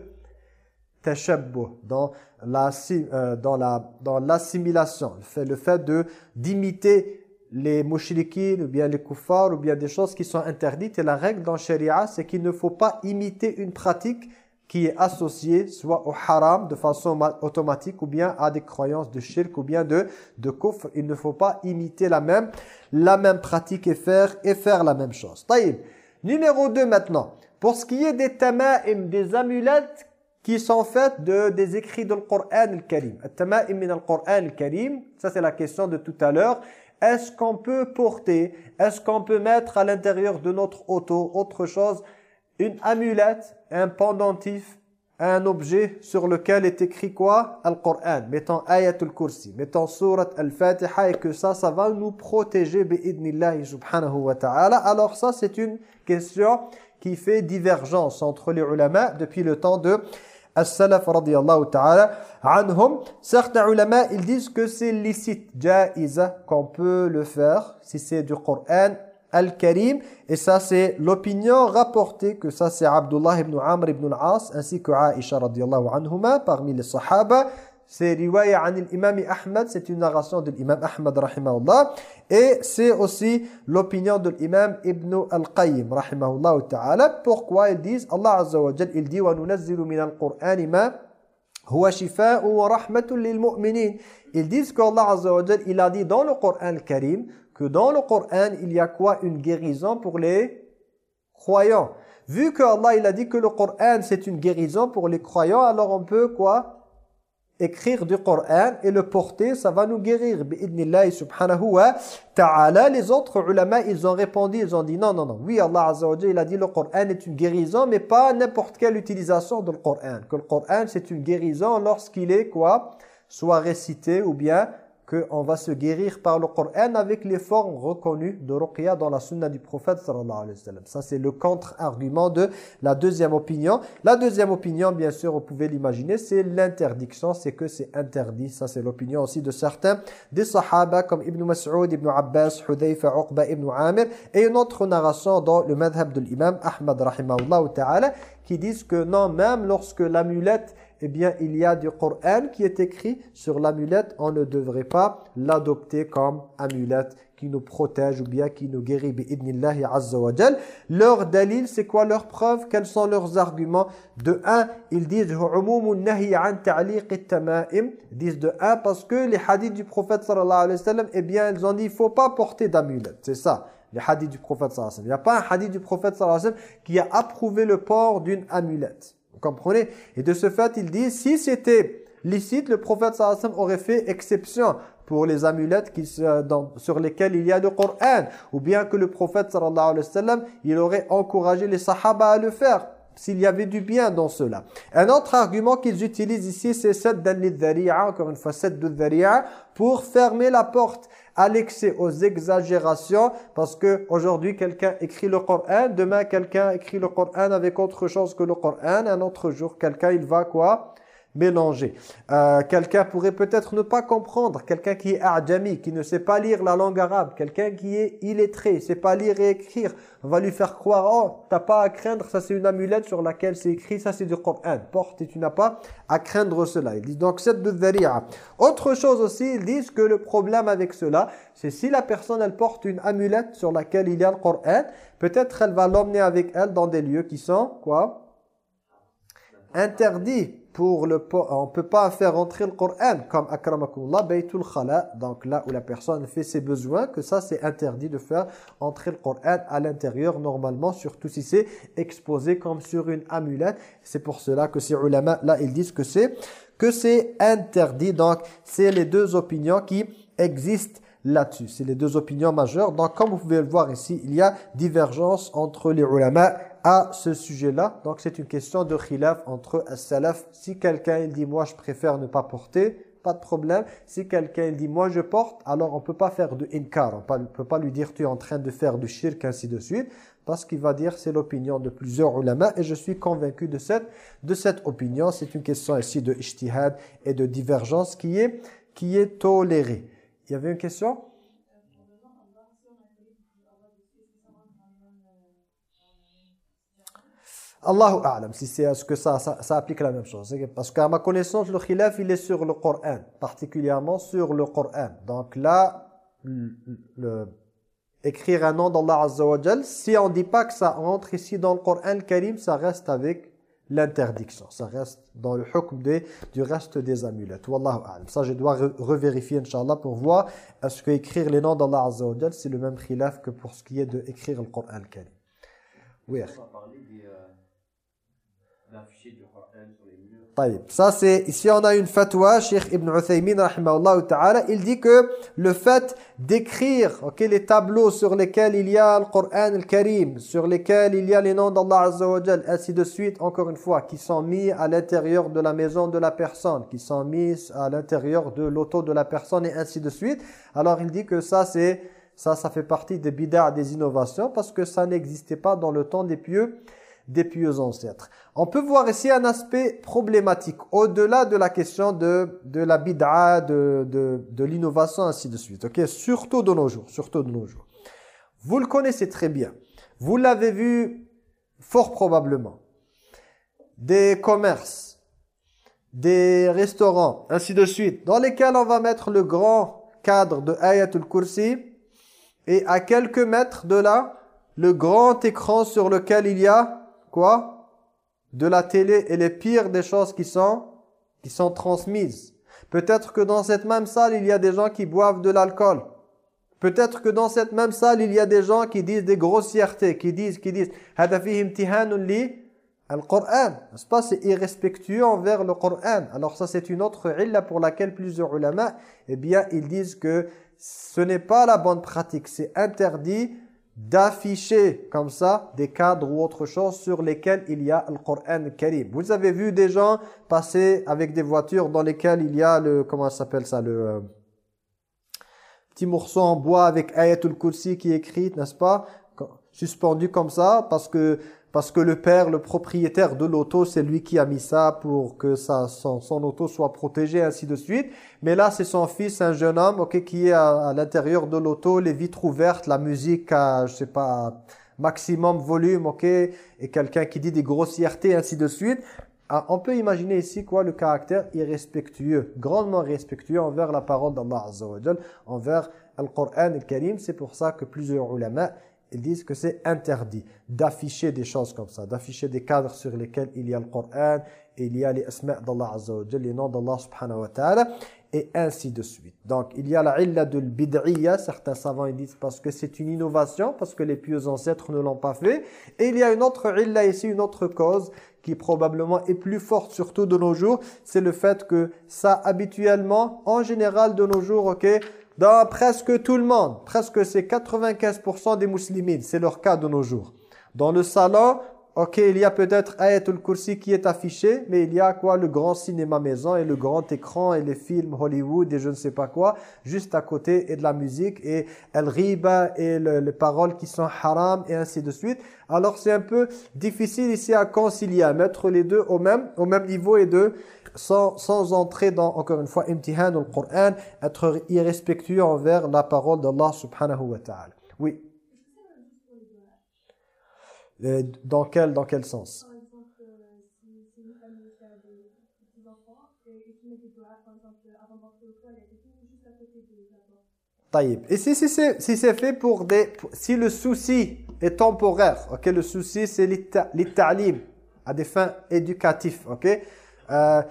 dans la euh, dans la dans l'assimilation, le fait, le fait de d'imiter les mouchriquines ou bien les kuffars ou bien des choses qui sont interdites. Et la règle dans Sharia, c'est qu'il ne faut pas imiter une pratique qui est associée soit au haram de façon automatique ou bien à des croyances de shirk ou bien de, de kufr. Il ne faut pas imiter la même, la même pratique et faire, et faire la même chose. Taïb. Numéro 2 maintenant. Pour ce qui est des tama'im, des amulettes qui sont faites de, des écrits du Coran al-Karim. Tama'im min al-Coran al-Karim, ça c'est la question de tout à l'heure est-ce qu'on peut porter, est-ce qu'on peut mettre à l'intérieur de notre auto autre chose, une amulette, un pendentif, un objet sur lequel est écrit quoi? Al-Qur'an, mettons Ayatul Kursi, mettons Surat Al-Fatiha et que ça, ça va nous protéger bi'idnillahi subhanahu wa ta'ala. Alors ça, c'est une question qui fait divergence entre les ulama depuis le temps de as-salaf radiyallahu ta'ala anhum. Certains ulama, ils disent que c'est licite, ja'iza, qu'on peut le faire si c'est du Coran al-Karim. Et ça, c'est l'opinion rapportée que ça, c'est Abdullah ibn Amr ibn al-As ainsi que Aisha radiyallahu anhuma parmi les sahaba. C'est riwaya an l'imam Ahmad, c'est une narration de l'imam Ahmad rahimahullah et c'est aussi l'opinion de l'imam Ibn al-Qayyim rahimahullah ta'ala. Pourquoi ils disent Allah azza wa jalla il dit wa nunazzilu min al-Qur'ani ma huwa shifaa'un wa rahmatun lil mu'minin. Ils disent qu'Allah azza wa jalla il a dit dans le Coran Karim que dans le Coran il y a quoi? Une guérison pour les croyants. Vu que Allah il a dit que le Coran c'est une guérison pour les croyants, alors on peut quoi? Écrire du Coran et le porter, ça va nous guérir. subhanahu wa ta'ala. Les autres ulama, ils ont répondu, ils ont dit non, non, non. Oui, Allah Azza il a dit le Coran est une guérison, mais pas n'importe quelle utilisation du Coran. Que le Coran, c'est une guérison lorsqu'il est quoi Soit récité ou bien qu'on va se guérir par le Coran avec les formes reconnues de Ruqya dans la sunna du prophète sallallahu alayhi wa sallam. Ça c'est le contre-argument de la deuxième opinion. La deuxième opinion, bien sûr, vous pouvez l'imaginer, c'est l'interdiction, c'est que c'est interdit. Ça c'est l'opinion aussi de certains des sahaba comme Ibn Mas'ud, Ibn Abbas, Hudayfa, Uqba, Ibn Amir et une autre narration dans le madhab de l'imam Ahmad rahimahullah ta'ala qui disent que non, même lorsque l'amulette eh bien, il y a du Coran qui est écrit sur l'amulette. On ne devrait pas l'adopter comme amulette qui nous protège ou bien qui nous guérit bi'idnillahi azza wa jal. Leur dalil, c'est quoi leur preuve? Quels sont leurs arguments? De un, ils disent nahi an Ils disent de un parce que les hadiths du prophète sallallahu alayhi wa sallam, eh bien, ils ont dit il faut pas porter d'amulette. C'est ça les hadiths du prophète sallallahu alayhi wa sallam. Il n'y a pas un hadith du prophète sallallahu alayhi wa sallam qui a approuvé le port d'une amulette. Vous comprenez? Et de ce fait, il dit, si c'était licite, le prophète sallam aurait fait exception pour les amulettes qui, dans, sur lesquelles il y a le Coran. Ou bien que le prophète sallallahu alayhi wa sallam, il aurait encouragé les sahaba à le faire. s'il y avait du bien dans cela. Un autre argument qu'ils utilisent ici, c'est cette encore une fois, cette pour fermer la porte à l'excès, aux exagérations, parce que aujourd'hui quelqu'un écrit le Coran, demain quelqu'un écrit le Coran avec autre chose que le Coran, un autre jour quelqu'un il va quoi? Mélanger. Euh, quelqu'un pourrait peut-être ne pas comprendre, quelqu'un qui est adjami, qui ne sait pas lire la langue arabe, quelqu'un qui est illettré, ne sait pas lire et écrire, on va lui faire croire, oh, t'as pas à craindre, ça c'est une amulette sur laquelle c'est écrit, ça c'est du Coran, porte et tu n'as pas à craindre cela. Ils disent donc c'est de dhari'a. Autre chose aussi, ils disent que le problème avec cela, c'est si la personne elle porte une amulette sur laquelle il y a le Coran, peut-être elle va l'emmener avec elle dans des lieux qui sont, quoi? Interdits pour le on peut pas faire entrer le Coran comme akramakumullah baytul khala donc là où la personne fait ses besoins que ça c'est interdit de faire entrer le Coran à l'intérieur normalement surtout si c'est exposé comme sur une amulette c'est pour cela que ces ulama là ils disent que c'est que c'est interdit donc c'est les deux opinions qui existent là-dessus. C'est les deux opinions majeures. Donc, comme vous pouvez le voir ici, il y a divergence entre les ulama à ce sujet-là. Donc, c'est une question de khilaf entre as-salaf. Si quelqu'un dit « moi, je préfère ne pas porter », pas de problème. Si quelqu'un dit « moi, je porte », alors on peut pas faire de inkar. On ne peut pas lui dire « tu es en train de faire du shirk », ainsi de suite. Parce qu'il va dire c'est l'opinion de plusieurs ulama et je suis convaincu de cette, de cette opinion. C'est une question ici de ijtihad et de divergence qui est, qui est tolérée. Il y avait une question? Allahu A'lam, si c'est ce que ça, ça, applique la même chose. Parce qu'à ma connaissance, le khilaf, il est sur le Coran, particulièrement sur le Coran. Donc là, le, écrire un nom d'Allah Azza wa si on ne dit pas que ça entre ici dans le Coran Karim, ça reste avec l'interdiction. Ça reste dans le hukm du reste des amulettes. Wallahu a'lam. Ça, je dois revérifier, Inch'Allah, pour voir est-ce que écrire les noms d'Allah Azza wa c'est le même khilaf que pour ce qui est d'écrire le Coran Karim. Oui, Ça c'est, ici on a une fatwa, Ibn Uthaymin ta'ala, il dit que le fait d'écrire ok, les tableaux sur lesquels il y a le Coran al-Karim, sur lesquels il y a les noms d'Allah Azza ainsi de suite, encore une fois, qui sont mis à l'intérieur de la maison de la personne, qui sont mis à l'intérieur de l'auto de la personne et ainsi de suite. Alors il dit que ça c'est, ça, ça fait partie des bid'ah, des innovations, parce que ça n'existait pas dans le temps des pieux des pieux ancêtres. On peut voir ici un aspect problématique, au-delà de la question de, de la bid'a, de, de, de l'innovation, ainsi de suite. ok? Surtout de nos jours, surtout de nos jours. Vous le connaissez très bien. Vous l'avez vu fort probablement. Des commerces, des restaurants, ainsi de suite, dans lesquels on va mettre le grand cadre de Ayatul Kursi, et à quelques mètres de là, le grand écran sur lequel il y a quoi? De la télé et les pires des choses qui sont, qui sont transmises. Peut-être que dans cette même salle, il y a des gens qui boivent de l'alcool. Peut-être que dans cette même salle, il y a des gens qui disent des grossièretés, qui disent, qui disent, Al-Qur'an, n'est-ce pas? C'est irrespectueux envers le Qur'an. Alors ça, c'est une autre illa pour laquelle plusieurs ulama, eh bien, ils disent que ce n'est pas la bonne pratique. C'est interdit d'afficher comme ça des cadres ou autre chose sur lesquels il y a le Coran Karim. Vous avez vu des gens passer avec des voitures dans lesquelles il y a le, comment s'appelle ça, le euh, petit morceau en bois avec Ayatul Kursi qui est écrit, n'est-ce pas? Suspendu comme ça parce que parce que le père, le propriétaire de l'auto, c'est lui qui a mis ça pour que ça, son, son auto soit protégée, ainsi de suite. Mais là, c'est son fils, un jeune homme, ok, qui est à, l'intérieur de l'auto, les vitres ouvertes, la musique à, je sais pas, maximum volume, ok, et quelqu'un qui dit des grossièretés, ainsi de suite. Ah, on peut imaginer ici quoi le caractère irrespectueux, grandement respectueux envers la parole d'Allah envers le Coran le Karim. C'est pour ça que plusieurs ulama ils disent que c'est interdit d'afficher des choses comme ça, d'afficher des cadres sur lesquels il y a le Coran, il y a les asma' d'Allah Azza les noms d'Allah subhanahu wa ta'ala, et ainsi de suite. Donc, il y a la illa de l'bid'iyya, certains savants ils disent parce que c'est une innovation, parce que les pieux ancêtres ne l'ont pas fait, et il y a une autre illa ici, une autre cause, qui probablement est plus forte, surtout de nos jours, c'est le fait que ça habituellement, en général de nos jours, ok, dans presque tout le monde, presque c'est 95% des musulmans, c'est leur cas de nos jours. Dans le salon, Ok, il y a peut-être Ayatul Kursi qui est affiché, mais il y a quoi? Le grand cinéma maison et le grand écran et les films Hollywood et je ne sais pas quoi, juste à côté et de la musique et El Riba et le- les paroles qui sont haram et ainsi de suite. Alors c'est un peu difficile ici à concilier, à mettre les deux au même, au même niveau et de sans, sans entrer dans, encore une fois, imtihan au Coran, être irrespectueux envers la parole d'Allah subhanahu wa ta'ala. Oui. Euh, Dans quel, dans quel sens? Si. Taïb. Et si, si c'est si c'est fait pour des... pour- si le souci est temporaire, ok, le souci c'est l'italim, à des fins éducatives, ok Euh,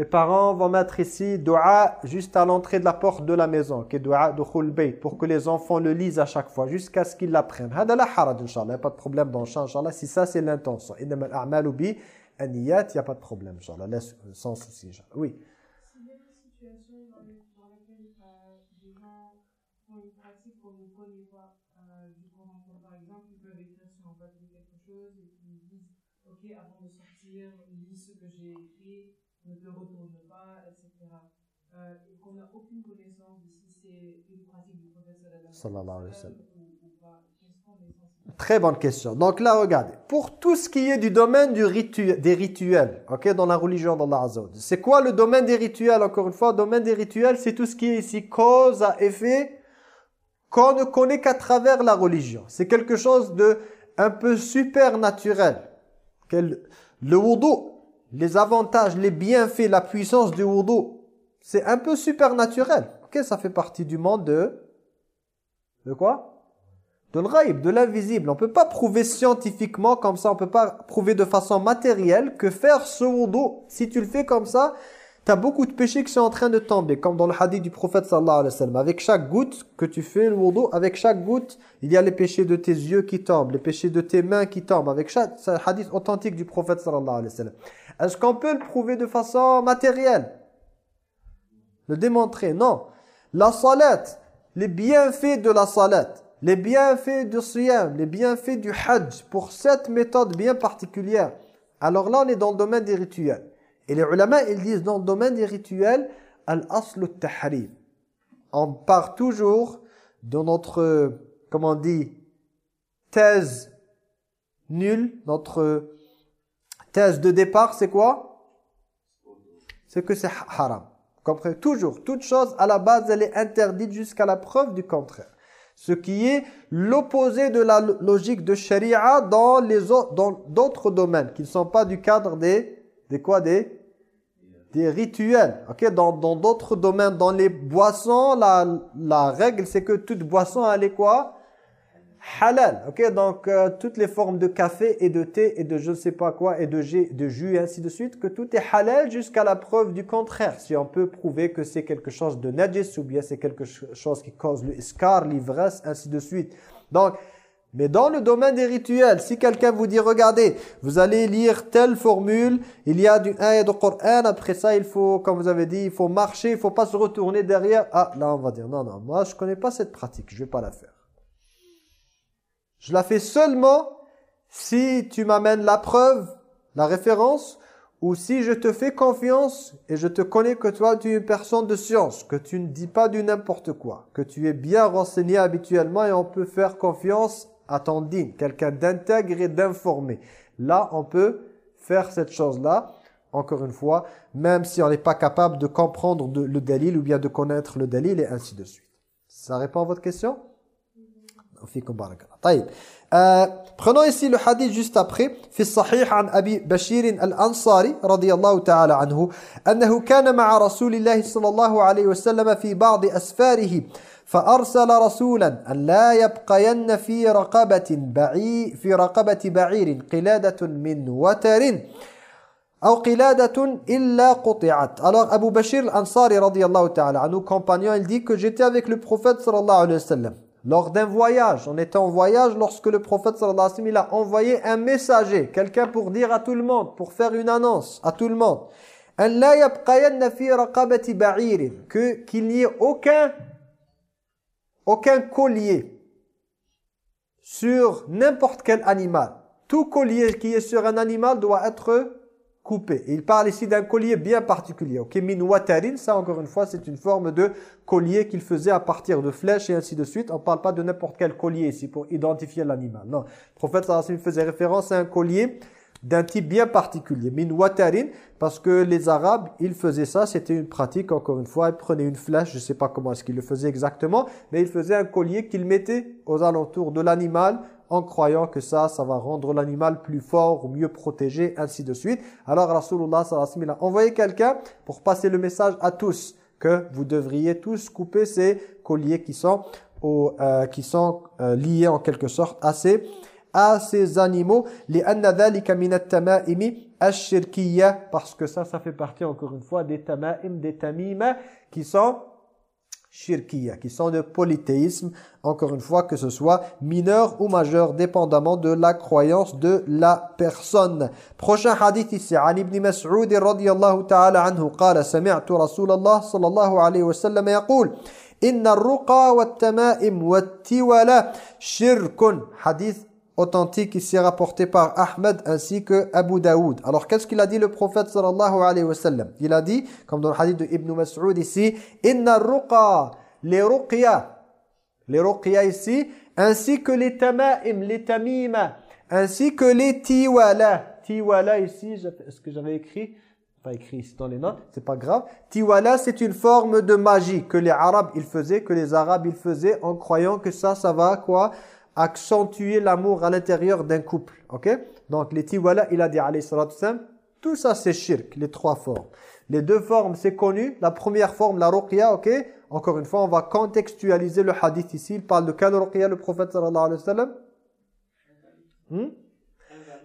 Les parents vont mettre ici dua juste à l'entrée de la porte de la maison, ok, dua de pour que les enfants le lisent à chaque fois, jusqu'à ce qu'ils l'apprennent. Hada la haraj, Inch'Allah, pas de problème dans le champ, Inch'Allah, si ça c'est l'intention. Innama al-a'malu bi aniyat, il n'y a pas de problème, Inch'Allah, laisse- sans souci, Inch'Allah. Oui. Euh, euh, Ok, avant de sortir, lis ce que j'ai écrit, ne te retourne pas, etc. Euh, et qu'on n'a aucune connaissance de si c'est une pratique du prophète Sallallahu alayhi wa sallam. ou, ou pas. Qu'est-ce qu'on est censé Très bonne question. Donc là, regardez. Pour tout ce qui est du domaine du des rituels, ok, dans la religion d'Allah Azza. C'est quoi le domaine des rituels Encore une fois, le domaine des rituels, c'est tout ce qui est ici cause à effet qu'on ne connaît qu'à travers la religion. C'est quelque chose de un peu supernaturel. Le wudu, les avantages, les bienfaits, la puissance du wudu, c'est un peu supernaturel. Ok, ça fait partie du monde de... De quoi? De l'ghaïb, de l'invisible. On ne peut pas prouver scientifiquement comme ça, on ne peut pas prouver de façon matérielle que faire ce wudu, si tu le fais comme ça, tu as beaucoup de péchés qui sont en train de tomber, comme dans le hadith du prophète sallallahu alayhi wa sallam. Avec chaque goutte que tu fais le wudu, avec chaque goutte, il y a les péchés de tes yeux qui tombent, les péchés de tes mains qui tombent, avec chaque hadith authentique du prophète sallallahu alayhi wa sallam. Est-ce qu'on peut le prouver de façon matérielle? Le démontrer? Non. La salat, les bienfaits de la salat, les bienfaits du siyam, les bienfaits du hajj, pour cette méthode bien particulière. Alors là, on est dans le domaine des rituels. Et les ulama, ils disent dans le domaine des rituels, al-aslu tahrim. On part toujours de notre, comment on dit, thèse nulle, notre thèse de départ, c'est quoi? C'est que c'est haram. Comprenez? Toujours, toute chose à la base, elle est interdite jusqu'à la preuve du contraire. Ce qui est l'opposé de la lo- logique de sharia dans les d'autres domaines qui ne sont pas du cadre des des quoi? Des des rituels. OK, dans d'autres domaines dans les boissons, la la règle c'est que toute boisson elle est quoi? Halal. OK, donc euh, toutes les formes de café et de thé et de je ne sais pas quoi et de de jus et ainsi de suite que tout est halal jusqu'à la preuve du contraire. Si on peut prouver que c'est quelque chose de najis ou bien c'est quelque ch- chose qui cause le iskar, l'ivresse, ainsi de suite. Donc mais dans le domaine des rituels, si quelqu'un vous dit, regardez, vous allez lire telle formule, il y a du ayat de Coran, après ça, il faut, comme vous avez dit, il faut marcher, il faut pas se retourner derrière. Ah, là, on va dire, non, non, moi, je connais pas cette pratique, je vais pas la faire. Je la fais seulement si tu m'amènes la preuve, la référence, ou si je te fais confiance et je te connais que toi tu es une personne de science, que tu ne dis pas du n'importe quoi, que tu es bien renseigné habituellement et on peut faire confiance à ton digne, quelqu'un d'intègre et d'informé. Là, on peut faire cette chose-là, encore une fois, même si on n'est pas capable de comprendre de- le dalil ou bien de connaître le dalil et ainsi de suite. Ça répond à votre question فيكم بارك الله طيب آه prenons ici le hadith juste après في الصحيح عن أبي بشير الأنصاري رضي الله تعالى عنه أنه كان مع رسول الله صلى الله عليه وسلم في بعض أسفاره فأرسل رسولا أن لا يبقين في رقبة بعير في رقبة بعير قلادة من وتر أو قلادة إلا قطعت. Alors Abu Bashir al-Ansari radiyallahu ta'ala, anhu compagnon, il dit que j'étais avec le prophète sallallahu alayhi wa sallam. Lors d'un voyage, on était en voyage lorsque le prophète sallallahu alayhi wa sallam, il a envoyé un messager, quelqu'un pour dire à tout le monde, pour faire une annonce à tout le monde. أن لا يبقين في رقبة بعير que qu'il n'y ait aucun aucun collier sur n'importe quel animal tout collier qui est sur un animal doit être coupé. Il parle ici d'un collier bien particulier. Ok, min ça encore une fois, c'est une forme de collier qu'il faisait à partir de flèches et ainsi de suite. On ne parle pas de n'importe quel collier ici pour identifier l'animal. Non, le prophète faisait référence à un collier d'un type bien particulier, min watarin, parce que les Arabes, ils faisaient ça, c'était une pratique, encore une fois, ils prenaient une flèche, je ne sais pas comment est-ce qu'ils le faisaient exactement, mais ils faisaient un collier qu'ils mettaient aux alentours de l'animal, en croyant que ça, ça va rendre l'animal plus fort ou mieux protégé, ainsi de suite. Alors Rasulullah sallallahu a envoyé quelqu'un pour passer le message à tous, que vous devriez tous couper ces colliers qui sont, au, euh, qui sont euh, liés en quelque sorte à ces à ces animaux parce que ça ça fait partie encore une fois des tama'im des tamima qui sont shirkiya qui sont de polythéisme encore une fois que ce soit mineur ou majeur dépendamment de la croyance de la personne prochain hadith ici عن ابن مسعود رضي الله تعالى عنه قال سمعت رسول الله صلى الله عليه وسلم يقول إن الرقى والتمائم والتولى شرك حديث authentique ici rapporté par Ahmed ainsi que Abu Daoud. Alors qu'est-ce qu'il a dit le prophète sallallahu alayhi wa sallam? Il a dit, comme dans le hadith de Ibn Mas'ud ici, « Inna ruqa » les ruqya, les ruqya ici, ainsi que les tama'im, les tamima, ainsi que les tiwala. Tiwala ici, est-ce que j'avais écrit? Pas écrit ici dans les notes, c'est pas grave. Tiwala, c'est une forme de magie que les Arabes ils faisaient, que les Arabes ils faisaient en croyant que ça, ça va quoi? Accentuer l'amour à l'intérieur d'un couple. Ok? Donc les tiwala, il a dit alayhi salatu tout ça c'est shirk, les trois formes. Les deux formes, c'est connu. La première forme, la ruqya, ok? Encore une fois, on va contextualiser le hadith ici. Il parle de quelle ruqya, le prophète sallallahu alayhi wa sallam? Hmm?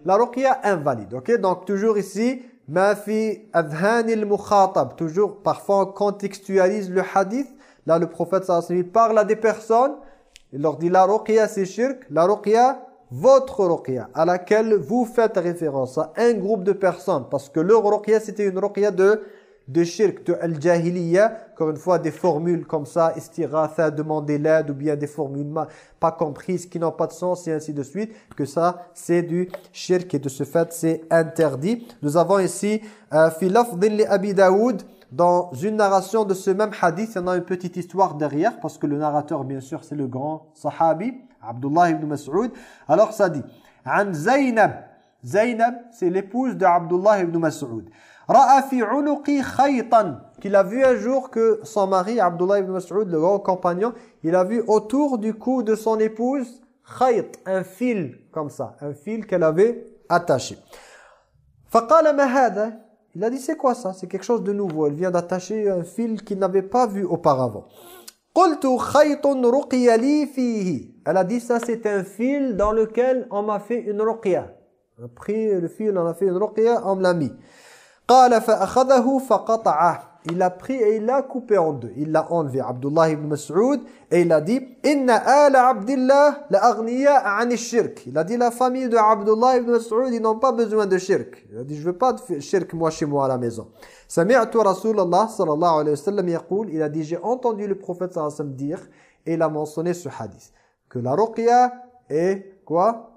La ruqya invalide, ok? Donc toujours ici, ma fi adhanil mukhatab. Toujours, parfois on contextualise le hadith. Là, le prophète sallallahu alayhi wa sallam parle à des personnes il leur dit la ruqya c'est shirk, la ruqya votre ruqya à laquelle vous faites référence à un groupe de personnes. Parce que leur ruqya c'était une ruqya de de shirk, de al-jahiliya, encore une fois des formules comme ça, istighatha, demander l'aide ou bien des formules pas comprises qui n'ont pas de sens et ainsi de suite, que ça c'est du shirk et de ce fait c'est interdit. Nous avons ici euh, fi li Abi Daoud dans une narration de ce même hadith, il y en a une petite histoire derrière, parce que le narrateur, bien sûr, c'est le grand sahabi, Abdullah ibn Mas'ud. Alors ça dit, « An Zaynab » Zaynab, c'est l'épouse de Abdullah ibn Mas'ud. « Ra'a fi unuqi khaytan » qu'il a vu un jour que son mari, Abdullah ibn Mas'ud, le grand compagnon, il a vu autour du cou de son épouse khayt, un fil comme ça, un fil qu'elle avait attaché. « Faqala ma hada » Il a dit, c'est quoi ça? C'est quelque chose de nouveau. Elle vient d'attacher un fil qu'il n'avait pas vu auparavant. Elle a dit, ça c'est un fil dans lequel on m'a fait une ruqya. On a pris le fil, on a fait une ruqya, on me l'a mis. Il l'a pris et il l'a coupé en deux. Il l'a enlevé, Abdullah ibn Mas'ud, et il a dit Inna ala Abdillah la an shirk. Il a dit la famille de Abdullah ibn Mas'ud, ils n'ont pas besoin de shirk. Il a dit je veux pas de shirk moi chez moi à la maison. Sami'tu Rasulullah sallallahu alayhi wa sallam yaqul, il a dit j'ai entendu le prophète sallallahu alayhi wa sallam dire et il a mentionné ce hadith que la ruqya est quoi?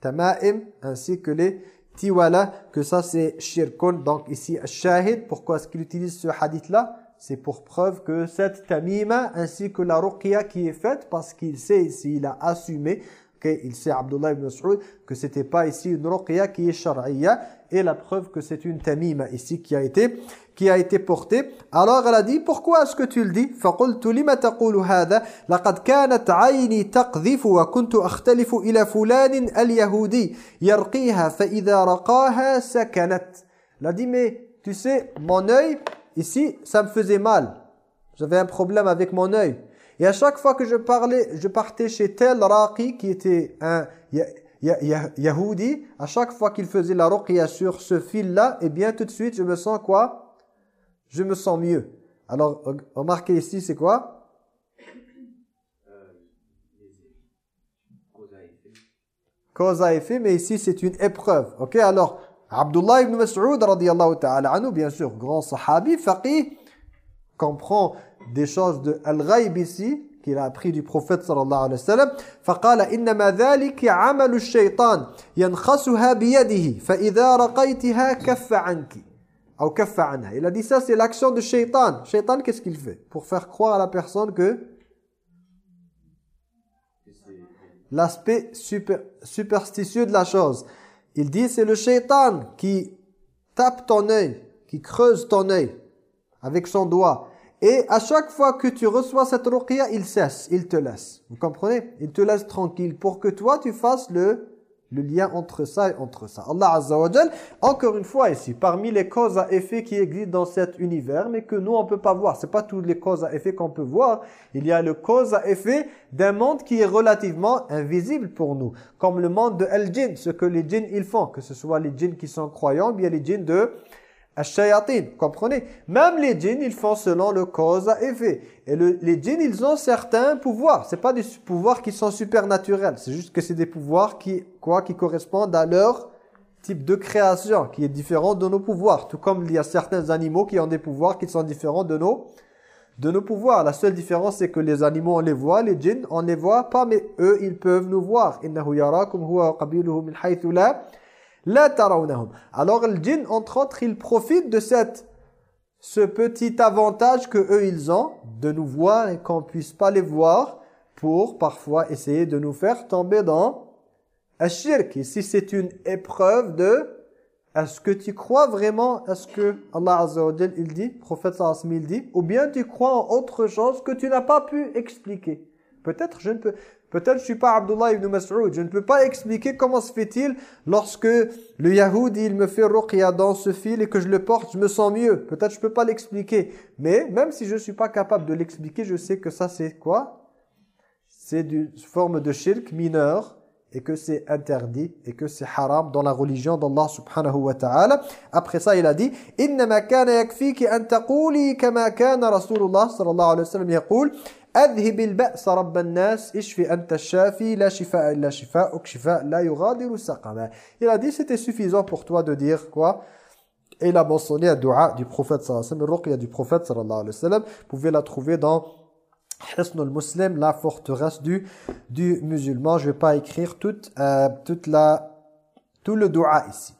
Tama'im ainsi que les tiwala, que ça c'est shirkun. Donc ici, shahid, pourquoi est-ce qu'il utilise ce hadith-là? C'est pour preuve que cette tamima ainsi que la ruqya qui est faite, parce qu'il sait ici, il a assumé, il sait Abdullah ibn Mas'ud, que c'était pas ici une ruqya qui est shar'iyya, et la preuve que c'est une tamima ici qui a été qui a été portée. Alors elle a dit pourquoi est-ce que tu le dis فقلت لما تقول هذا لقد كانت عيني تقذف وكنت أختلف إلى فلان اليهودي يرقيها فإذا رقاها سكنت. Elle a dit mais tu sais mon œil ici ça me faisait mal. J'avais un problème avec mon œil. Et à chaque fois que je parlais, je partais chez tel raqi qui était un Yahudi, à chaque fois qu'il faisait la ruqya sur ce fil-là, et eh bien tout de suite, je me sens quoi Je me sens mieux. Alors, remarquez ici, c'est quoi Cause à effet, mais ici, c'est une épreuve. Ok, alors, Abdullah ibn Mas'ud, radiyallahu ta'ala anhu, bien sûr, grand sahabi, faqih, comprend des choses de al-ghaib ici, qu'il a appris du prophète sallallahu alayhi wa sallam فقال إنما ذلك عمل الشيطان ينخسها بيده فإذا رقيتها كف عنك أو كف عنها il a dit ça c'est l'action de shaitan shaitan qu'est-ce qu'il fait pour faire croire à la personne que l'aspect super, superstitieux de la chose. Il dit c'est le shaitan qui tape ton œil qui creuse ton œil avec son doigt. Et à chaque fois que tu reçois cette ruqya, il cesse, il te laisse. Vous comprenez? Il te laisse tranquille pour que toi tu fasses le, le lien entre ça et entre ça. Allah Azza wa encore une fois ici, parmi les causes à effet qui existent dans cet univers, mais que nous on peut pas voir. C'est pas toutes les causes à effet qu'on peut voir. Il y a le cause à effet d'un monde qui est relativement invisible pour nous. Comme le monde de Al-Jinn, ce que les djinns ils font, que ce soit les djinns qui sont croyants, bien les djinns de comprenez? Même les djinns, ils font selon le cause à effet. Et le, les djinns, ils ont certains pouvoirs. C'est pas des pouvoirs qui sont supernaturels. C'est juste que c'est des pouvoirs qui, quoi, qui correspondent à leur type de création, qui est différent de nos pouvoirs. Tout comme il y a certains animaux qui ont des pouvoirs qui sont différents de nos, de nos pouvoirs. La seule différence, c'est que les animaux, on les voit, les djinns, on les voit pas, mais eux, ils peuvent nous voir. « Innahu yarakum huwa qabiluhu min haythu la » Alors le djinn, entre autres, il profite de cette, ce petit avantage que eux ils ont, de nous voir et qu'on puisse pas les voir, pour parfois essayer de nous faire tomber dans un shirk. Ici c'est une épreuve de, est-ce que tu crois vraiment à ce que Allah Azza wa il dit, prophète sallallahu il dit, ou bien tu crois en autre chose que tu n'as pas pu expliquer. Peut-être je ne peux... Peut-être je suis pas Abdullah ibn Mas'ud. Je ne peux pas expliquer comment se fait-il lorsque le Yahoud il me fait ruqya dans ce fil et que je le porte, je me sens mieux. Peut-être je peux pas l'expliquer. Mais même si je suis pas capable de l'expliquer, je sais que ça c'est quoi? C'est une forme de shirk mineur et que c'est interdit et que c'est haram dans la religion d'Allah subhanahu wa ta'ala. Après ça, il a dit « Innama kana yakfiki an taquli kama kana Rasulullah sallallahu alayhi wa sallam yaqul » أذهب البأس رب الناس اشفي أنت الشافي لا شفاء إلا شفاءك شفاء لا يغادر سقما Il a dit c'était suffisant pour toi de dire quoi Et il a mentionné un dua du prophète sallallahu alayhi wa sallam, ruqya du prophète sallallahu alayhi wa sallam. Vous pouvez la trouver dans Hisn al-Muslim, la forteresse du, du musulman. Je ne vais pas écrire toute, euh, toute la, tout le dua ici.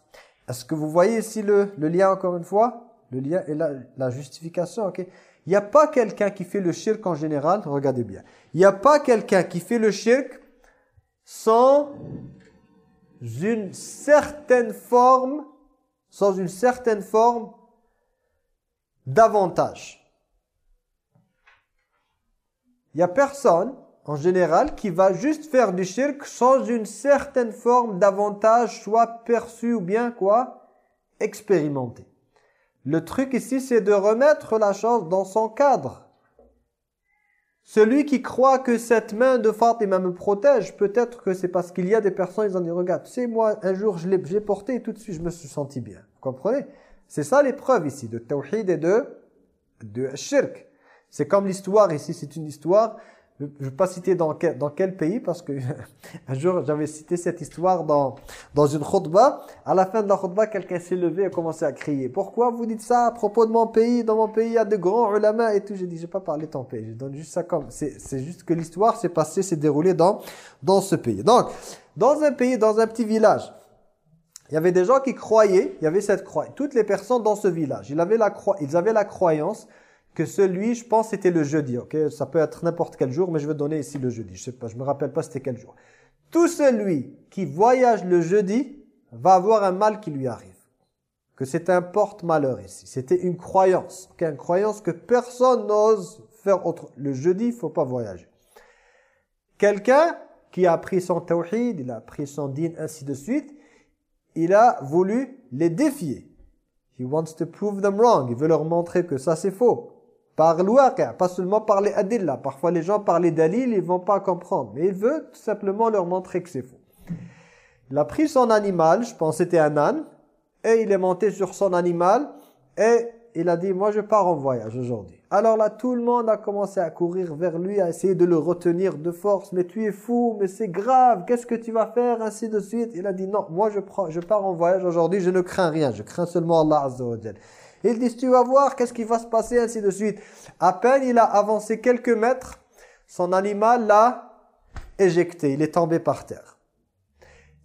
Est-ce que vous voyez ici le, le lien encore une fois Le lien et la, la justification, ok Il n'y a pas quelqu'un qui fait le shirk en général, regardez bien. Il n'y a pas quelqu'un qui fait le shirk sans une certaine forme, sans une certaine forme d'avantage. Il n'y a personne, en général, qui va juste faire du shirk sans une certaine forme d'avantage, soit perçu ou bien quoi, expérimenté. Le truc ici, c'est de remettre la chose dans son cadre. Celui qui croit que cette main de Fatima me protège, peut-être que c'est parce qu'il y a des personnes, ils ont dit, regarde, tu sais, moi, un jour, je l'ai porté et tout de suite, je me suis senti bien. Vous comprenez? C'est ça l'épreuve ici, de tawhid et de, de shirk. C'est comme l'histoire ici, c'est une histoire je ne vais pas citer dans quel, pays parce que un jour j'avais cité cette histoire dans, dans une khutbah. À la fin de la khutbah, quelqu'un s'est levé et a commencé à crier. Pourquoi vous dites ça à propos de mon pays? Dans mon pays, il y a de grands ulama et tout. J'ai dit, je vais pas parler de ton pays. Je donne juste ça comme... C'est juste que l'histoire s'est passée, s'est déroulée dans, dans ce pays. Donc, dans un pays, dans un petit village, il y avait des gens qui croyaient, il y avait cette croyance. Toutes les personnes dans ce village, ils avaient la, ils avaient la croyance que celui, je pense, c'était le jeudi. ok? Ça peut être n'importe quel jour, mais je vais donner ici le jeudi. Je sais pas, je me rappelle pas c'était quel jour. Tout celui qui voyage le jeudi va avoir un mal qui lui arrive. Que c'est un porte-malheur ici. C'était une croyance. ok? Une croyance que personne n'ose faire autre. Le jeudi, il faut pas voyager. Quelqu'un qui a pris son tawhid, il a pris son din, ainsi de suite, il a voulu les défier. He wants to prove them wrong. Il veut leur montrer que ça c'est faux par l'ouaqia, pas seulement par les adillah. Parfois les gens par les dalil, ils vont pas comprendre. Mais il veut tout simplement leur montrer que c'est faux. Il a pris son animal, je pense c'était un âne, et il est monté sur son animal, et il a dit, moi je pars en voyage aujourd'hui. Alors là, tout le monde a commencé à courir vers lui, à essayer de le retenir de force. Mais tu es fou, mais c'est grave, qu'est-ce que tu vas faire, ainsi de suite. Il a dit, non, moi je, je pars en voyage aujourd'hui, je ne crains rien, je crains seulement Allah Azza wa il dit, tu vas voir, qu'est-ce qui va se passer, ainsi de suite. À peine il a avancé quelques mètres, son animal l'a éjecté, il est tombé par terre.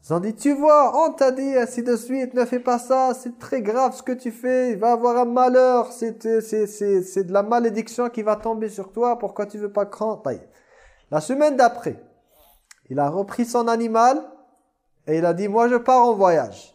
Ils ont dit, tu vois, on t'a dit ainsi de suite, ne fais pas ça, c'est très grave ce que tu fais, il va avoir un malheur, c'est de la malédiction qui va tomber sur toi, pourquoi tu veux pas craindre La semaine d'après, il a repris son animal et il a dit, moi je pars en voyage.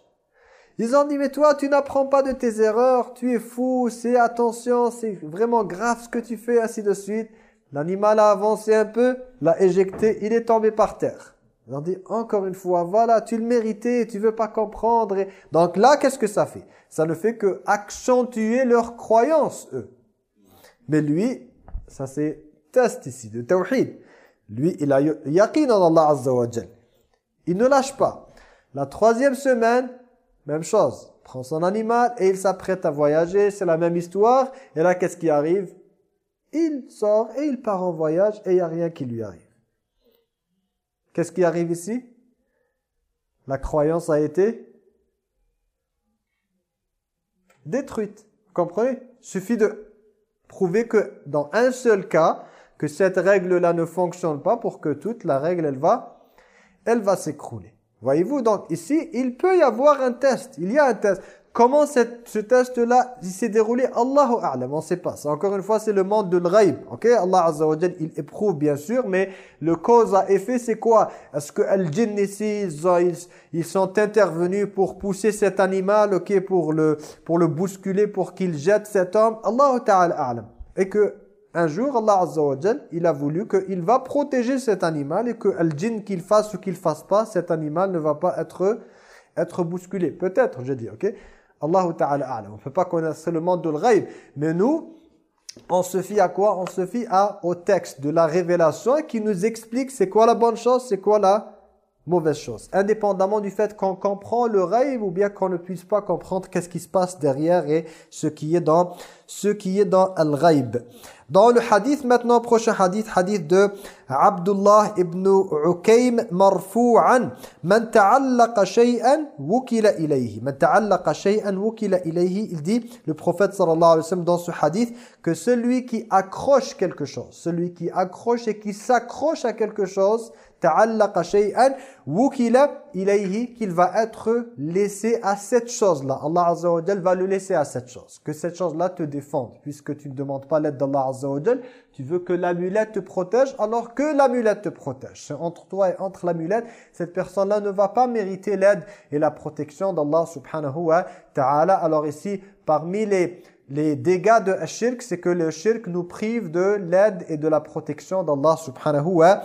Ils ont dit, mais toi, tu n'apprends pas de tes erreurs, tu es fou, c'est attention, c'est vraiment grave ce que tu fais, ainsi de suite. L'animal a avancé un peu, l'a éjecté, il est tombé par terre. Ils ont dit, encore une fois, voilà, tu le méritais, tu veux pas comprendre. Donc là, qu'est-ce que ça fait? Ça ne fait que accentuer leur croyance, eux. Mais lui, ça c'est test ici, de tawhid. Lui, il a yaqin en Allah Azza Il ne lâche pas. La troisième semaine, même chose. Prend son animal et il s'apprête à voyager. C'est la même histoire. Et là, qu'est-ce qui arrive? Il sort et il part en voyage et il n'y a rien qui lui arrive. Qu'est-ce qui arrive ici? La croyance a été détruite. Vous comprenez? Suffit de prouver que dans un seul cas, que cette règle-là ne fonctionne pas pour que toute la règle, elle va, elle va s'écrouler. Voyez-vous, donc ici, il peut y avoir un test. Il y a un test. Comment ce test-là s'est déroulé? Allahu A'lam, on ne sait pas. Encore une fois, c'est le monde de l'ghaib. ok? Allah Azza wa il éprouve bien sûr, mais le cause à effet, c'est quoi? Est-ce que al jinn ici, ils, sont intervenus pour pousser cet animal, ok, pour le, pour le bousculer, pour qu'il jette cet homme? Allahu Ta'ala A'lam. Et que un jour, Allah Azza il a voulu qu'il va protéger cet animal et que le qu'il fasse ou qu'il fasse pas, cet animal ne va pas être, être bousculé. Peut-être, je dis, ok? Allah Ta'ala On ne peut pas connaître le monde de. Mais nous, on se fie à quoi? On se fie à, au texte de la révélation qui nous explique c'est quoi la bonne chose, c'est quoi la mauvaise chose. Indépendamment du fait qu'on comprend le rêve ou bien qu'on ne puisse pas comprendre qu'est-ce qui se passe derrière et ce qui est dans ce qui est dans al-ghaib. Dans le hadith maintenant, prochain hadith, hadith de Abdullah ibn Ukaym marfu'an Man ta'allaqa shay'an wukila ilayhi. Man ta'allaqa shay'an wukila ilayhi. Il dit, le prophète sallallahu alayhi wa sallam dans ce hadith, que celui qui accroche quelque chose, celui qui accroche et qui s'accroche à quelque chose, ta'allaqa shay'an wukila ilayhi qu'il va être laissé à cette chose-là. Allah Azza wa va le laisser à cette chose. Que cette chose-là te défende. Puisque tu ne demandes pas l'aide d'Allah Azza wa tu veux que l'amulette te protège alors que l'amulette te protège. C'est entre toi et entre l'amulette. Cette personne-là ne va pas mériter l'aide et la protection d'Allah subhanahu wa ta'ala. Alors ici, parmi les les dégâts de shirk, c'est que le shirk nous prive de l'aide et de la protection d'Allah subhanahu wa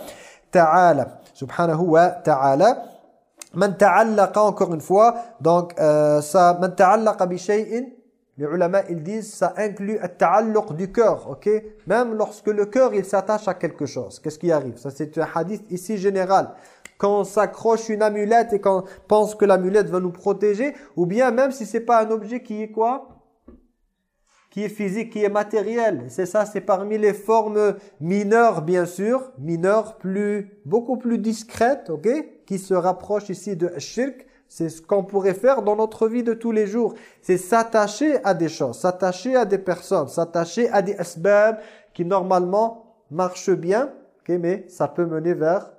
ta'ala. Subhanahu wa ta'ala. Man ta'allaqa, encore une fois, donc euh, ça, man ta'allaqa bi shay'in, les ulama ils disent ça inclut le ta'alluq du cœur, ok? Même lorsque le cœur il s'attache à quelque chose, qu'est-ce qui arrive? Ça c'est un hadith ici général. Quand on s'accroche une amulette et qu'on pense que l'amulette va nous protéger, ou bien même si c'est pas un objet qui est quoi? Qui est physique, qui est matériel. C'est ça, c'est parmi les formes mineures, bien sûr, mineures, plus, beaucoup plus discrètes, ok, qui se rapprochent ici de shirk. C'est ce qu'on pourrait faire dans notre vie de tous les jours. C'est s'attacher à des choses, s'attacher à des personnes, s'attacher à des asbab qui normalement marchent bien, ok, mais ça peut mener vers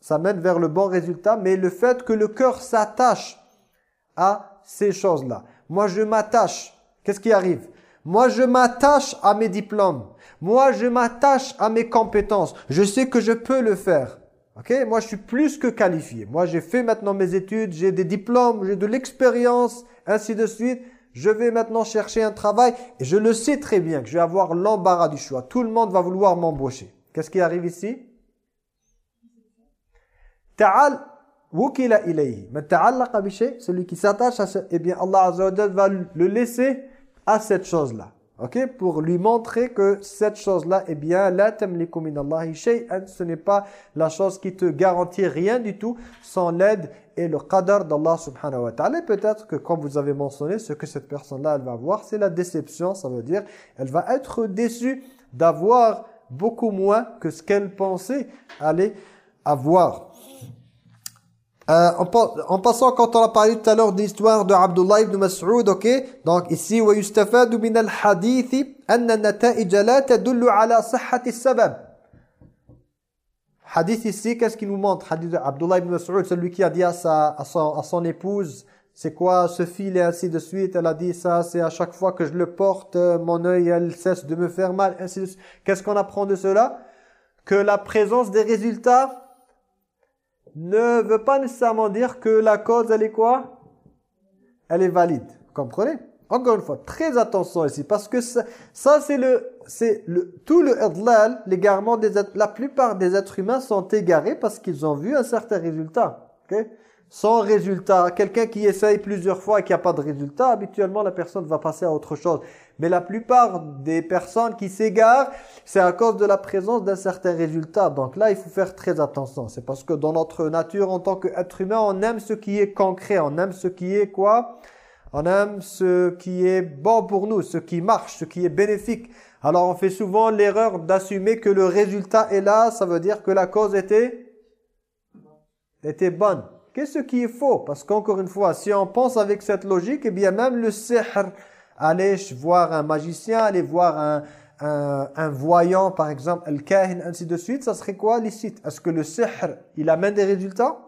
ça mène vers le bon résultat, mais le fait que le cœur s'attache à ces choses-là. Moi, je m'attache Qu'est-ce qui arrive? Moi, je m'attache à mes diplômes. Moi, je m'attache à mes compétences. Je sais que je peux le faire. Ok? Moi, je suis plus que qualifié. Moi, j'ai fait maintenant mes études, j'ai des diplômes, j'ai de l'expérience, ainsi de suite. Je vais maintenant chercher un travail et je le sais très bien que je vais avoir l'embarras du choix. Tout le monde va vouloir m'embaucher. Qu'est-ce qui arrive ici? Ta'al wukila ilayhi. Celui qui s'attache à ce, eh bien Allah Azza wa va le laisser à cette chose-là. ok? Pour lui montrer que cette chose-là, eh bien, la tamliku shay'an, ce n'est pas la chose qui te garantit rien du tout sans l'aide et le qadar d'Allah subhanahu wa ta'ala. Peut-être que comme vous avez mentionné, ce que cette personne-là, elle va avoir, c'est la déception, ça veut dire, elle va être déçue d'avoir beaucoup moins que ce qu'elle pensait aller avoir. Euh, en, passant, quand on a parlé tout à l'heure de l'histoire de Abdullah ibn Mas'ud, ok Donc ici, وَيُسْتَفَادُ مِنَ الْحَدِيثِ أن النتائج لا تدل على صحة السبب Hadith ici, qu'est-ce qu'il nous montre Hadith d'Abdullah ibn Mas'ud, celui qui a dit à, sa, à, son, à son épouse, c'est quoi ce fil et ainsi de suite. Elle a dit ça, c'est à chaque fois que je le porte, euh, mon œil, elle cesse de me faire mal, ainsi de suite. Qu'est-ce qu'on apprend de cela Que la présence des résultats ne veut pas nécessairement dire que la cause, elle est quoi? Elle est valide. Vous comprenez? Encore une fois, très attention ici, parce que ça, ça c'est le, c'est le, tout le idlal, l'égarement des êtres, la plupart des êtres humains sont égarés parce qu'ils ont vu un certain résultat. ok? Sans résultat, quelqu'un qui essaye plusieurs fois et qui n'a pas de résultat, habituellement la personne va passer à autre chose. Mais la plupart des personnes qui s'égarent, c'est à cause de la présence d'un certain résultat. Donc là, il faut faire très attention. C'est parce que dans notre nature, en tant qu'être humain, on aime ce qui est concret. On aime ce qui est quoi? On aime ce qui est bon pour nous, ce qui marche, ce qui est bénéfique. Alors on fait souvent l'erreur d'assumer que le résultat est là, ça veut dire que la cause était, était bonne. Qu'est-ce qui est faux Parce qu'encore une fois, si on pense avec cette logique, eh bien même le sihr, aller voir un magicien, aller voir un, un, voyant, par exemple, el kahin, ainsi de suite, ça serait quoi licite? Est-ce que le sihr, il amène des résultats?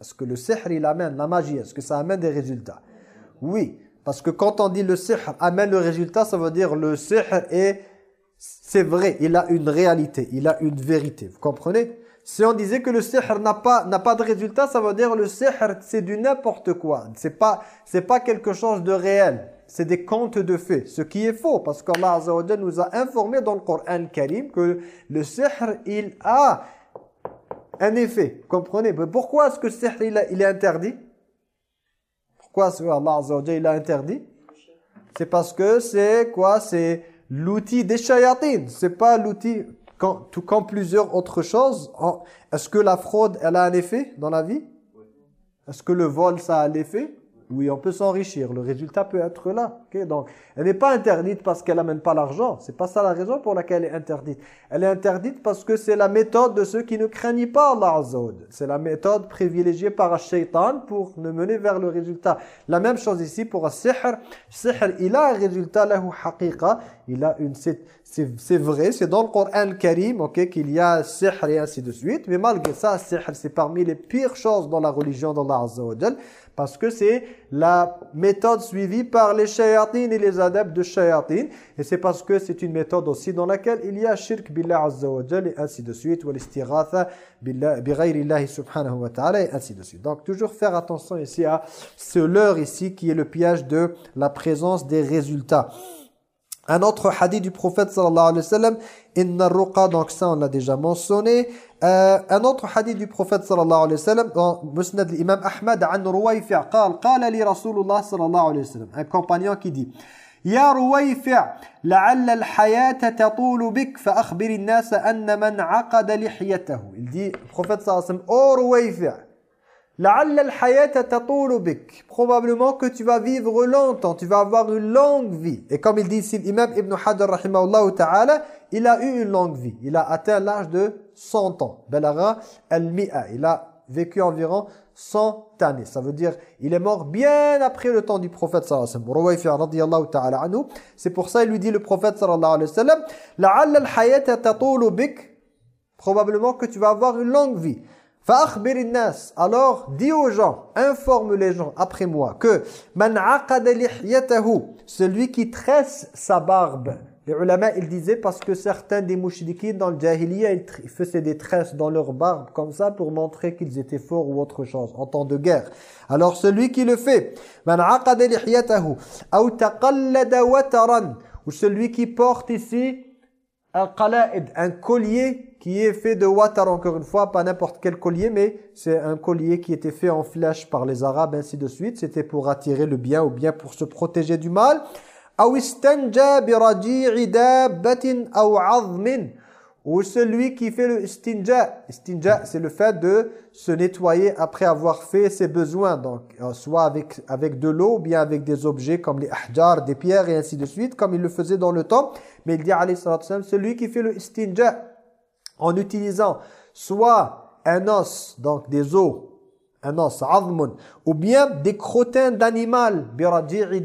Est-ce que le sihr, il amène, la magie, est-ce que ça amène des résultats? Oui, parce que quand on dit le sihr amène le résultat, ça veut dire le sihr est, c'est vrai, il a une réalité, il a une vérité. Vous comprenez? Si on disait que le sihr n'a pas, pas de résultat, ça veut dire le sihr c'est du n'importe quoi. C'est pas, c'est pas quelque chose de réel. C'est des contes de fées. Ce qui est faux, parce qu'Allah nous a informé dans le Coran Karim que le sihr, il a un effet. Comprenez? Mais Pourquoi est-ce que le sihr, il, est interdit? Pourquoi est-ce que Allah il a interdit? C'est parce que c'est quoi? C'est l'outil des shayatines. C'est pas l'outil, quand- tout comme plusieurs autres choses. Est-ce que la fraude, elle a un effet dans la vie? Est-ce que le vol, ça a l'effet? Oui, on peut s'enrichir. Le résultat peut être là. Donc, elle n'est pas interdite parce qu'elle n'amène pas l'argent. C'est pas ça la raison pour laquelle elle est interdite. Elle est interdite parce que c'est la méthode de ceux qui ne craignent pas Allah. C'est la méthode privilégiée par shaitan pour nous mener vers le résultat. La même chose ici pour sihr. Sihr, il a un résultat, lahu haqiqa. Il c'est, vrai, c'est dans le Coran Karim, qu'il y a sihr et ainsi de suite. Mais malgré ça, sihr, c'est parmi les pires choses dans la religion d'Allah Azza. Parce que c'est la méthode suivie par les shayatines et les adeptes de shayatines. Et c'est parce que c'est une méthode aussi dans laquelle il y a shirk billah azza et ainsi de suite. Wa l'istighatha bighayrillahi subhanahu wa ta'ala ainsi de suite. Donc toujours faire attention ici à ce leurre ici qui est le piège de la présence des résultats. Un autre hadith du prophète sallallahu alayhi wa sallam, inna ruqa, donc ça on l'a déjà mentionné. Euh, un autre hadith du prophète sallallahu alayhi wa sallam, dans Musnad l'imam Ahmad, an Ruwayfi' قال لي رسول الله صلى الله عليه وسلم, un compagnon qui dit, يا رويفع لعل الحياة تطول بك فأخبر الناس أن من عقد لحيته. Il dit, le prophète sallallahu alayhi wa sallam, oh Ruwayfi' Probablement que tu vas vivre longtemps, tu vas avoir une longue vie. Et comme il dit ici l'imam Ibn Hajar ta'ala, il a eu une longue vie. Il a atteint l'âge de 100 ans. Balagha al-mi'a. Il a vécu environ 100 années. Ça veut dire il est mort bien après le temps du prophète sallallahu alayhi wa sallam. C'est pour ça il lui dit le prophète sallallahu alayhi wa sallam, Probablement que tu vas avoir une longue vie. Alors, dis aux gens, informe les gens après moi que celui qui tresse sa barbe. Les ulama, ils disaient parce que certains des mouchidikis dans le jahiliya, ils faisaient des tresses dans leur barbe comme ça pour montrer qu'ils étaient forts ou autre chose en temps de guerre. Alors celui qui le fait, ou celui qui porte ici un collier qui est fait de watar encore une fois, pas n'importe quel collier, mais c'est un collier qui était fait en flèche par les Arabes, ainsi de suite. C'était pour attirer le bien ou bien pour se protéger du mal ou celui qui fait le istinja. Istinja, c'est le fait de se nettoyer après avoir fait ses besoins, donc euh, soit avec, avec de l'eau ou bien avec des objets comme les ahjar, des pierres et ainsi de suite, comme il le faisait dans le temps. Mais il dit, alayhi celui qui fait le istinja en utilisant soit un os, donc des os, un os, azmun, ou bien des crottins d'animal, biradi'i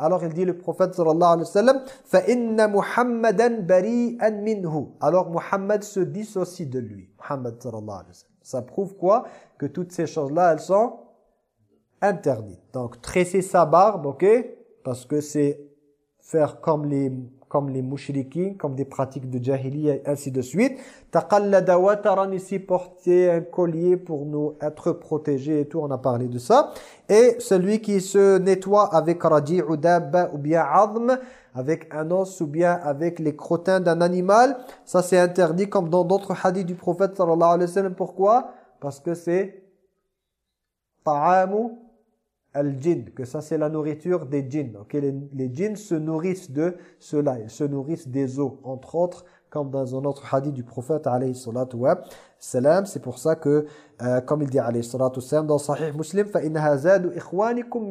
Alors il dit le prophète sallallahu alayhi wa sallam فَإِنَّ مُحَمَّدًا بَرِيئًا مِنْهُ Alors Muhammad se dissocie de lui. Muhammad sallallahu alayhi wa sallam. Ça prouve quoi Que toutes ces choses-là, elles sont interdites. Donc tresser sa barbe, ok Parce que c'est faire comme les comme les mouchriquins, comme des pratiques de jahiliya et ainsi de suite. Taqallada wataran ici porter un collier pour nous être protégés et tout, on a parlé de ça. Et celui qui se nettoie avec raji'u dabba ou bien azm, avec un os ou bien avec les crottins d'un animal, ça c'est interdit comme dans d'autres hadiths du prophète sallallahu alayhi wa sallam. Pourquoi? Parce que c'est ta'amu al-jinn, que ça c'est la nourriture des djinns. Okay? Les, les djinns se nourrissent de cela, ils se nourrissent des eaux, entre autres, comme dans un autre hadith du prophète alayhi salatu wa salam c'est pour ça que euh, comme il dit alayhi salatu salam dans sahih muslim fa zadu ikhwanikum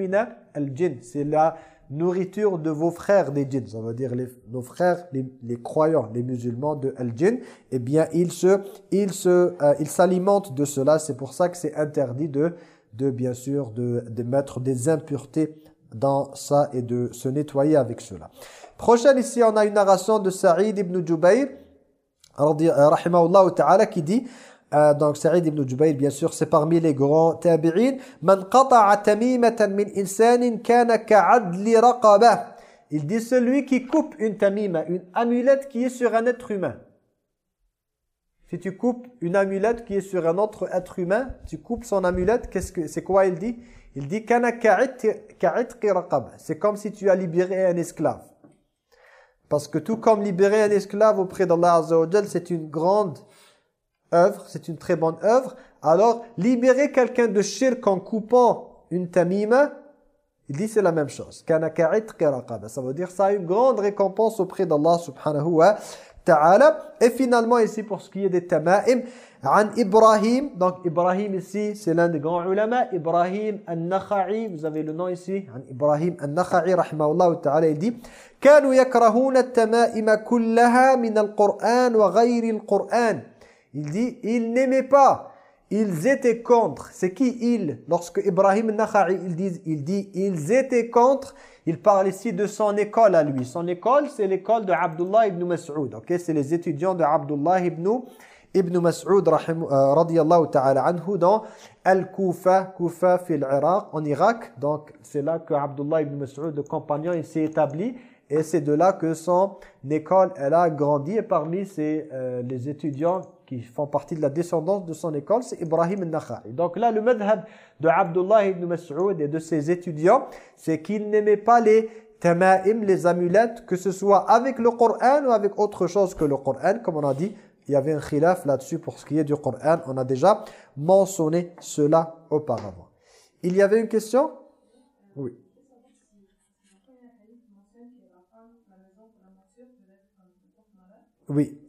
al-jinn c'est la nourriture de vos frères des djinns ça veut dire les, nos frères les, les croyants les musulmans de al-jinn eh bien ils se ils se euh, ils s'alimentent de cela c'est pour ça que c'est interdit de de bien sûr de, de mettre des impuretés dans ça et de se nettoyer avec cela. Prochaine ici, on a une narration de Saïd ibn Jubayr, euh, ta'ala, qui dit, euh, donc Saïd ibn Jubayr, bien sûr, c'est parmi les grands tabi'in, « Man qata'a tamimatan min insanin kana ka'adli raqabah » Il dit, celui qui coupe une tamima, une amulette qui est sur un être humain. Si tu coupes une amulette qui est sur un autre être humain, tu coupes son amulette, qu'est-ce que c'est quoi il dit? Il dit. C'est comme si tu as libéré un esclave. Parce que tout comme libérer un esclave auprès d'Allah Azza wa c'est une grande œuvre, c'est une très bonne œuvre. Alors, libérer quelqu'un de shirk en coupant une tamima, il dit c'est la même chose. Ça veut dire ça a une grande récompense auprès d'Allah subhanahu wa ta'ala. Et finalement ici pour ce qui est des tama'im, An Ibrahim, donc Ibrahim ici, c'est l'un des grands ulama, Ibrahim al-Nakha'i, vous avez le nom ici, An Ibrahim al-Nakha'i, rahmahullah ta'ala, il dit « Kanu yakrahuna tamaima kullaha min al-Qur'an wa ghayri al-Qur'an » Il dit « Ils n'aimaient pas, ils étaient contre. » C'est qui « ils » Lorsque Ibrahim al-Nakha'i, il dit, il dit « Ils étaient contre » il parle ici de son école à lui. Son école, c'est l'école de Abdullah ibn Mas'ud. ok? C'est les étudiants de Abdullah ibn, ibn Mas'ud euh, ta'ala anhu dans Al-Kufa, Kufa fi l'Irak, en Irak. Donc c'est là que Abdullah ibn Mas'ud, le compagnon, il s'est établi. Et c'est de là que son école, elle a grandi. Et parmi ces, euh, les étudiants qui font partie de la descendance de son école, c'est Ibrahim al-Nakha'i. Donc là, le madhab de Abdullah ibn Mas'ud et de ses étudiants, c'est qu'ils n'aimaient pas les tama'im, les amulettes, que ce soit avec le Coran ou avec autre chose que le Coran. Comme on a dit, il y avait un khilaf là-dessus pour ce qui est du Coran. On a déjà mentionné cela auparavant. Il y avait une question? Oui. Oui.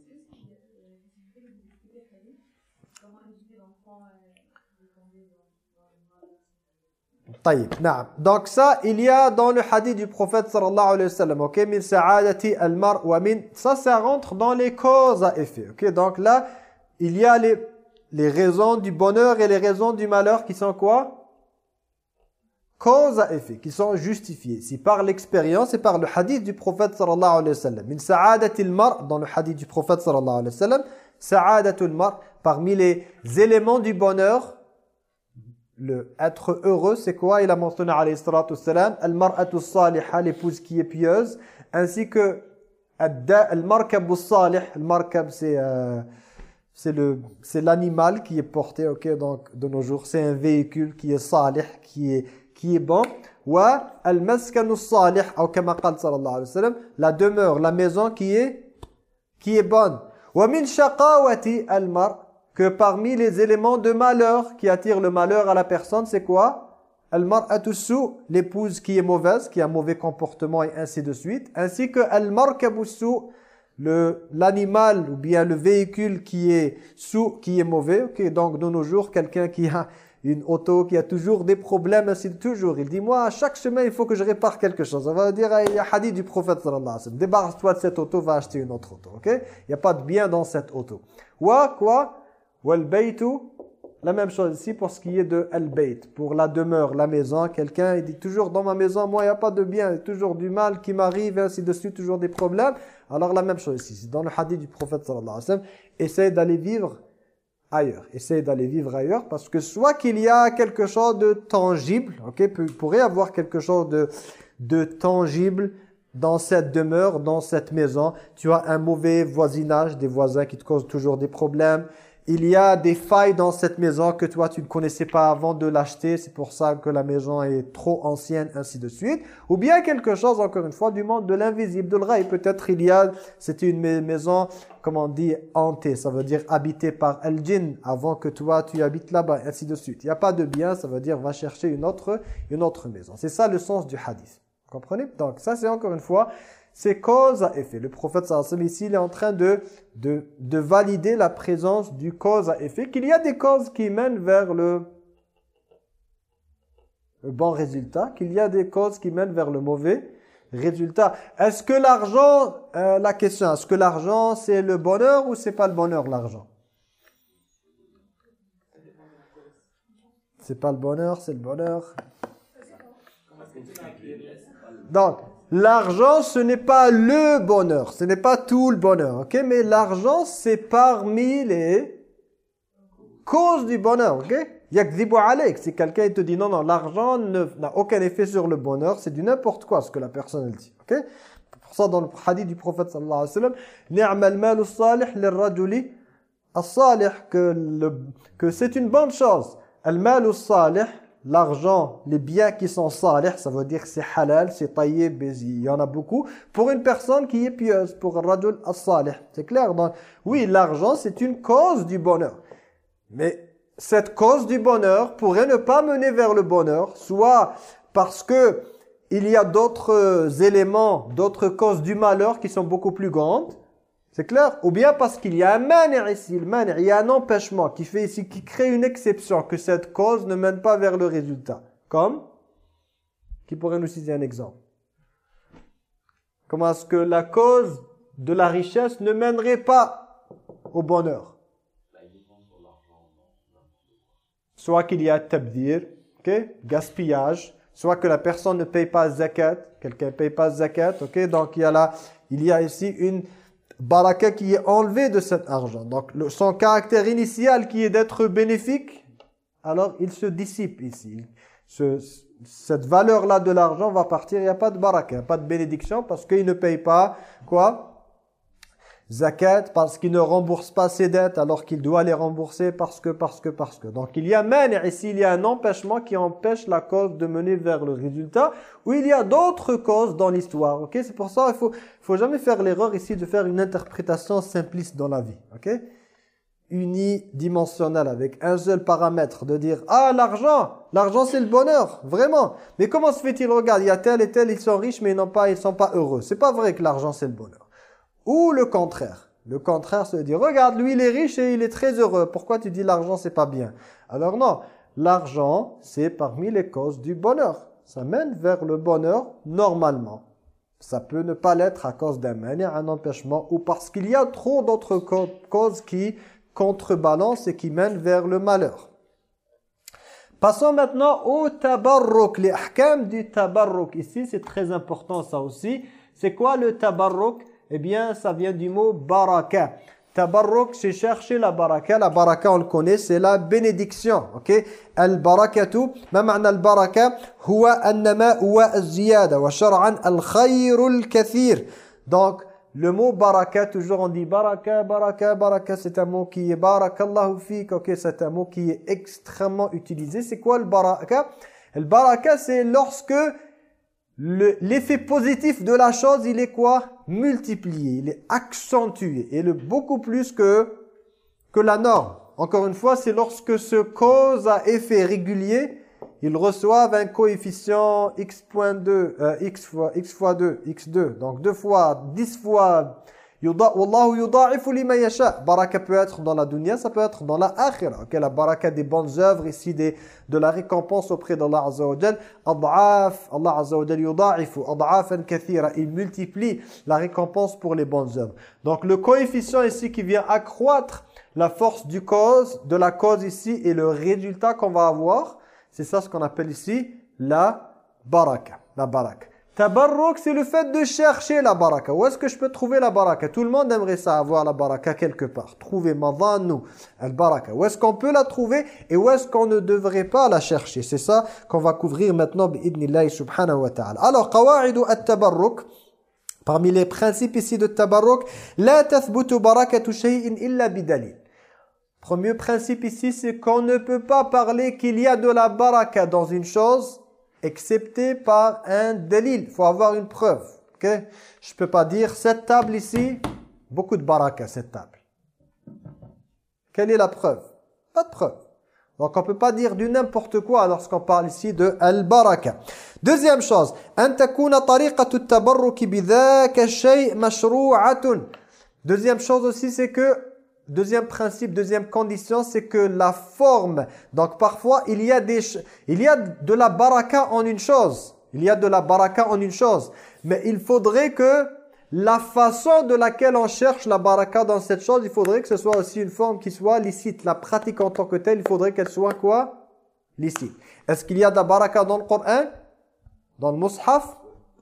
Donc ça il y a dans le hadith du prophète sallallahu alayhi wa sallam ok min sa'adati al-mar wa min ça ça rentre dans les causes à effet ok. Donc là il y a les les raisons du bonheur et les raisons du malheur qui sont quoi? Causes à effet qui sont justifiées. Si par l'expérience et par le hadith du prophète sallallahu alayhi wa sallam. Min sa'adati al-mar dans le hadith du prophète sallallahu alayhi wa sallam al-mar parmi les éléments du bonheur le être heureux, c'est quoi Il a mentionné alayhi salatu wassalam, al-mar'atu salihah, l'épouse qui est pieuse, ainsi que al-markabu salih, al-markab c'est euh, c'est le c'est l'animal qui est porté OK donc de nos jours, c'est un véhicule qui est salih, qui est qui est bon. Wa al-maskanu salih, ou comme قال sallallahu alayhi wa sallam, la demeure, la maison qui est qui est bonne. Wa min shaqawati al-mar' que parmi les éléments de malheur qui attirent le malheur à la personne, c'est quoi? Al-mar'atu su, l'épouse qui est mauvaise, qui a un mauvais comportement et ainsi de suite, ainsi que al-markabu su, le l'animal ou bien le véhicule qui est sous qui est mauvais. OK, donc de nos jours, quelqu'un qui a une auto qui a toujours des problèmes, ainsi de toujours. Il dit, moi, à chaque semaine, il faut que je répare quelque chose. On va dire, il y a hadith du prophète sallallahu alayhi wa sallam. Débarrasse-toi de cette auto, va acheter une autre auto. OK? Il n'y a pas de bien dans cette auto. Wa quoi? Wal la même chose ici pour ce qui est de al pour la demeure, la maison. Quelqu'un dit toujours dans ma maison, moi il n'y a pas de bien, toujours du mal qui m'arrive, ainsi de suite, toujours des problèmes. Alors la même chose ici, c'est dans le hadith du prophète sallallahu alayhi wa sallam, essaye d'aller vivre ailleurs. Essaye d'aller vivre ailleurs parce que soit qu'il y a quelque chose de tangible, ok, il pourrait y avoir quelque chose de, de tangible, dans cette demeure, dans cette maison, tu as un mauvais voisinage, des voisins qui te causent toujours des problèmes, il y a des failles dans cette maison que toi tu ne connaissais pas avant de l'acheter, c'est pour ça que la maison est trop ancienne, ainsi de suite. Ou bien quelque chose, encore une fois, du monde de l'invisible, de l'raï. Peut-être il y a, c'était une maison, comme on dit, hantée, ça veut dire habitée par El Jinn avant que toi tu habites là-bas, ainsi de suite. Il n'y a pas de bien, ça veut dire va chercher une autre, une autre maison. C'est ça le sens du hadith. Vous comprenez? Donc ça c'est encore une fois c'est cause à effet. Le prophète sallallahu ici, il est en train de, de, de valider la présence du cause à effet, qu'il y a des causes qui mènent vers le, le bon résultat, qu'il y a des causes qui mènent vers le mauvais résultat. Est-ce que l'argent, euh, la question, est-ce que l'argent c'est le bonheur ou c'est pas le bonheur l'argent? C'est pas le bonheur, c'est le bonheur. Donc, L'argent, ce n'est pas le bonheur, ce n'est pas tout le bonheur, ok? Mais l'argent, c'est parmi les causes du bonheur, ok? Yakzibu alayk, si quelqu'un te dit non, non, l'argent n'a aucun effet sur le bonheur, c'est du n'importe quoi ce que la personne elle dit, ok? Pour ça, dans le hadith du prophète sallallahu alayhi wa sallam, « Ni'mal malu salih lirrajuli as-salih » que, que c'est une bonne chose. « Al-malu salih » l'argent, les biens qui sont salih, ça veut dire c'est halal, c'est taillé, il y en a beaucoup, pour une personne qui est pieuse, pour un rajul as-salih. C'est clair donc, Oui, l'argent, c'est une cause du bonheur. Mais cette cause du bonheur pourrait ne pas mener vers le bonheur, soit parce que il y a d'autres éléments, d'autres causes du malheur qui sont beaucoup plus grandes, c'est clair Ou bien parce qu'il y a un manière ici, le manière, il y a un empêchement qui fait ici, qui crée une exception, que cette cause ne mène pas vers le résultat. Comme? Qui pourrait nous citer un exemple? Comment est-ce que la cause de la richesse ne mènerait pas au bonheur? Soit qu'il y a tabdir, ok? Gaspillage, soit que la personne ne paye pas zakat, quelqu'un ne paye pas zakat, ok? Donc il y a là, il y a ici une baraka qui est enlevé de cet argent. Donc son caractère initial qui est d'être bénéfique, alors il se dissipe ici. cette valeur-là de l'argent va partir, il n'y a pas de baraka, il n'y a pas de bénédiction parce qu'il ne paye pas quoi? Zakat parce qu'il ne rembourse pas ses dettes alors qu'il doit les rembourser parce que, parce que, parce que. Donc il y a mani ici, il y a un empêchement qui empêche la cause de mener vers le résultat ou il y a d'autres causes dans l'histoire. ok? C'est pour ça qu'il faut, faut jamais faire l'erreur ici de faire une interprétation simpliste dans la vie. ok? Unidimensionnelle avec un seul paramètre de dire ah l'argent l'argent c'est le bonheur vraiment mais comment se fait-il? Regarde il y a tel et tel ils sont riches mais ils n'ont pas ils sont pas heureux c'est pas vrai que l'argent c'est le bonheur ou le contraire. Le contraire, de dire, regarde, lui, il est riche et il est très heureux. Pourquoi tu dis l'argent, c'est pas bien? Alors non, l'argent, c'est parmi les causes du bonheur. Ça mène vers le bonheur normalement. Ça peut ne pas l'être à cause d'un manière, un empêchement, ou parce qu'il y a trop d'autres causes qui contrebalancent et qui mènent vers le malheur. Passons maintenant au tabarruk, les ahkam du tabarruk. Ici, c'est très important ça aussi. C'est quoi le tabarruk? Eh bien, ça vient du mot baraka. Tabarruk, c'est chercher la baraka. La baraka, on le connaît, c'est la bénédiction. Ok? Al-barakatu, ma ma'na al-baraka, huwa annama wa az-ziyada, wa shar'an al-khayrul kathir. Donc, le mot baraka, toujours on dit baraka, baraka, baraka, c'est un mot qui est barakallahu fik, ok, c'est un mot qui est extrêmement utilisé. C'est quoi le baraka? Le baraka, c'est lorsque l'effet positif de la chose, il est quoi? Multiplié, il est accentué. Et le beaucoup plus que, que la norme. Encore une fois, c'est lorsque ce cause à effet régulier, ils reçoivent un coefficient x.2, euh, x, fois, x fois 2, x2. Donc deux fois, 10 fois Wallahu yudha'ifu liman yasha. Baraka peut être dans la dunya, ça peut être dans la akhirah. Ok, la baraka des bonnes œuvres, ici des, de la récompense auprès d'Allah Azza wa Jal. Ad'af, Allah Azza wa Jal yudha'ifu, ad'afan kathira. Il multiplie la récompense pour les bonnes œuvres. Donc le coefficient ici qui vient accroître la force du cause, de la cause ici et le résultat qu'on va avoir, c'est ça ce qu'on appelle ici la baraka. La baraka. Tabarruk, c'est le fait de chercher la baraka. Où est-ce que je peux trouver la baraka? Tout le monde aimerait ça, avoir la baraka quelque part. Trouver madhannu, al baraka. Où est-ce qu'on peut la trouver et où est-ce qu'on ne devrait pas la chercher? C'est ça qu'on va couvrir maintenant, bi'idnillahi subhanahu wa ta'ala. Alors, qawa'idu at-tabarruk, parmi les principes ici de tabarruk, la tathbutu barakatu shay'in illa. Premier principe ici, c'est qu'on ne peut pas parler qu'il y a de la baraka dans une chose, excepté par un délil. Il faut avoir une preuve. Okay? Je ne peux pas dire, cette table ici, beaucoup de baraka, cette table. Quelle est la preuve? Pas de preuve. Donc on ne peut pas dire du n'importe quoi lorsqu'on parle ici de al-baraka. Deuxième chose, Deuxième chose aussi, c'est que Deuxième principe, deuxième condition, c'est que la forme. Donc parfois, il y a des, il y a de la baraka en une chose. Il y a de la baraka en une chose. Mais il faudrait que la façon de laquelle on cherche la baraka dans cette chose, il faudrait que ce soit aussi une forme qui soit licite. La pratique en tant que telle, il faudrait qu'elle soit quoi? Licite. Est-ce qu'il y a de la baraka dans le Coran? Dans le mushaf?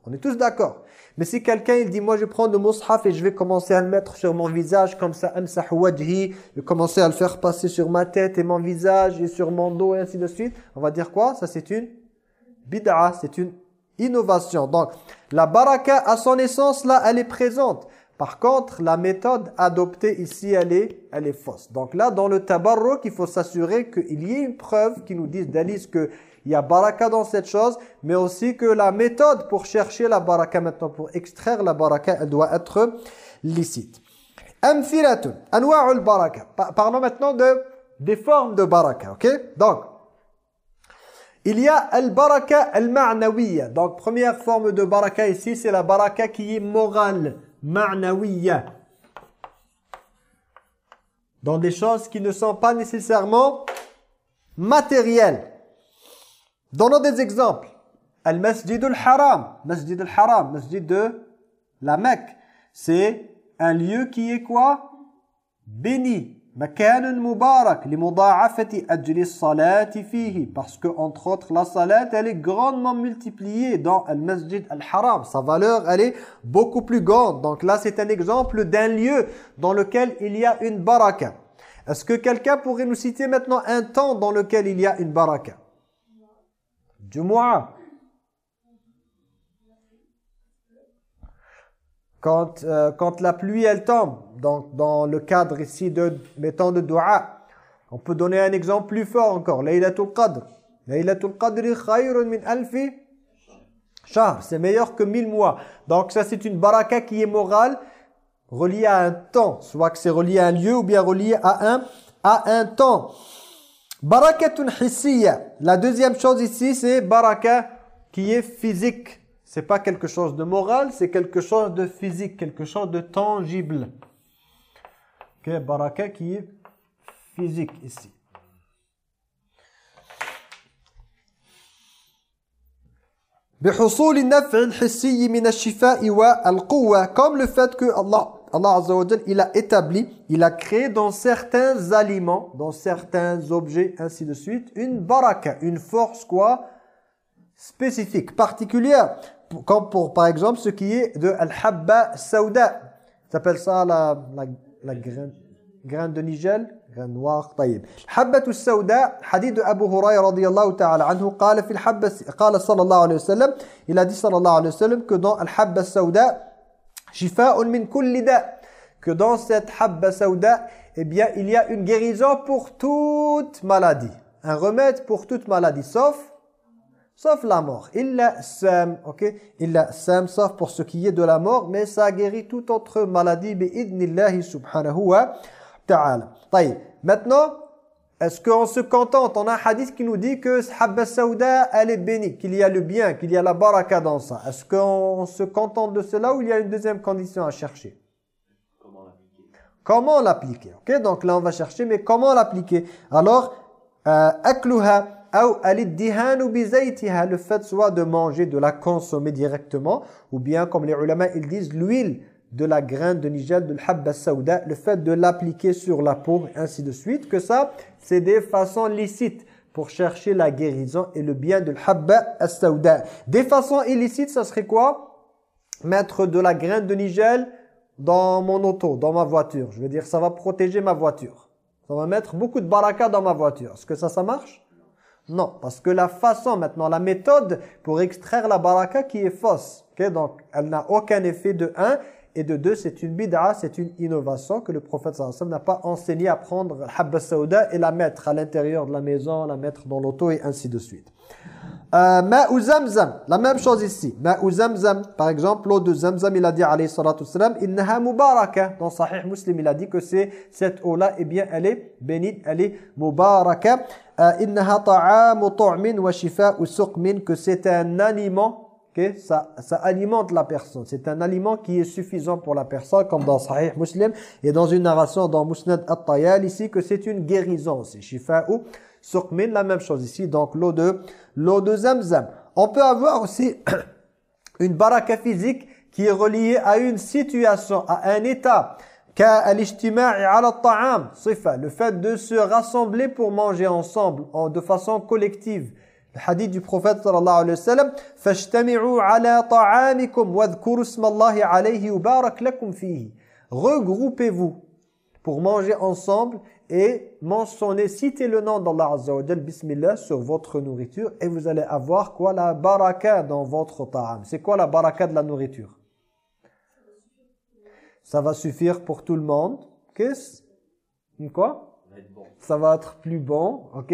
On est tous d'accord. Mais si quelqu'un il dit moi je prends le mushaf et je vais commencer à le mettre sur mon visage comme ça amsah wajhi, je vais commencer à le faire passer sur ma tête et mon visage et sur mon dos et ainsi de suite, on va dire quoi? Ça c'est une bid'a, c'est une innovation. Donc la baraka à son essence là, elle est présente. Par contre, la méthode adoptée ici, elle est, elle est fausse. Donc là, dans le tabarruk, il faut s'assurer qu'il y ait une preuve qui nous dise d'Alice que il y a baraka dans cette chose, mais aussi que la méthode pour chercher la baraka maintenant, pour extraire la baraka, elle doit être licite. Amthilatun, anwa'ul baraka. Pa- Parlons maintenant de, des formes de baraka, ok? Donc, il y a al-baraka al-ma'nawiyya. Donc, première forme de baraka ici, c'est la baraka qui est morale, ma'nawiyya. Dans des choses qui ne sont pas nécessairement matérielles. Donnons des exemples. Al-Masjid al-Haram. Masjid al-Haram, masjid de la Mecque. C'est un lieu qui est quoi? Béni. Makan mubarak. Limuda'afati ajli salati fihi. Parce que, entre autres, la salat, elle est grandement multipliée dans Al-Masjid al-Haram. Sa valeur, elle est beaucoup plus grande. Donc là, c'est un exemple d'un lieu dans lequel il y a une baraka. Est-ce que quelqu'un pourrait nous citer maintenant un temps dans lequel il y a une baraka? Jumu'ah. Quand, euh, quand la pluie, elle tombe, donc dans le cadre ici de, mettons, de dua, on peut donner un exemple plus fort encore. Laylatul Qadr. Laylatul Qadri khayrun min alfi shahr. C'est meilleur que mille mois. Donc ça, c'est une baraka qui est morale, reliée à un temps. Soit que c'est relié à un lieu ou bien relié à un, à un temps. Barakatun hissiya. La deuxième chose ici, c'est baraka qui est physique. C'est pas quelque chose de moral, c'est quelque chose de physique, quelque chose de tangible. Ok, baraka qui est physique ici. بحصول النفع الحسي من الشفاء والقوة comme le fait que Allah Allah Azza wa Jal, il a établi, il a créé dans certains aliments, dans certains objets, ainsi de suite, une baraka, une force quoi spécifique, particulière, Pour- comme pour par exemple ce qui est de al-habba sauda. Ça s'appelle ça la, la, la graine, graine de nigel, graine noire, طيب. الحبة السوداء حديث أبو هريرة رضي الله تعالى عنه قال في الحبة قال صلى الله عليه وسلم il a dit صلى الله عليه وسلم que dans الحبة السوداء Shifa'un min kulli Que dans cette habba sauda, eh bien, il y a une guérison pour toute maladie. Un remède pour toute maladie, sauf sauf la mort. Il la sam, ok? Il la sam, sauf pour ce qui est de la mort, mais ça guérit toute autre maladie, bi'idnillahi subhanahu wa ta'ala. Maintenant, est-ce qu'on se contente? On a un hadith qui nous dit que Habba Sauda, elle est bénie, qu'il y a le bien, qu'il y a la baraka dans ça. Est-ce qu'on se contente de cela ou il y a une deuxième condition à chercher? Comment l'appliquer? Ok, donc là on va chercher, mais comment l'appliquer? Alors, euh, akluha ou bizaytiha, le fait soit de manger, de la consommer directement, ou bien comme les ulama ils disent, l'huile de la graine de nigel, de l'habba saouda, le fait de l'appliquer sur la peau, ainsi de suite, que ça, c'est des façons licites pour chercher la guérison et le bien de l'habba saouda. Des façons illicites, ça serait quoi? Mettre de la graine de nigel dans mon auto, dans ma voiture. Je veux dire, ça va protéger ma voiture. Ça va mettre beaucoup de baraka dans ma voiture. Est-ce que ça, ça marche? Non, parce que la façon maintenant, la méthode pour extraire la baraka qui est fausse. Donc, elle n'a aucun effet de 1 et de deux, c'est une bid'a, c'est une innovation que le prophète sallallahu n'a pas enseigné à prendre habba saouda et la mettre à l'intérieur de la maison, la mettre dans l'auto et ainsi de suite. Euh, Ma'u zamzam, la même chose ici. Ma'u zamzam, par exemple, l'eau de zamzam, il a dit alayhi salatu salam, innaha mubaraka. Dans Sahih Muslim, il a dit que c'est cette eau-là, eh bien, elle est bénite, elle est mubaraka. Euh, innaha ta'amu tu'min wa shifa'u suqmin, que c'est un aliment Ça, ça alimente la personne. C'est un aliment qui est suffisant pour la personne, comme dans Sahih Muslim et dans une narration dans Musnad At-Tayal ici, que c'est une guérison. C'est Shifa'u Suqmin, la même chose ici. Donc l'eau de, l'eau de Zamzam. On peut avoir aussi une baraka physique qui est reliée à une situation, à un état. Le fait de se rassembler pour manger ensemble, de façon collective. Le hadith du prophète sallallahu alayhi wa sallam فَاجْتَمِعُوا عَلَى طَعَامِكُمْ وَاذْكُرُوا اسْمَ اللَّهِ عَلَيْهِ يُبَارَكْ لَكُمْ فِيهِ Regroupez-vous pour manger ensemble et mentionnez, citez le nom d'Allah Azza wa Jal, Bismillah, sur votre nourriture et vous allez avoir quoi La baraka dans votre ta'am. C'est quoi la baraka de la nourriture Ça va suffire pour tout le monde. Qu'est-ce Quoi Ça va être plus bon, ok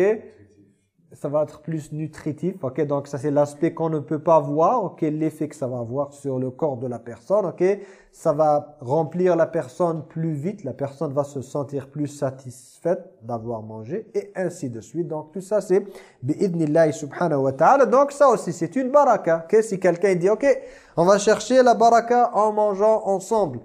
Ça va être plus nutritif. Ok, donc ça c'est l'aspect qu'on ne peut pas voir. Ok, l'effet que ça va avoir sur le corps de la personne. Ok, ça va remplir la personne plus vite. La personne va se sentir plus satisfaite d'avoir mangé et ainsi de suite. Donc tout ça c'est bi'idnillahi subhanahu wa ta'ala. Donc ça aussi c'est une baraka. Ok, si quelqu'un dit ok, on va chercher la baraka en mangeant ensemble.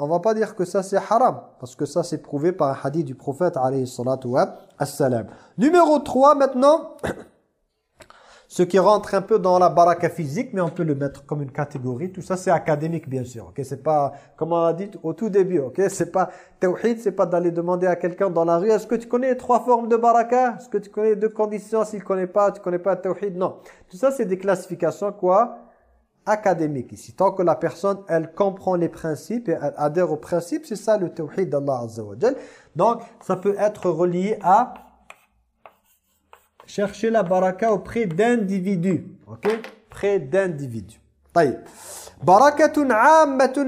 On va pas dire que ça c'est haram, parce que ça c'est prouvé par un hadith du prophète alayhi salatu wa salam. Numéro 3 maintenant, ce qui rentre un peu dans la baraka physique, mais on peut le mettre comme une catégorie. Tout ça c'est académique bien sûr, ok? C'est pas, comme on a dit au tout début, ok? C'est pas, tawhid, c'est pas d'aller demander à quelqu'un dans la rue, est-ce que tu connais les trois formes de baraka? Est-ce que tu connais les deux conditions? S'il connaît pas, tu connais pas tawhid? Non. Tout ça c'est des classifications quoi? académique ici. Tant que la personne, elle comprend les principes et elle adhère aux principes, c'est ça le tawhid d'Allah Azza wa Donc, ça peut être relié à chercher la baraka auprès d'individus. Ok Près d'individus. طيب. barakatun عامة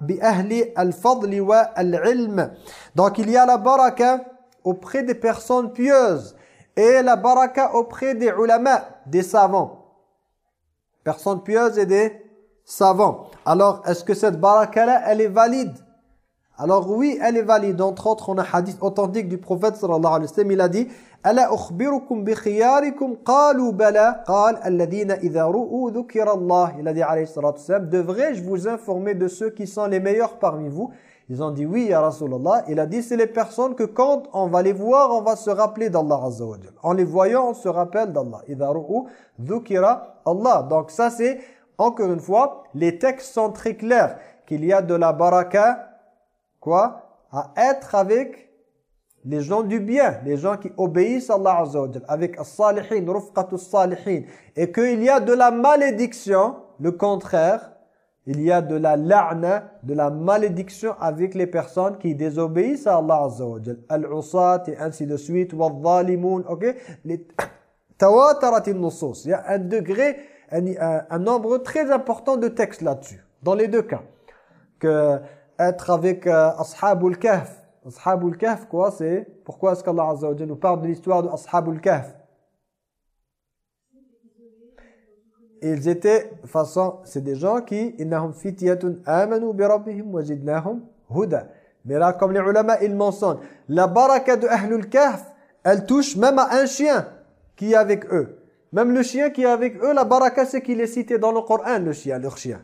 بأهل al-fadl wa al-ilm. Donc, il y a la baraka auprès des personnes pieuses et la baraka auprès des ulama, des savants personnes pieuses et des savants. Alors, est-ce que cette baraka-là, elle est valide? Alors oui, elle est valide. Entre autres, on a un hadith authentique du prophète sallallahu alayhi wa sallam, il a dit « Ala ukhbirukum bi khiyarikum qalu bala qal alladhina idha ru'u dhukira Allah » Il a dit alayhi sallallahu alayhi wa sallam « Devrais-je vous informer de ceux qui sont les meilleurs parmi vous ?» Ils ont dit oui, ya Rasulallah. Il a dit c'est les personnes que quand on va les voir, on va se rappeler d'Allah Azza En les voyant, on se rappelle d'Allah. Allah. Donc ça c'est, encore une fois, les textes sont très clairs. Qu'il y a de la baraka, quoi À être avec les gens du bien, les gens qui obéissent à Allah Azza avec as-salihin, rufqatus salihin. Et qu'il y a de la malédiction, le contraire, il y a de la la'na, de la malédiction avec les personnes qui désobéissent à Allah Azza wa Al-usat et ainsi de suite, wal-zalimun, ok? Les nusus. Il y a un degré, un, nombre très important de textes là-dessus, dans les deux cas. Que être avec euh, Ashabul Kahf. Ashabul Kahf, quoi, c'est... Pourquoi est-ce qu'Allah Azza wa nous parle de l'histoire de Ashabul Kahf? Ils étaient façon c'est des gens qui innahum fityatun amanu bi rabbihim wajidnahum huda. Mais là comme les ulama ils mentionnent la baraka de ahlul kahf elle touche même à un chien qui est avec eux. Même le chien qui est avec eux la baraka c'est qu'il est cité dans le Coran le chien leur chien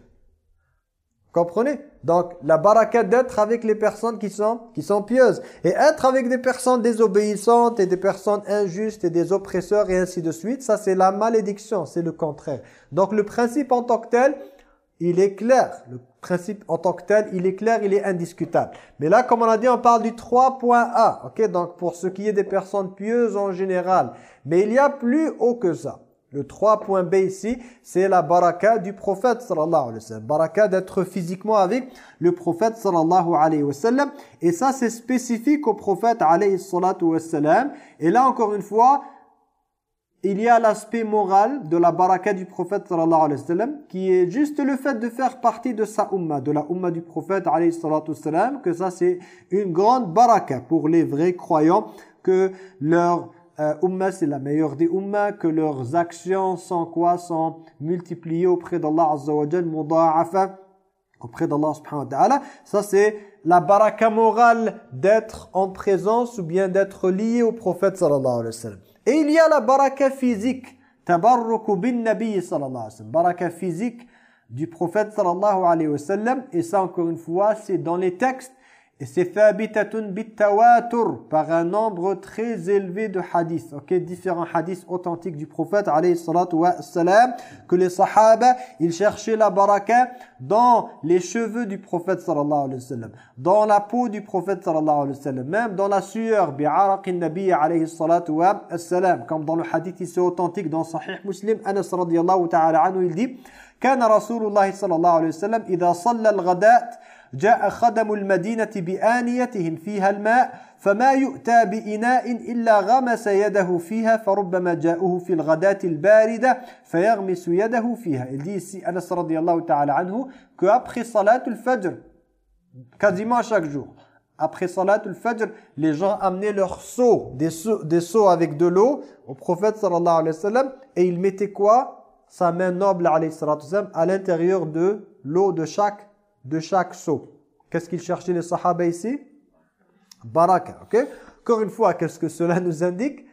Comprenez? Donc, la baraka d'être avec les personnes qui sont, qui sont pieuses. Et être avec des personnes désobéissantes et des personnes injustes et des oppresseurs et ainsi de suite, ça c'est la malédiction, c'est le contraire. Donc, le principe en tant que tel, il est clair. Le principe en tant que tel, il est clair, il est indiscutable. Mais là, comme on a dit, on parle du 3.A. Ok, Donc, pour ce qui est des personnes pieuses en général. Mais il y a plus haut que ça. Le 3.b ici, c'est la baraka du prophète sallallahu alayhi wa sallam. Baraka d'être physiquement avec le prophète sallallahu alayhi wa sallam. Et ça, c'est spécifique au prophète alayhi wa sallam. Et là, encore une fois, il y a l'aspect moral de la baraka du prophète sallallahu alayhi wa sallam, qui est juste le fait de faire partie de sa umma, de la umma du prophète alayhi wa sallam, que ça c'est une grande baraka pour les vrais croyants, que leur euh, umma c'est la meilleure des umma, que leurs actions sont quoi Sont multipliées auprès d'Allah Azza wa Jal, muda'afa, auprès d'Allah subhanahu wa ta'ala. Ça c'est la baraka morale d'être en présence ou bien d'être lié au prophète sallallahu alayhi wa sallam. Et il y a la baraka physique, tabarruku bin nabi sallallahu alayhi wa sallam, baraka physique du prophète sallallahu alayhi wa sallam. Et ça encore une fois c'est dans les textes et c'est thabitatun bitawatur par un nombre très élevé de hadiths. OK, différents hadiths authentiques du prophète alayhi salatu wa salam que les sahaba, ils cherchaient la baraka dans les cheveux du prophète sallallahu alayhi wa sallam, dans la peau du prophète sallallahu alayhi wa sallam, même dans la sueur bi'araqin nabi alayhi salatu wa salam comme dans le hadith ici authentique dans Sahih Muslim Anas radiyallahu ta'ala anhu il dit كان رسول الله صلى الله عليه وسلم إذا صلى الغداة جاء خدم المدينة بآنيتهم فيها الماء فما يؤتى بإناء إلا غمس يده فيها فربما جاءه في الغداة الباردة فيغمس يده فيها Il dit ici Anas radiallahu ta'ala anhu que après salat al-fajr quasiment chaque jour après salat al-fajr les gens amenaient leurs seaux des, seaux des seaux avec de l'eau au prophète sallallahu alayhi wa sallam et ils mettaient quoi sa main noble alayhi salatu sallam à l'intérieur de l'eau de chaque de chaque seau. Qu'est-ce qu'ils cherchaient les sahaba ici? Baraka, ok? Encore une fois, qu'est-ce que cela nous indique?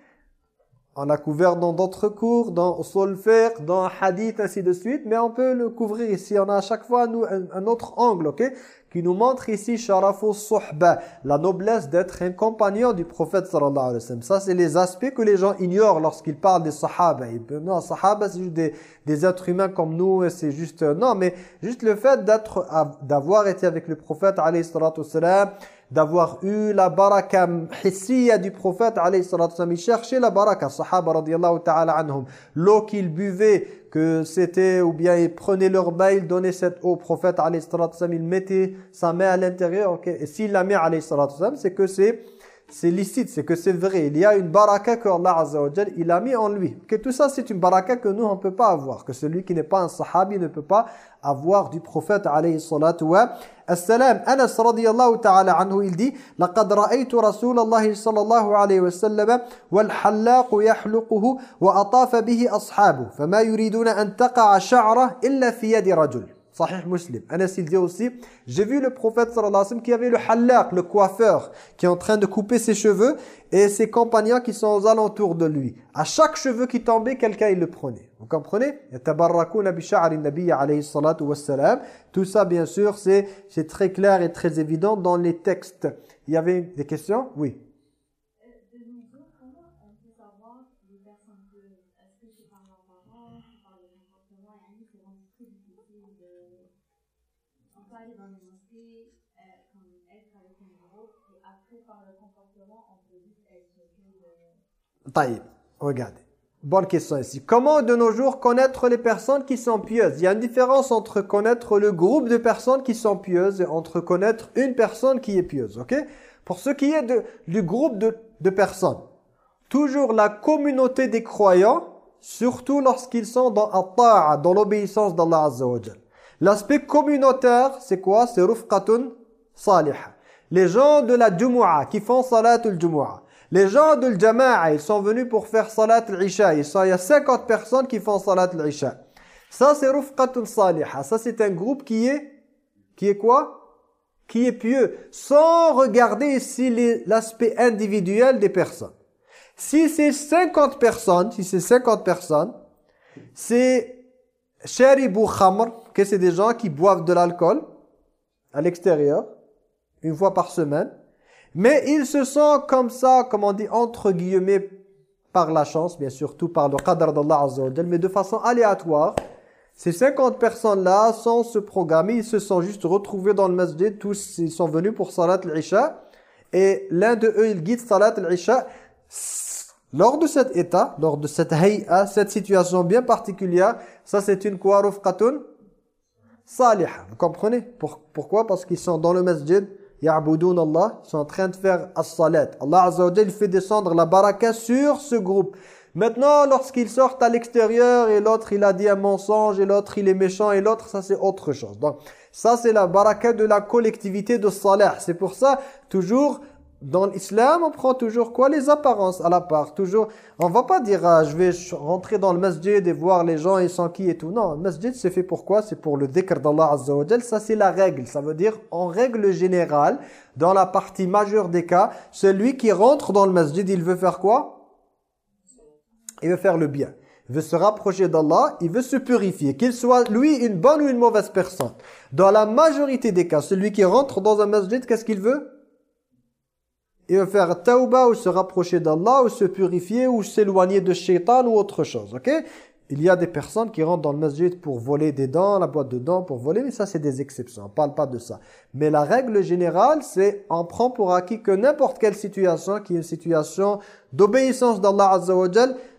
On a couvert dans d'autres cours, dans Solfer, dans Hadith, ainsi de suite, mais on peut le couvrir ici. On a à chaque fois nous, un, un autre angle, ok? Qui nous montre ici Suhba, la noblesse d'être un compagnon du prophète sallallahu alayhi wa sallam. Ça, c'est les aspects que les gens ignorent lorsqu'ils parlent des sahaba. Non, sahaba, c'est juste des, des êtres humains comme nous, c'est juste... Non, mais juste le fait d'être, d'avoir été avec le prophète alayhi sallam, d'avoir eu la baraka hissiya du prophète alayhi salatu wasallam. Il cherchait la baraka, sahaba radiyallahu ta'ala anhum. L'eau qu'ils buvaient, que c'était, ou bien ils prenaient leur bain, ils donnaient cette eau au prophète alayhi salatu wasallam. Il mettait sa main à l'intérieur, ok. Et s'il la met alayhi wasallam, c'est que c'est c'est licite, c'est que c'est vrai. Il y a une baraka que Allah Azza wa Jal, il a mis en lui. Que tout ça, c'est une baraka que nous, on ne peut pas avoir. Que celui qui n'est pas un sahabi ne peut pas avoir du prophète alayhi salatu wa السلام أنس رضي الله تعالى عنه il dit لقد رأيت رسول الله صلى الله عليه وسلم والحلاق يحلقه وأطاف به أصحابه فما يريدون أن تقع شعره إلا في يد رجل Sahih Muslim. Anas il dit aussi, j'ai vu le prophète sallallahu alayhi wa sallam qui avait le halaq, le coiffeur, qui est en train de couper ses cheveux et ses compagnons qui sont aux alentours de lui. À chaque cheveu qui tombait, quelqu'un il le prenait. Vous comprenez? Tout ça bien sûr, c'est très clair et très évident dans les textes. Il y avait des questions? Oui. Taïb, regardez. Bonne question ici. Comment de nos jours connaître les personnes qui sont pieuses? Il y a une différence entre connaître le groupe de personnes qui sont pieuses et entre connaître une personne qui est pieuse. ok? Pour ce qui est du groupe de, personnes, toujours la communauté des croyants, surtout lorsqu'ils sont dans dans l'obéissance d'Allah Azza wa L'aspect communautaire, c'est quoi? C'est rufqatun salihah. Les gens de la Jumu'ah qui font salatul Jumu'ah. Les gens de Jama'a, ils sont venus pour faire salat al-Isha. Il y a 50 personnes qui font salat al-Isha. Ça, c'est rufqatun salihah. Ça, c'est un groupe qui est, qui est quoi? Qui est pieux. Sans regarder ici l'aspect individuel des personnes. Si c'est 50 personnes, si c'est 50 personnes, c'est sharibu khamr, que c'est des gens qui boivent de l'alcool, à l'extérieur, une fois par semaine, mais il se sent comme ça, comme on dit, entre guillemets, par la chance, bien sûr, tout par le qadr d'Allah Azza mais de façon aléatoire. Ces 50 personnes-là, sans se programmer, ils se sont juste retrouvés dans le masjid, tous ils sont venus pour Salat al-Isha, et l'un de eux, il guide Salat al-Isha. Lors de cet état, lors de cette hay'a, cette situation bien particulière, ça c'est une quoi rufqatun? Salihah. Vous comprenez? Pour- Pourquoi? Parce qu'ils sont dans le masjid, ya'budun Allah, sont en train de faire as-salat. Allah Azza wa fait descendre la baraka sur ce groupe. Maintenant, lorsqu'ils sortent à l'extérieur et l'autre il a dit un mensonge et l'autre il est méchant et l'autre ça c'est autre chose. Donc ça c'est la baraka de la collectivité de salah. C'est pour ça toujours dans l'islam on prend toujours quoi? Les apparences à la part. Toujours on va pas dire ah, je vais rentrer dans le masjid et voir les gens ils sont qui et tout. Non, le masjid c'est fait pour quoi? C'est pour le dhikr d'Allah Azza wa. Ça c'est la règle. Ça veut dire en règle générale dans la partie majeure des cas, celui qui rentre dans le masjid, il veut faire quoi? Il veut faire le bien. Il veut se rapprocher d'Allah, il veut se purifier. Qu'il soit, lui, une bonne ou une mauvaise personne. Dans la majorité des cas, celui qui rentre dans un masjid, qu'est-ce qu'il veut? Il veut faire tauba ou se rapprocher d'Allah, ou se purifier, ou s'éloigner de shaitan ou autre chose. Ok? Il y a des personnes qui rentrent dans le masjid pour voler des dents, la boîte de dents pour voler, mais ça c'est des exceptions, on ne parle pas de ça. Mais la règle générale, c'est on prend pour acquis que n'importe quelle situation, qui est une situation d'obéissance d'Allah Azza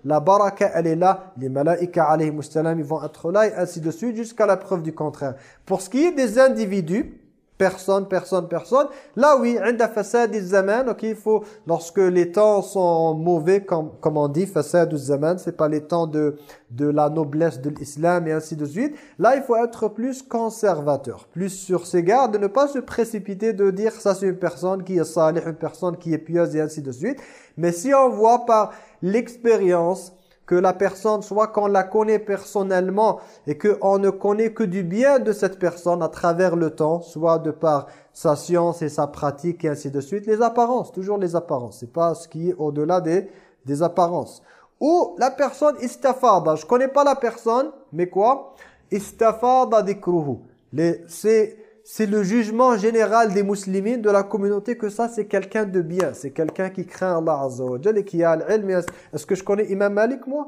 la baraka elle est là, les malaïka alayhi ils vont être là et ainsi de suite jusqu'à la preuve du contraire. Pour ce qui est des individus, personne, personne, personne, là oui, عند فساد الزمان, ok, il faut, lorsque les temps sont mauvais, comme, comme on dit, fasad zaman, c'est pas les temps de, de la noblesse de l'islam et ainsi de suite, là il faut être plus conservateur, plus sur ses gardes, de ne pas se précipiter de dire ça c'est une personne qui est salih, une personne qui est pieuse et ainsi de suite, mais si on voit par l'expérience que la personne, soit qu'on la connaît personnellement et qu'on ne connaît que du bien de cette personne à travers le temps, soit de par sa science et sa pratique et ainsi de suite, les apparences, toujours les apparences, c'est pas ce qui est au-delà des, des apparences. Ou la personne istafada, je connais pas la personne, mais quoi? Istafada dikruhu. Les- C'est c'est le jugement général des musulmans de la communauté que ça c'est quelqu'un de bien, c'est quelqu'un qui craint Allah Azza wa Jal et qui a l'ilm. Est-ce que je connais Imam Malik moi?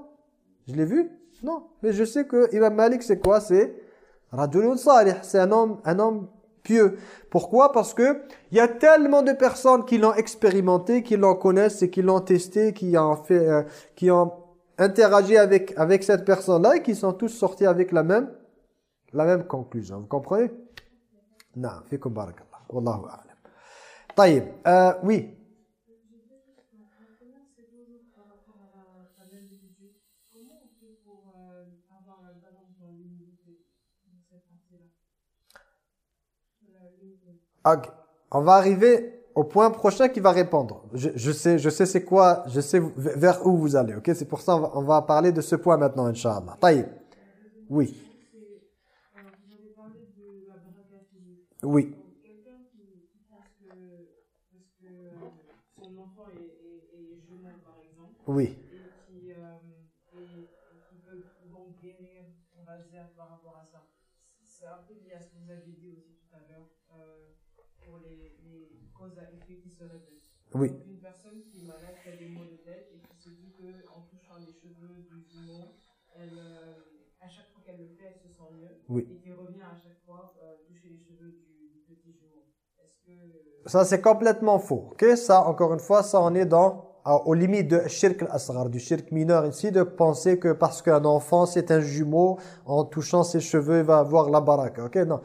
Je l'ai vu? Non, mais je sais que Imam Malik c'est quoi? C'est rajulun salih, c'est un homme un homme pieux. Pourquoi? Parce que il y a tellement de personnes qui l'ont expérimenté, qui l'en connaissent et qui l'ont testé, qui ont fait euh, qui ont interagi avec avec cette personne-là et qui sont tous sortis avec la même la même conclusion. Vous comprenez? نعم فيكم بارك الله والله أعلم طيب euh, oui c'est toujours par rapport à la- à l'individu. Comment on fait pour euh, avoir la balance dans l'humilité dans cette partie-là La l'humilité. Ok. on va arriver au point prochain qui va répondre je, je sais je sais c'est quoi je sais v- vers où vous allez ok c'est pour ça on va, on va parler de ce point maintenant Inch'Allah طيب oui Exemple, oui et qui, euh, et, et qui peut guérir, on va dire, par rapport à ça. C'est un peu lié à ce que vous avez dit aussi tout à l'heure, euh, pour les, les causes à effet qui se répètent. Oui. Donc, Une personne qui est malade, qui a des maux de tête et qui se dit qu'en touchant les cheveux du jumeau, elle, euh, à chaque fois qu'elle le fait, elle se sent mieux. Oui. Et qui revient à chaque fois euh, toucher les cheveux du, du petit jumeau. Est-ce que. Ça c'est complètement faux. Ok ça encore une fois ça on est dans aux limites de shirk al-asghar du shirk mineur ici de penser que parce qu'un enfant c'est un jumeau en touchant ses cheveux il va avoir la baraka. Ok non.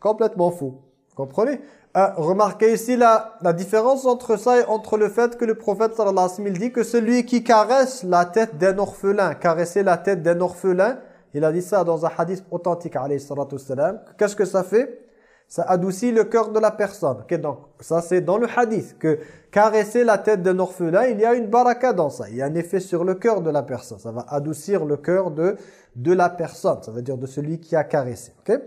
Complètement faux. Comprenez? Euh, remarquez ici la, la différence entre ça et entre le fait que le prophète sallallahu alayhi wa dit que celui qui caresse la tête d'un orphelin caresser la tête d'un orphelin il a dit ça dans un hadith authentique alayhi salatu qu'est-ce que ça fait? Ça adoucit le cœur de la personne. Okay, donc, ça c'est dans le hadith, que caresser la tête d'un orphelin, il y a une baraka dans ça. Il y a un effet sur le cœur de la personne. Ça va adoucir le cœur de, de la personne. Ça veut dire de celui qui a caressé. Ok?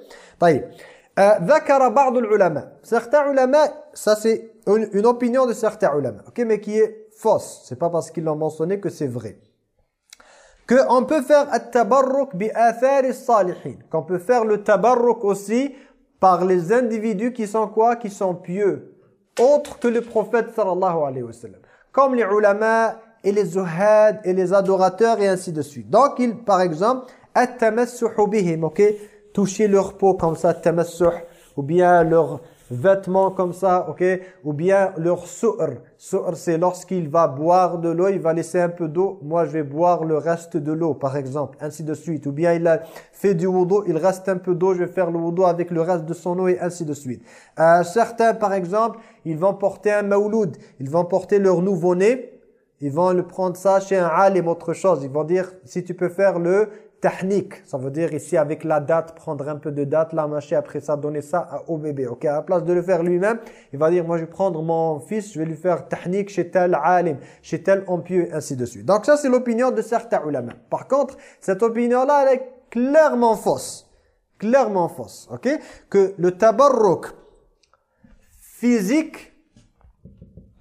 Euh, ulama. Certains ulama, ça c'est une, une, opinion de certains ulama, ok, mais qui est fausse. C'est pas parce qu'ils l'ont mentionné que c'est vrai. Que on peut faire at-tabarruk bi athari salihin. Qu'on peut faire le tabarruk aussi par les individus qui sont quoi? Qui sont pieux, autres que le prophète sallallahu alayhi wa sallam. Comme les ulama et les zuhad et les adorateurs et ainsi de suite. Donc, il, par exemple, at-tamassuhu bihim, ok? Toucher leur peau comme ça, ou bien leur vêtements comme ça, ok? Ou bien leur su'r. Su'r, c'est lorsqu'il va boire de l'eau, il va laisser un peu d'eau. Moi, je vais boire le reste de l'eau, par exemple, ainsi de suite. Ou bien il a fait du wudu, il reste un peu d'eau, je vais faire le wudu avec le reste de son eau et ainsi de suite. Euh, certains, par exemple, ils vont porter un maouloud, ils vont porter leur nouveau-né, ils vont le prendre ça chez un alim, autre chose. Ils vont dire, si tu peux faire le Technique, ça veut dire ici avec la date, prendre un peu de date, la mâcher, après ça donner ça au bébé. Ok, à la place de le faire lui-même, il va dire moi je vais prendre mon fils, je vais lui faire technique chez tel alim, chez tel empieux, ainsi de suite. Donc ça c'est l'opinion de certains ulama. Par contre, cette opinion-là elle est clairement fausse. Clairement fausse. Ok, que le tabarruk physique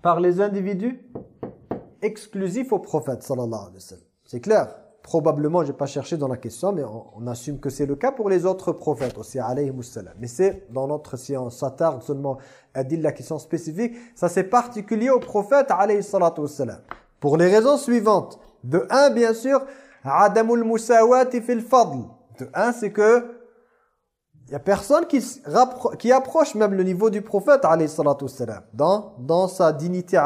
par les individus exclusif au prophète sallallahu alayhi wa sallam. C'est clair? Probablement, je n'ai pas cherché dans la question, mais on, assume que c'est le cas pour les autres prophètes aussi. Mais c'est, dans notre science, s'attarde seulement à dire la question spécifique. Ça, c'est particulier au prophète, alayhi. Pour les raisons suivantes. De un, bien sûr, adamul musawati fil fadl. De un, c'est que n'y a personne qui, qui approche même le niveau du prophète dans, dans sa dignité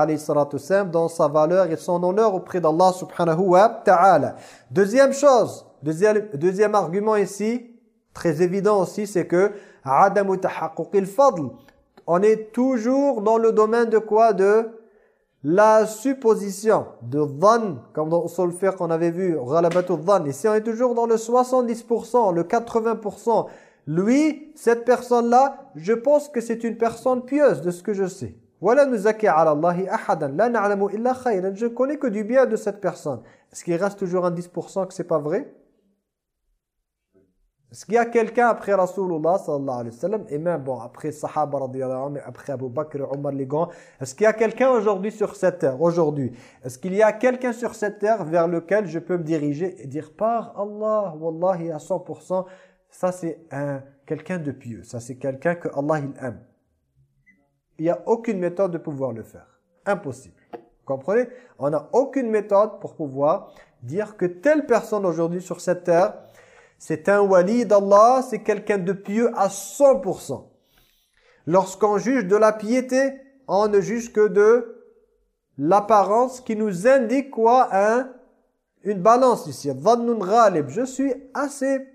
dans sa valeur et son honneur auprès d'Allah subhanahu wa ta'ala. Deuxième chose, deuxième, deuxième argument ici, très évident aussi, c'est que on est toujours dans le domaine de quoi? De la supposition, de dhan, comme dans Usul Fiqh on avait vu, Ici on est toujours dans le 70%, le 80%, lui, cette personne-là, je pense que c'est une personne pieuse de ce que je sais. Voilà nous Je connais que du bien de cette personne. Est-ce qu'il reste toujours un 10% que c'est pas vrai? Est-ce qu'il y a quelqu'un après Rasulullah sallallahu alayhi wa et même bon après Sahaba radiyallahu anhu après Abu Bakr Omar les est-ce qu'il y a quelqu'un aujourd'hui sur cette terre aujourd'hui? Est-ce qu'il y a quelqu'un sur cette terre vers lequel je peux me diriger et dire par Allah wallahi à 100% ça c'est un quelqu'un de pieux. Ça c'est quelqu'un que Allah il aime. Il n'y a aucune méthode de pouvoir le faire. Impossible. Vous comprenez? On n'a aucune méthode pour pouvoir dire que telle personne aujourd'hui sur cette terre, c'est un wali d'Allah, c'est quelqu'un de pieux à 100%. Lorsqu'on juge de la piété, on ne juge que de l'apparence qui nous indique quoi? Un, Une balance ici. Je suis assez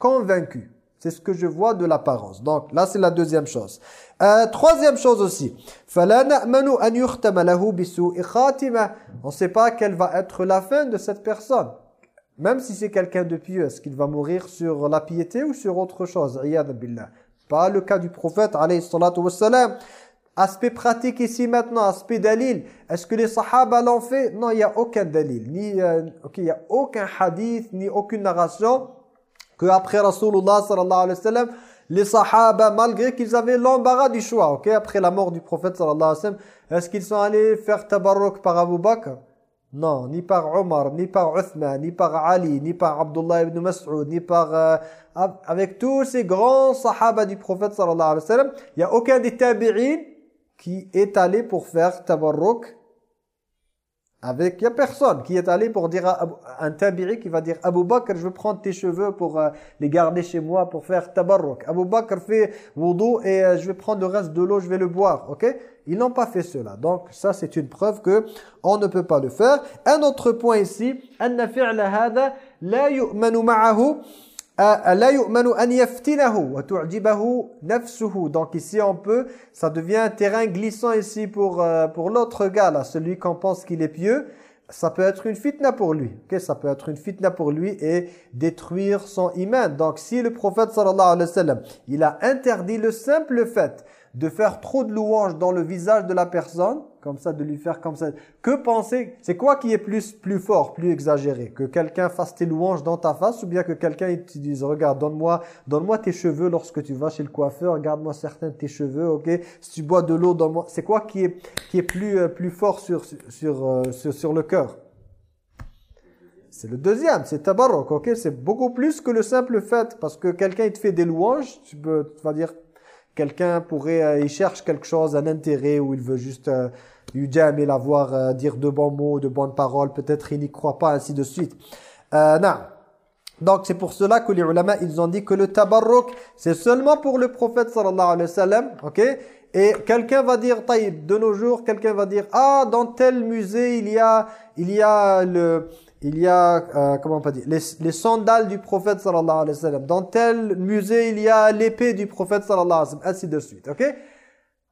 convaincu. C'est ce que je vois de l'apparence. Donc là, c'est la deuxième chose. Euh, troisième chose aussi. On ne sait pas quelle va être la fin de cette personne. Même si c'est quelqu'un de pieux, est-ce qu'il va mourir sur la piété ou sur autre chose? Pas le cas du prophète, alayhi salatu wassalam. Aspect pratique ici maintenant, aspect dalil. Est-ce que les sahaba l'ont fait? Non, il n'y a aucun dalil. Ni, euh, il n'y a aucun hadith, ni aucune narration que après Rasulullah sallallahu alayhi wa sallam, les sahaba, malgré qu'ils avaient l'embarras du choix, ok, après la mort du prophète sallallahu alayhi wa sallam, est-ce qu'ils sont allés faire tabarruk par Abu Bakr? Non, ni par Omar, ni par Uthman, ni par Ali, ni par Abdullah ibn Mas'ud, ni par... Euh, avec tous ces grands sahaba du prophète sallallahu alayhi wa sallam, il n'y a aucun des tabi'in qui est allé pour faire tabarruk avec, il n'y a personne qui est allé pour dire à un tabi'i qui va dire « Abu Bakr, je veux prendre tes cheveux pour euh, les garder chez moi, pour faire tabarruk. Abu Bakr fait wudu et euh, je vais prendre le reste de l'eau, je vais le boire. Okay » Ils n'ont pas fait cela. Donc ça, c'est une preuve que on ne peut pas le faire. Un autre point ici, «» donc ici on peut ça devient un terrain glissant ici pour euh, pour l'autre gars là celui qu'on pense qu'il est pieux. Ça peut être une fitna pour lui. Ok ça peut être une fitna pour lui et détruire son iman. Donc si le prophète sallallahu alayhi wa sallam il a interdit le simple fait de faire trop de louanges dans le visage de la personne, comme ça, de lui faire comme ça. Que penser? C'est quoi qui est plus, plus fort, plus exagéré? Que quelqu'un fasse tes louanges dans ta face ou bien que quelqu'un te dise, regarde, donne-moi donne moi tes cheveux lorsque tu vas chez le coiffeur, regarde-moi certains de tes cheveux, ok? Si tu bois de l'eau, donne-moi... C'est quoi qui est, qui est plus, euh, plus fort sur, sur, euh, sur, sur le cœur? C'est le deuxième, c'est tabarok, ok? C'est beaucoup plus que le simple fait, parce que quelqu'un te fait des louanges, tu, peux, tu vas dire, Quelqu'un pourrait, euh, il cherche quelque chose, un intérêt, ou il veut juste euh, jamais l'avoir, euh, dire de bons mots, de bonnes paroles, peut-être il n'y croit pas, ainsi de suite. Euh, non. Donc c'est pour cela que les ulama, ils ont dit que le tabarruk, c'est seulement pour le prophète sallallahu alayhi wa sallam, ok? Et quelqu'un va dire, taïb, de nos jours, quelqu'un va dire, ah, dans tel musée, il y a, il y a le, il y a, euh, comment on peut dire, les, les sandales du prophète sallallahu alayhi wa sallam. Dans tel musée, il y a l'épée du prophète sallallahu alayhi wa sallam, ainsi de suite, ok?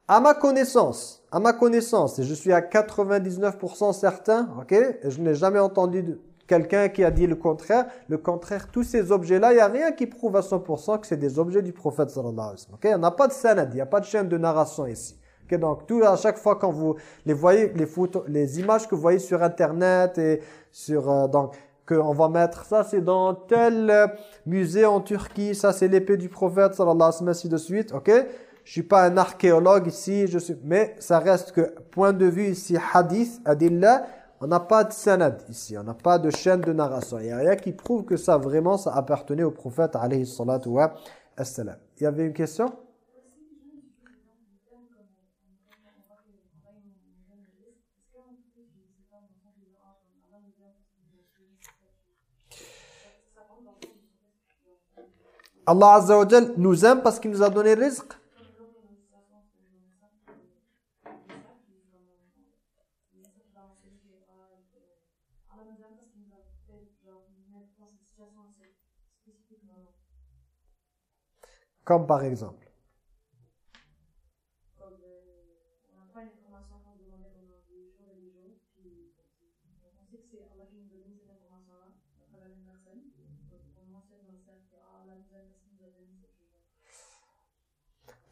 À ma connaissance, à ma connaissance, et je suis à 99% certain, ok? Je n'ai jamais entendu quelqu'un qui a dit le contraire. Le contraire, tous ces objets-là, il n'y a rien qui prouve à 100% que c'est des objets du prophète sallallahu alayhi wa sallam. ok? Il n'y a pas de sanad, il n'y a pas de chaîne de narration ici. Ok donc, tout, à chaque fois quand vous les voyez, les photos, les images que vous voyez sur Internet et sur... euh, donc, qu'on va mettre, ça c'est dans tel euh, musée en Turquie, ça c'est l'épée du prophète sallallahu alayhi wa sallam, ainsi de suite, ok? Je suis pas un archéologue ici, je suis, mais ça reste que, point de vue ici, hadith, adillah, on n'a pas de sanad ici, on n'a pas de chaîne de narration. Il n'y a rien qui prouve que ça vraiment, ça appartenait au prophète, alayhi salatu wa. Il y avait une question? Allah Azza wa nous aime parce qu'il nous a donné le rizq. Comme par exemple.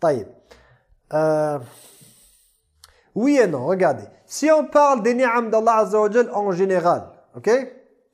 Taïb. Euh, oui et non, regardez. Si on parle des ni'am d'Allah Azza wa en général, ok?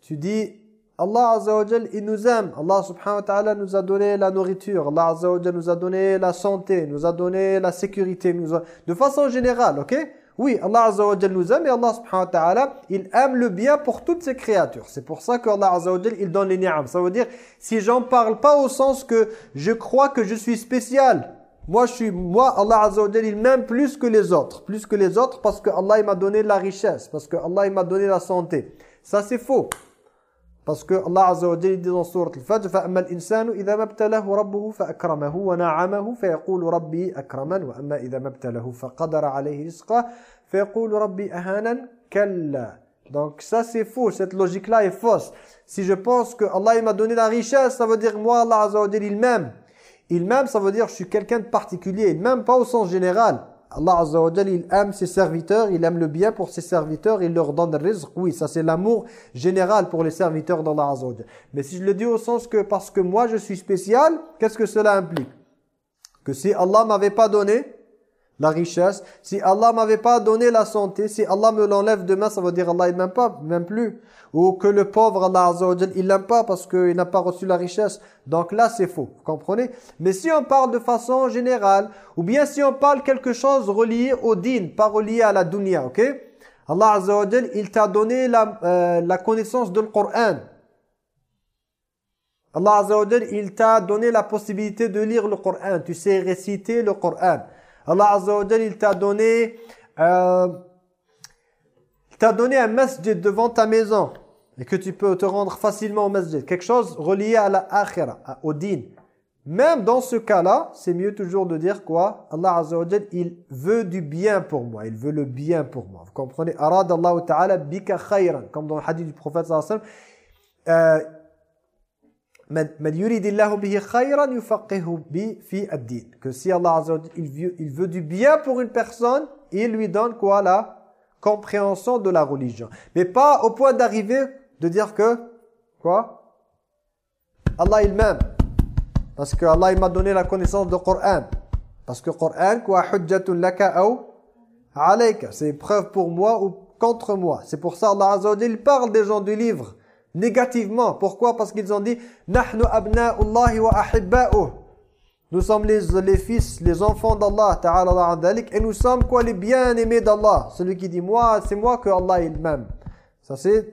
Tu dis, Allah Azza wa il nous aime. Allah subhanahu wa ta'ala nous a donné la nourriture. Allah Azza nous a donné la santé, nous a donné la sécurité. Nous a... De façon générale, ok? Oui, Allah Azza wa nous aime et Allah subhanahu wa ta'ala, il aime le bien pour toutes ses créatures. C'est pour ça qu'Allah Azza wa il donne les ni'am. Ça veut dire, si j'en parle pas au sens que je crois que je suis spécial, moi, je suis, moi, Allah Azza wa Jal, il m'aime plus que les autres. Plus que les autres parce que Allah, il m'a donné la richesse. Parce que Allah, il m'a donné la santé. Ça, c'est faux. Parce que Allah Azza wa Jal, il dit dans Sourate Al-Fajr, فَأَمَّا الْإِنسَانُ إِذَا مَا ابْتَلَاهُ رَبُّهُ فَأَكْرَمَهُ وَنَعَمَهُ فَيَقُولُ رَبِّي أَكْرَمَنْ وَأَمَّا إِذَا مَا ابْتَلَاهُ فَقَدَرَ عَلَيْهِ رِزْقَهُ فَيَقُولُ رَبِّي أَهَانًا كَلَّا Donc ça c'est faux, cette logique-là est fausse. Si je pense que Allah il m'a donné la richesse, ça veut dire moi Allah Azza wa Jal, il m'aime. Il m'aime, ça veut dire je suis quelqu'un de particulier. M'aime pas au sens général. Allah Azza wa Jal, il aime ses serviteurs, il aime le bien pour ses serviteurs, il leur donne le rizq. Oui, ça c'est l'amour général pour les serviteurs d'Allah Azza wa Jal. Mais si je le dis au sens que parce que moi je suis spécial, qu'est-ce que cela implique? Que si Allah m'avait pas donné la richesse, si Allah m'avait pas donné la santé, si Allah me l'enlève demain, ça veut dire Allah il m'aime pas, même plus. Ou que le pauvre Allah Azza il l'aime pas parce qu'il n'a pas reçu la richesse. Donc là c'est faux, vous comprenez? Mais si on parle de façon générale, ou bien si on parle quelque chose relié au din, pas relié à la dunya, ok? Allah Azza il t'a donné la, euh, la connaissance le Coran. Allah Azza il t'a donné la possibilité de lire le Coran. Tu sais réciter le Coran. Allah Azza wa il t'a donné, euh, t'a donné un masjid devant ta maison et que tu peux te rendre facilement au masjid. Quelque chose relié à la akhira, au din. Même dans ce cas-là, c'est mieux toujours de dire quoi? Allah Azza wa il veut du bien pour moi. Il veut le bien pour moi. Vous comprenez? Arad Allah Ta'ala bika khayran. Comme dans le hadith du prophète sallallahu alayhi wa sallam. Que si Allah Azza il veut, du bien pour une personne, il lui donne quoi la compréhension de la religion. Mais pas au point d'arriver de dire que quoi? Allah il m'aime. Parce que Allah il m'a donné la connaissance du Coran. Parce que Coran quoi hujjatun laka alayka. C'est preuve pour moi ou contre moi. C'est pour ça Allah Azza il parle des gens du livre négativement. Pourquoi? Parce qu'ils ont dit Nahnu abna'ullahi wa ahibba'uh. Nous sommes les, les fils, les enfants d'Allah ta'ala et nous sommes quoi? Les bien-aimés d'Allah. Celui qui dit moi, c'est moi que Allah il m'aime. Ça c'est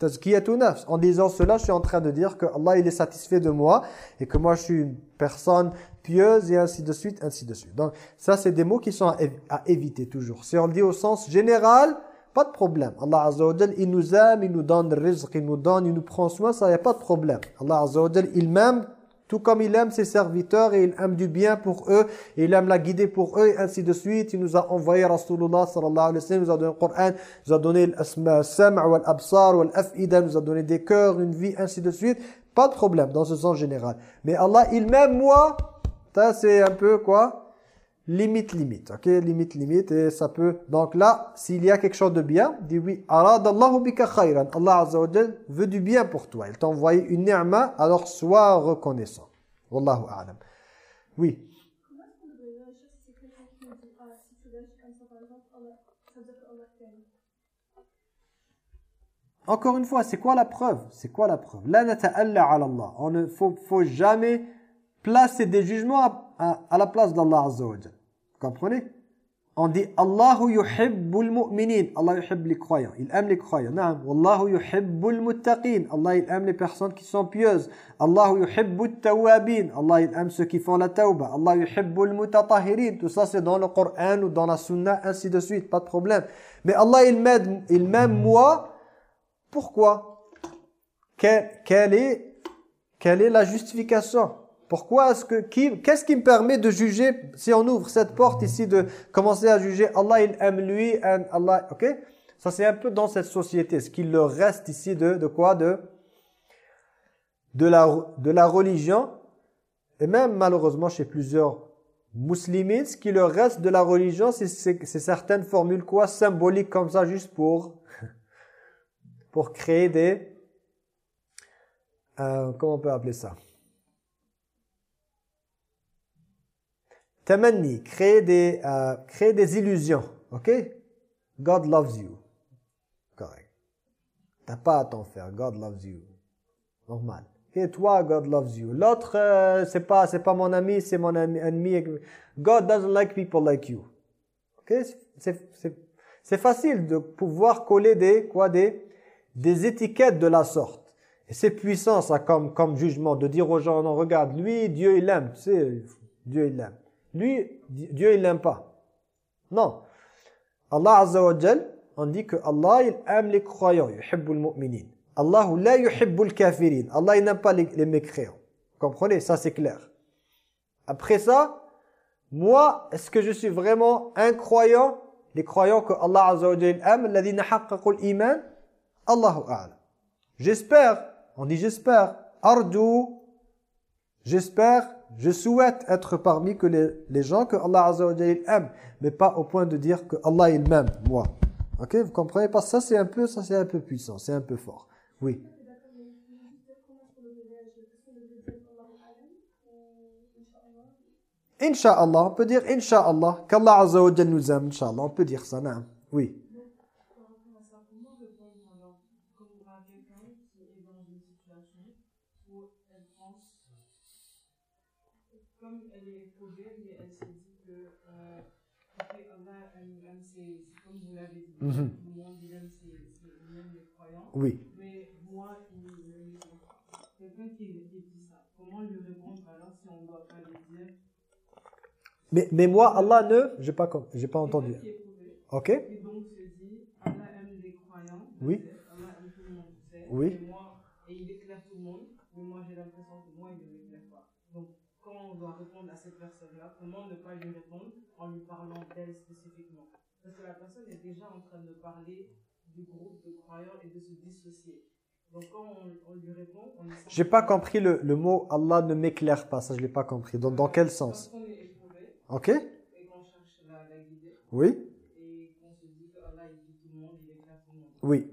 Tazkiyatu nafs. En disant cela, je suis en train de dire que Allah il est satisfait de moi et que moi je suis une personne pieuse et ainsi de suite, ainsi de suite. Donc ça c'est des mots qui sont à, à éviter toujours. Si on le dit au sens général, pas de problème. Allah Azza wa il nous aime, il nous donne le rizq, il nous donne, il nous prend soin, ça y a pas de problème. Allah Azza wa il m'aime tout comme il aime ses serviteurs et il aime du bien pour eux et il aime la guider pour eux et ainsi de suite. Il nous a envoyé Rasulullah sallallahu alayhi wa sallam, il nous a donné le Coran, il nous a donné l'asma, sam' wal absar wal af'ida, il nous a donné des cœurs, une vie, ainsi de suite. Pas de problème dans ce sens général. Mais Allah, il m'aime moi, ça c'est un peu quoi Limite, limite, ok? Limite, limite, et ça peut... Donc là, s'il y a quelque chose de bien, dis oui, Aradallahu bika khayran. Allah Azza wa veut du bien pour toi. Il t'a envoyé une ni'ma, alors sois reconnaissant. Wallahu a'lam. Oui. Dit Encore une fois, c'est quoi la preuve? C'est quoi la preuve? La nata'alla ala Allah. On ne faut, jamais placer des jugements à, la place d'Allah Azza wa comprenez? On dit Allahu yuhibbul mu'minin. Allah yuhibb les croyants. Il aime les croyants. Naam. Wallahu yuhibbul muttaqin. Allah il aime les personnes qui sont pieuses. Allahu yuhibbut tawabin. Allah il aime ceux qui font la tawba. Allah yuhibbul mutatahirin. Tout ça c'est dans le Coran ou dans la Sunna ainsi de suite, pas de problème. Mais Allah il m'aide, il m'aime moi pourquoi? Quelle, quelle est, quelle est la justification? Pourquoi est-ce que qu'est-ce qui me permet de juger si on ouvre cette porte ici de commencer à juger Allah il aime lui and Allah OK? Ça c'est un peu dans cette société ce qu'il leur reste ici de de quoi? De de la de la religion. Et même malheureusement chez plusieurs musulmans ce qui leur reste de la religion c'est certaines formules quoi symboliques comme ça juste pour pour créer des... euh, comment on peut appeler ça? Tamanni, créer des, euh, créer des illusions. Ok? God loves you. Correct. T'as pas à t'en faire. God loves you. Normal. Et toi, God loves you. L'autre, euh, c'est pas, c'est pas mon ami, c'est mon ami, ennemi. God doesn't like people like you. Ok? C'est, facile de pouvoir coller des, quoi, des, des étiquettes de la sorte. Et c'est puissant ça comme, comme jugement de dire aux gens, non regarde, lui Dieu il l'aime, tu sais, Dieu il l'aime. Lui, Dieu il l'aime pas. Non. Allah Azza wa Jal, on dit que Allah il aime les croyants, yuhibbul mu'minin. Allah la yuhibbul kafirin. Allah il n'aime pas les, les mécréants. Vous comprenez Ça c'est clair. Après ça, moi, est-ce que je suis vraiment un croyant Les croyants que Allah Azza wa Jal aime, الذين حققوا الإيمان Allahu a'lam. J'espère, on dit j'espère, ardu, j'espère, je souhaite être parmi que les, gens que Allah Azza wa aime, mais pas au point de dire que Allah il m'aime, moi. Ok, vous comprenez que ça c'est un peu, ça c'est un peu puissant, c'est un peu fort. Oui. Inch'Allah on peut dire Inch'Allah, qu'Allah Azza wa nous aime, Inch'Allah, on peut dire ça, naam. Oui. Par rapport à ça, comment répondre alors quand on a quelqu'un qui est dans une situation où elle pense, comme elle est éprouvée, mais elle se dit que, euh, ok, Allah aime, aime ses, c'est comme vous l'avez dit, Mhm. tout le monde il aime, ses, ses- il aime les croyants, Oui. mais moi, Quelqu'un qui, qui dit ça, comment lui répondre alors si on ne doit pas lui dire Mais, moi, Allah ne, j'ai pas, pas entendu. Ok Et donc se dit, Allah aime les croyants. Oui. je Allah aime tout le monde, je. Oui. Et, moi, et il éclaire tout le monde, mais moi j'ai l'impression que moi il ne m'éclaire pas. Donc quand on doit répondre à cette personne-là, comment ne pas lui répondre en lui parlant d'elle spécifiquement? Parce que la personne est déjà en train de parler du groupe de croyants et de se dissocier. Donc quand on, on lui répond, on J'ai pas compris le, le mot Allah ne m'éclaire pas, ça je l'ai pas compris. Dans, dans quel sens? on est éprouvé Ok et qu'on cherche la, la guider Oui et qu'on se dit que Allah il guide tout le monde, il éclaire tout le monde. Oui.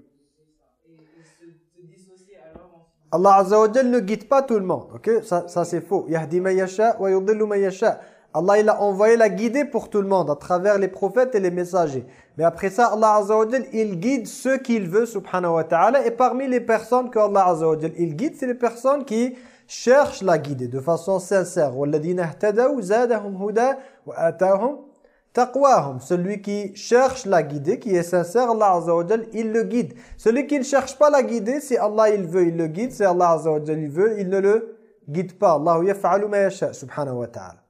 et, et se, se dissocier alors en Allah Azza wa ne guide pas tout le monde. Ok? Ça, ça c'est faux. Yahdi ma yasha wa yudillu ma yasha. Allah il a envoyé la guider pour tout le monde à travers les prophètes et les messagers. Mais après ça, Allah Azza il guide ceux qu'il veut, subhanahu wa ta'ala. Et parmi les personnes que Allah Azza il guide, c'est les personnes qui cherchent la guider de façon sincère. Celui qui cherche la guider qui est sincère, Allah Azza il le guide. Celui qui ne cherche pas la guider, si Allah il veut, il le guide. Si Allah Azza wa il veut, il ne le guide pas. Yaf'alu subhanahu wa ta'ala.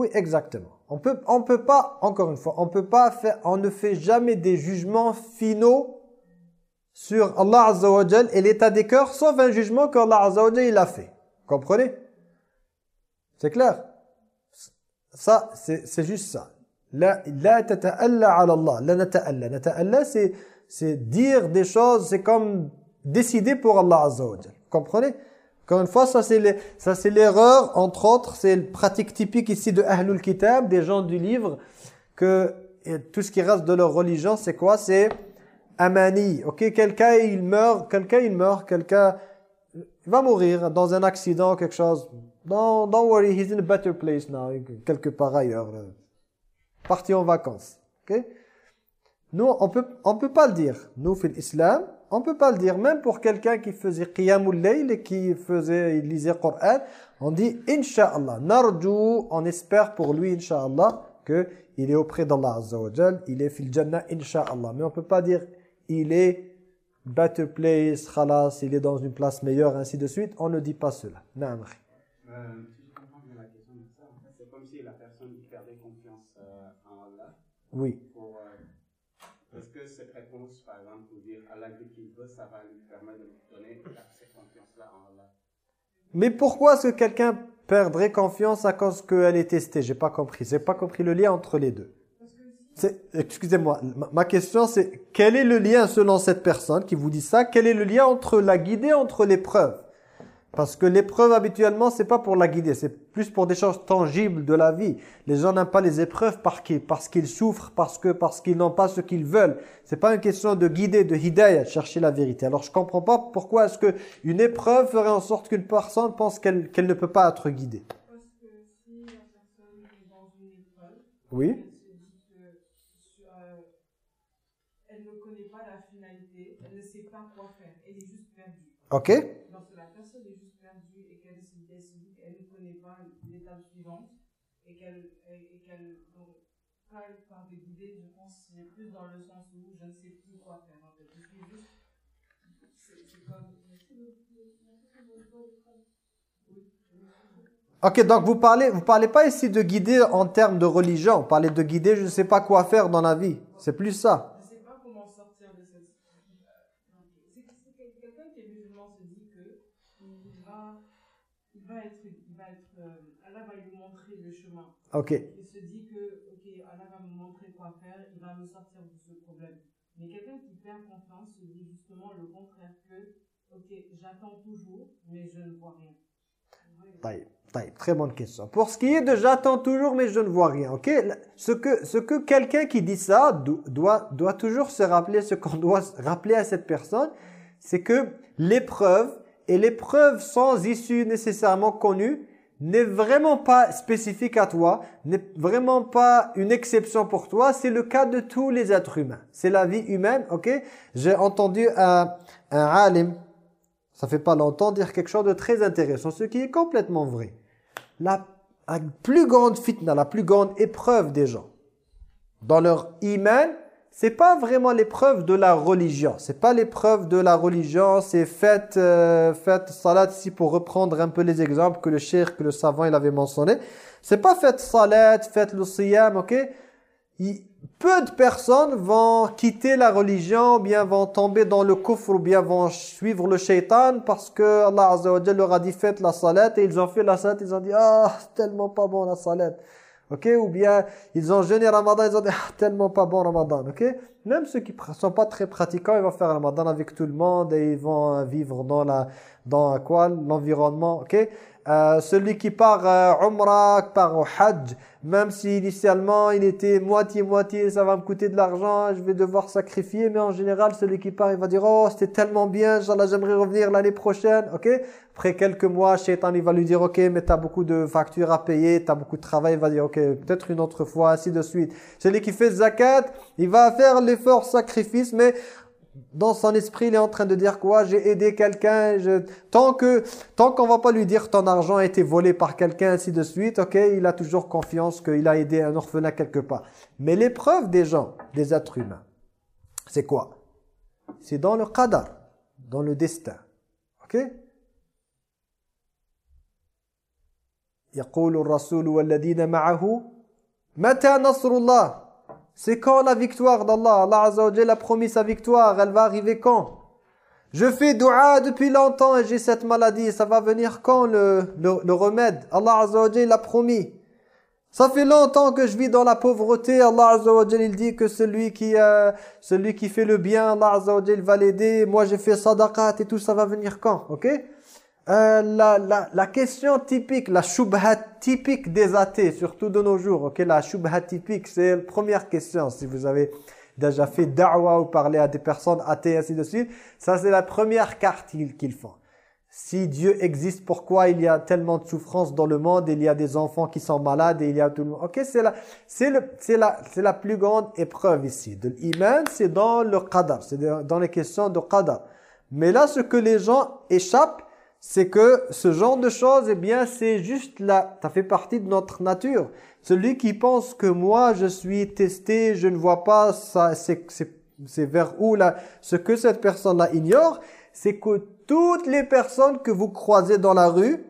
Oui, exactement. On peut, on peut pas, encore une fois, on peut pas faire, on ne fait jamais des jugements finaux sur Allah et l'état des cœurs, sauf un jugement qu'Allah Azza wa a fait. Comprenez? C'est clair? Ça, c'est juste ça. La, la tata'alla ala Allah. La nata'alla. Nata'alla, c'est dire des choses, c'est comme décider pour Allah Azza. Comprenez? Encore une fois, ça c'est l'erreur, entre autres, c'est une pratique typique ici de Ahlul Kitab, des gens du livre, que tout ce qui reste de leur religion, c'est quoi? C'est amani. Ok, quelqu'un il meurt, quelqu'un il meurt, quelqu'un va mourir dans un accident, quelque chose. Don't, don't worry, he's in a better place now, quelque part ailleurs. Parti en vacances. Ok? Nous, on peut, on peut pas le dire. Nous, fait l'islam, on peut pas le dire. Même pour quelqu'un qui faisait qiyamul layl et qui faisait, il lisait Coran, on dit Inch'Allah, narju, on espère pour lui, Inch'Allah, que il est auprès d'Allah Azza wa il est fil jannah, Inch'Allah. Mais on peut pas dire il est better place, khalas, il est dans une place meilleure, ainsi de suite. On ne dit pas cela. Naam. Euh, si je comprends bien la question de ça, en fait, c'est comme si la personne perdait confiance euh, en Allah. Oui. Pour, euh, Est-ce que cette réponse, par exemple, pour dire Allah dit qu'il veut, ça va lui permettre de lui donner cette confiance-là en Allah Mais pourquoi est-ce que quelqu'un perdrait confiance à cause qu'elle est testée? J'ai pas compris. J'ai pas compris le lien entre les deux. Excusez-moi, ma question c'est quel est le lien selon cette personne qui vous dit ça? Quel est le lien entre la guidée entre l'épreuve Parce que l'épreuve habituellement c'est pas pour la guider, c'est plus pour des choses tangibles de la vie. Les gens n'aiment pas les épreuves parce qu'ils parce qu'ils souffrent, parce que parce qu'ils n'ont pas ce qu'ils veulent. C'est pas une question de guider, de hidayah, chercher la vérité. Alors je comprends pas pourquoi est-ce que une épreuve ferait en sorte qu'une personne pense qu'elle qu'elle ne peut pas être guidée. Parce que si la personne est dans une épreuve, Oui. euh, elle ne connaît pas la finalité, elle ne sait pas quoi faire, elle est juste perdue. OK Lorsque la personne est juste perdue et qu'elle se elle se dit qu'elle ne connaît pas l'étape suivante et qu'elle et, qu'elle donc quand elle parle de guider, je pense c'est plus dans le sens où je ne sais plus quoi faire en fait. Je suis juste Ok, donc vous parlez, vous parlez pas ici de guider en termes de religion. Vous parlez de guider, je ne sais pas quoi faire dans la vie. C'est plus ça. Je ne sais pas comment sortir de cette. C'est c'est que quelqu'un qui est musulman se dit que il va, il va être, il va être, euh, Allah va lui montrer le chemin. Ok. Il se dit que, ok, Allah va me montrer quoi faire, il va me sortir de ce problème. Mais quelqu'un qui perd confiance se dit justement le contraire que, ok, j'attends toujours, mais je ne vois rien. Taïb, taïb, Très bonne question. Pour ce qui est de j'attends toujours mais je ne vois rien, ok? Ce que, ce que quelqu'un qui dit ça do- doit, doit toujours se rappeler, ce qu'on doit rappeler à cette personne, c'est que l'épreuve, et l'épreuve sans issue nécessairement connue, n'est vraiment pas spécifique à toi, n'est vraiment pas une exception pour toi, c'est le cas de tous les êtres humains. C'est la vie humaine, ok? J'ai entendu un, un alim, ça fait pas longtemps, dire quelque chose de très intéressant, ce qui est complètement vrai. La, la plus grande fitna, la plus grande épreuve des gens, dans leur iman, c'est pas vraiment l'épreuve de la religion. C'est pas l'épreuve de la religion, c'est faites, euh, faites salat pour reprendre un peu les exemples que le cheikh, que le savant, il avait mentionné. C'est pas faites salat, faites le ok? Peu de personnes vont quitter la religion, ou bien vont tomber dans le kufr, ou bien vont suivre le shaitan parce que Allah Azza leur a dit faites la salat et ils ont fait la salat, ils ont dit ah c'est tellement pas bon la salat. Ok, ou bien ils ont jeûné Ramadan, ils ont dit ah, tellement pas bon Ramadan. Ok, même ceux qui sont pas très pratiquants, ils vont faire Ramadan avec tout le monde et ils vont euh, vivre dans la dans quoi? L'environnement. Ok, Euh, celui qui part euh, Umrah, part au Hajj, même si initialement il était moitié moitié, ça va me coûter de l'argent, je vais devoir sacrifier, mais en général celui qui part, il va dire oh c'était tellement bien, j'aimerais revenir l'année prochaine. Ok, après quelques mois, Shaitan il va lui dire ok mais tu as beaucoup de factures à payer, tu as beaucoup de travail, il va dire ok peut-être une autre fois, ainsi de suite. Celui qui fait zakat, il va faire l'effort sacrifice, mais dans son esprit, il est en train de dire quoi J'ai aidé quelqu'un. je- Tant que tant qu'on va pas lui dire ton argent a été volé par quelqu'un, ainsi de suite, ok, il a toujours confiance qu'il a aidé un orphelin quelque part. Mais l'épreuve des gens, des êtres humains, c'est quoi C'est dans le qadar, dans le destin. Ok يقول الرسول والذين معه متى نصر الله c'est quand la victoire d'Allah? Allah Azza a promis sa victoire. Elle va arriver quand? Je fais dua depuis longtemps et j'ai cette maladie. Ça va venir quand le, le, remède? Allah Azza wa Jalla a promis. Ça fait longtemps que je vis dans la pauvreté. Allah Azza il dit que celui qui, euh, celui qui fait le bien, Allah Azza va l'aider. Moi j'ai fait sadaqat et tout ça va venir quand? Ok? Euh, la, la, la question typique, la shubha typique des athées, surtout de nos jours, ok, la shubha typique, c'est la première question. Si vous avez déjà fait da'wa ou parlé à des personnes athées, ainsi de suite, ça c'est la première carte qu'ils font. Si Dieu existe, pourquoi il y a tellement de souffrance dans le monde, il y a des enfants qui sont malades, et il y a tout le monde. Ok, c'est la, c'est la, c'est la plus grande épreuve ici. De l'iman, c'est dans le qadar, c'est dans les questions de qadar. Mais là, ce que les gens échappent, c'est que ce genre de choses, eh bien, c'est juste là, ça fait partie de notre nature. Celui qui pense que moi, je suis testé, je ne vois pas ça, c'est vers où là, ce que cette personne-là ignore, c'est que toutes les personnes que vous croisez dans la rue,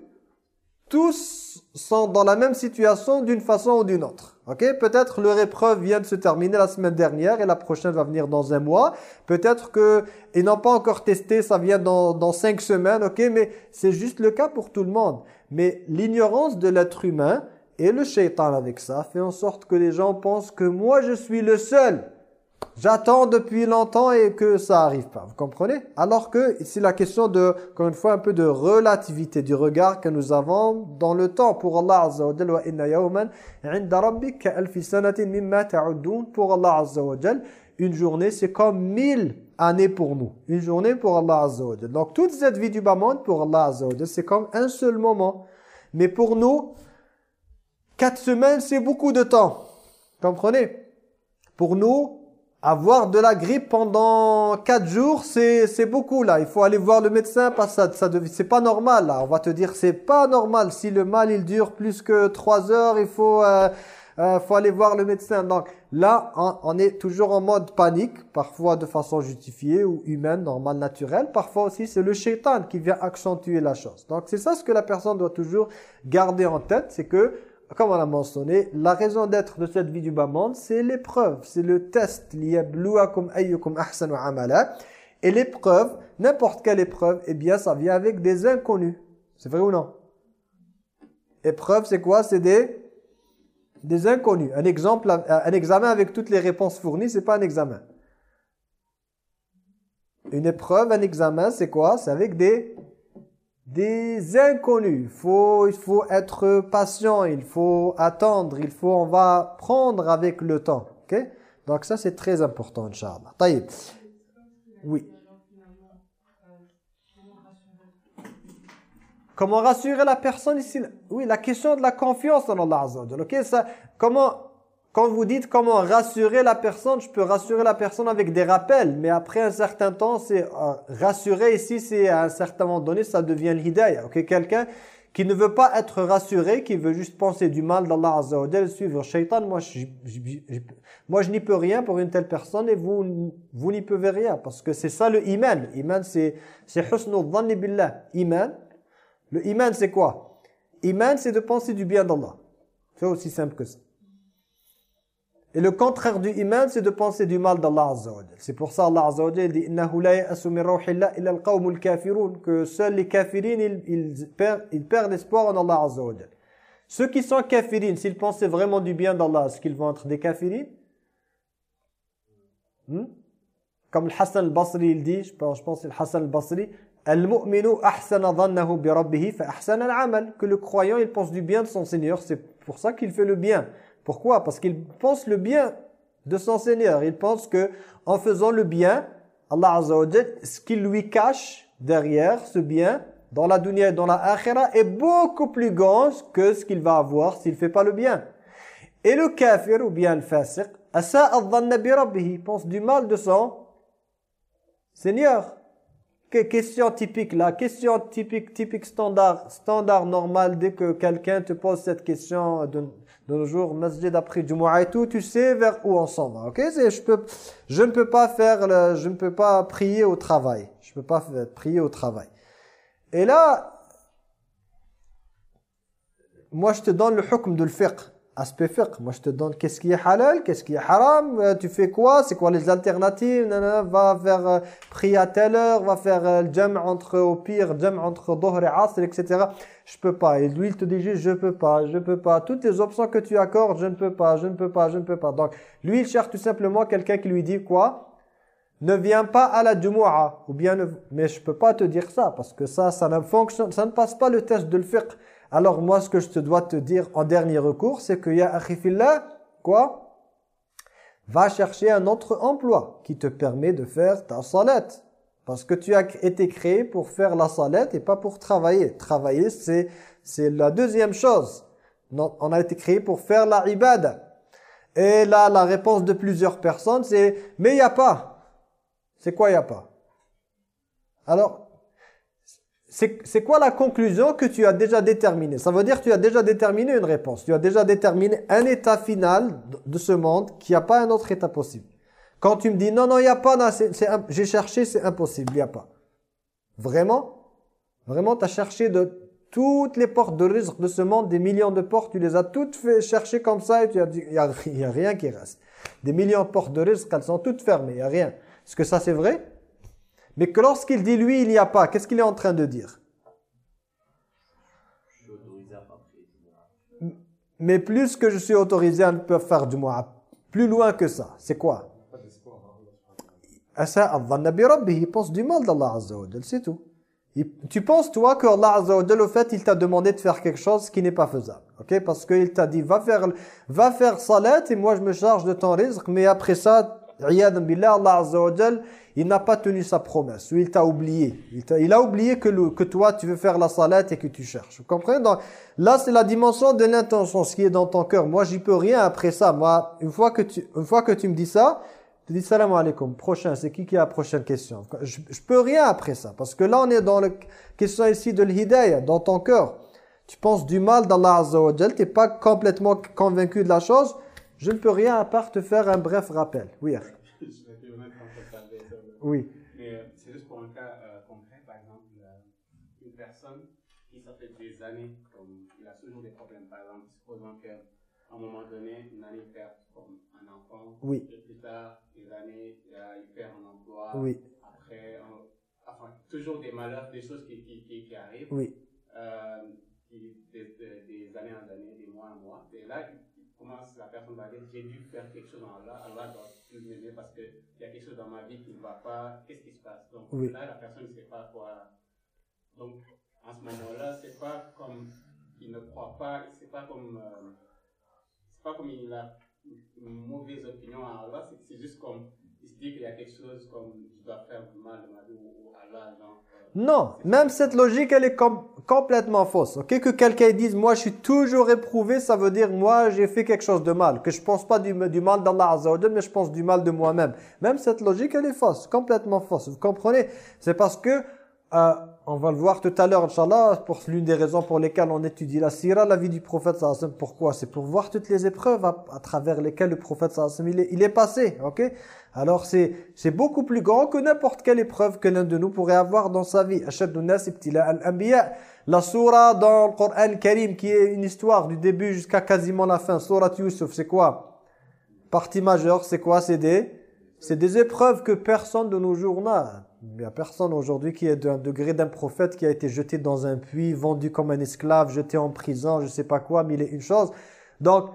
tous sont dans la même situation d'une façon ou d'une autre. Ok? Peut-être leur épreuve vient de se terminer la semaine dernière et la prochaine va venir dans un mois. Peut-être que ils n'ont pas encore testé, ça vient dans, dans cinq semaines. Ok? Mais c'est juste le cas pour tout le monde. Mais l'ignorance de l'être humain et le shaitan avec ça fait en sorte que les gens pensent que moi je suis le seul. J'attends depuis longtemps et que ça arrive pas. Vous comprenez? Alors que c'est la question de, encore une fois, un peu de relativité du regard que nous avons dans le temps. Pour Allah Azza wa wa inna yawman 'inda alfi mimma ta'uddun. Pour Allah Azza wa Jalla, une journée c'est comme mille années pour nous. Une journée pour Allah Azza wa Jalla. Donc toute cette vie du bas monde pour Allah Azza wa Jalla, c'est comme un seul moment. Mais pour nous, quatre semaines c'est beaucoup de temps. Comprenez? Pour nous, avoir de la grippe pendant 4 jours, c'est beaucoup là. Il faut aller voir le médecin parce que ça, ça c'est pas normal là. On va te dire c'est pas normal. Si le mal il dure plus que 3 heures, il faut euh, euh, faut aller voir le médecin. Donc là, on, on est toujours en mode panique, parfois de façon justifiée ou humaine, normale, naturelle. Parfois aussi c'est le shaitan qui vient accentuer la chose. Donc c'est ça ce que la personne doit toujours garder en tête, c'est que comme on a mentionné, la raison d'être de cette vie du bas monde, c'est l'épreuve, c'est le test. Et l'épreuve, n'importe quelle épreuve, eh bien, ça vient avec des inconnus. C'est vrai ou non? Épreuve, c'est quoi? C'est des, des inconnus. Un exemple, un examen avec toutes les réponses fournies, c'est pas un examen. Une épreuve, un examen, c'est quoi? C'est avec des des inconnus. Faut, il faut être patient, il faut attendre, il faut, on va prendre avec le temps. ok? Donc ça, c'est très important, Inch'Allah. Taïb. Oui. Comment rassurer la personne ici? Oui, la question de la confiance en Allah Azza wa Jalla, ok? Ça, Comment, quand vous dites comment rassurer la personne, je peux rassurer la personne avec des rappels, mais après un certain temps, c'est euh, rassurer ici, c'est à un certain moment donné, ça devient l'hidayah. ok? Quelqu'un qui ne veut pas être rassuré, qui veut juste penser du mal d'Allah Azza wa suivre shaitan, moi je, je- je- moi je n'y peux rien pour une telle personne et vous, vous n'y pouvez rien, parce que c'est ça le iman. Iman c'est c'est billah. Iman, le iman c'est quoi? Iman c'est de penser du bien d'Allah. C'est aussi simple que ça. Et le contraire du iman, c'est de penser du mal d'Allah Azza wa. C'est pour ça Allah Azza wa dit innahu la ya'asu min illa al-qawmul kafirun que seuls les kafirines ils, ils perdent ils perdent espoir en Allah Azza wa. Ceux qui sont kafirines, s'ils pensaient vraiment du bien d'Allah, est-ce qu'ils vont être des kafirines? Hmm? Comme le Hassan al-Basri il dit, je pense, je pense c'est le Hassan al-Basri, Al-mu'minu ahsana dhannahu bi rabbih fa ahsana al-amal que le croyant il pense du bien de son Seigneur, c'est pour ça qu'il fait le bien. Pourquoi? Parce qu'il pense le bien de son Seigneur. Il pense que en faisant le bien, Allah Azza wa ce qu'il lui cache derrière ce bien dans la dunya et dans la akhira est beaucoup plus grand que ce qu'il va avoir s'il fait pas le bien. Et le kafir ou bien le fasiq, il pense du mal de son Seigneur, que question typique là, question typique, typique standard, standard normal, dès que quelqu'un te pose cette question de, de nos jours, masjid après Jumu'ah et tout, tu sais vers où on s'en va, ok? Je, peux, je ne peux pas faire, je ne peux pas prier au travail, je ne peux pas prier au travail. Et là, moi je te donne le hukm de fiqh, aspect fiqh. Moi je te donne qu'est-ce qui est halal, qu'est-ce qui est haram, euh, tu fais quoi, c'est quoi les alternatives, nanana, va faire euh, prier à telle heure, va faire euh, le jam' entre, au pire, jam' entre dhuhr et asr, etc. Je peux pas. Et lui il te dit juste je peux pas, je peux pas. Toutes les options que tu accordes, je ne peux pas, je ne peux pas, je ne peux pas. Donc lui il cherche tout simplement quelqu'un qui lui dit quoi? Ne viens pas à la Jumu'ah ou bien mais je peux pas te dire ça parce que ça ça ne fonctionne ça ne passe pas le test de le fiqh alors moi ce que je te dois te dire en dernier recours c'est que ya akhi fillah quoi? Va chercher un autre emploi qui te permet de faire ta salat parce que tu as été créé pour faire la salat et pas pour travailler. Travailler c'est la deuxième chose. On a été créé pour faire la ibada. Et là la réponse de plusieurs personnes c'est mais il y a pas. C'est quoi, il n'y a pas? Alors, c'est quoi la conclusion que tu as déjà déterminée? Ça veut dire que tu as déjà déterminé une réponse. Tu as déjà déterminé un état final de ce monde qui n'y a pas un autre état possible. Quand tu me dis non, non, il n'y a pas, j'ai cherché, c'est impossible, il n'y a pas. Vraiment? Vraiment, tu as cherché de toutes les portes de risque de ce monde, des millions de portes, tu les as toutes fait chercher comme ça et tu as dit, il n'y a, y a rien qui reste. Des millions de portes de risque, elles sont toutes fermées, il n'y a rien. Est-ce que ça c'est vrai? Mais que lorsqu'il dit lui, il n'y a pas, qu'est-ce qu'il est en train de dire? Je suis autorisé à pas prier du Jumu'ah. Mais plus que je suis autorisé à ne pas faire du moi, plus loin que ça, c'est quoi? Il pense du mal d'Allah Azza c'est tout. Tu penses toi que Allah Azza au fait, il t'a demandé de faire quelque chose qui n'est pas faisable. OK? Parce qu'il t'a dit va faire va faire salat et moi je me charge de ton rizq, mais après ça, billah, Allah Azza il n'a pas tenu sa promesse il t'a oublié. Il, a oublié que, que toi tu veux faire la salat et que tu cherches. Vous comprenez? Donc, Là, c'est la dimension de l'intention, ce qui est dans ton cœur. Moi, j'y peux rien après ça. Moi, une fois que tu, une fois que tu me dis ça, tu dis salam alaikum. Prochain, c'est qui qui a la prochaine question? Je, je peux rien après ça. Parce que là, on est dans la question ici de l'hidayah, dans ton cœur. Tu penses du mal d'Allah Azza wa Jal, tu n'es pas complètement convaincu de la chose. Je ne peux rien à part te faire un bref rappel. Oui, euh, oui. Mais euh, c'est juste pour un cas euh, concret, par exemple, euh, une personne qui, ça fait des années, comme il a toujours des problèmes, par exemple, supposons qu'à un moment donné, une année, perd comme un enfant, Oui. et plus tard, années, il, perd un emploi, Oui. après, euh, enfin, toujours des malheurs, des choses qui, qui, qui, qui arrivent, Oui. euh, des, des, des années en années, des mois en mois, et là, commence, la personne va dire, j'ai dû faire quelque chose en Allah, Allah doit plus m'aimer parce qu'il y a quelque chose dans ma vie qui ne va pas, qu'est-ce qui se passe? Donc Oui. là, la personne ne sait pas quoi. Donc, en ce moment-là, c'est pas comme il ne croit pas, c'est pas comme, euh, c'est pas comme il a une mauvaise opinion à Allah, c'est- juste comme, il se dit qu'il y a quelque chose comme, je dois faire mal ou, Allah, genre. euh, Non, même cette logique, elle est com- complètement fausse. Ok, que quelqu'un dise, moi, je suis toujours éprouvé, ça veut dire, moi, j'ai fait quelque chose de mal. Que je pense pas du, du mal d'Allah Azza wa Jal, mais je pense du mal de moi-même. Même cette logique, elle est fausse, complètement fausse. Vous comprenez? C'est parce que, euh, on va le voir tout à l'heure, Inch'Allah, pour l'une des raisons pour lesquelles on étudie la sira, la vie du prophète sallallahu. Pourquoi? C'est pour voir toutes les épreuves à, travers lesquelles le prophète sallallahu il est, passé. Ok? Alors c'est beaucoup plus grand que n'importe quelle épreuve que l'un de nous pourrait avoir dans sa vie. La sourate dans le Coran Karim qui est une histoire du début jusqu'à quasiment la fin. Sourate Yusuf, c'est quoi? Partie majeure, c'est quoi? C'est des c'est des épreuves que personne de nos jours n'a. Il n'y a personne aujourd'hui qui est d'un degré d'un prophète qui a été jeté dans un puits, vendu comme un esclave, jeté en prison, je sais pas quoi, mais il est une chose. Donc,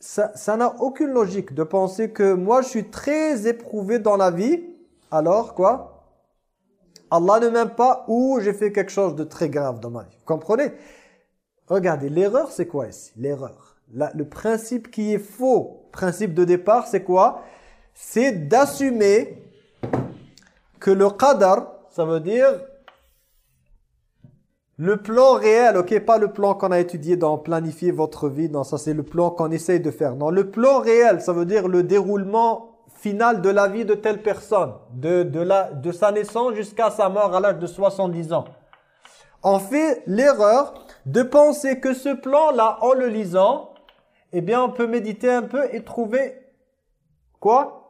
ça n'a aucune logique de penser que moi je suis très éprouvé dans la vie, alors quoi? Allah ne m'aime pas ou j'ai fait quelque chose de très grave dans ma vie. Vous comprenez? Regardez, l'erreur c'est quoi ici? L'erreur. Le principe qui est faux, principe de départ, c'est quoi? C'est d'assumer que le qadar, ça veut dire le plan réel, ok, pas le plan qu'on a étudié dans planifier votre vie, non, ça c'est le plan qu'on essaye de faire. Non, le plan réel, ça veut dire le déroulement finale de la vie de telle personne, de, de, la, de sa naissance jusqu'à sa mort à l'âge de 70 ans. On fait l'erreur de penser que ce plan-là, en le lisant, eh bien, on peut méditer un peu et trouver quoi?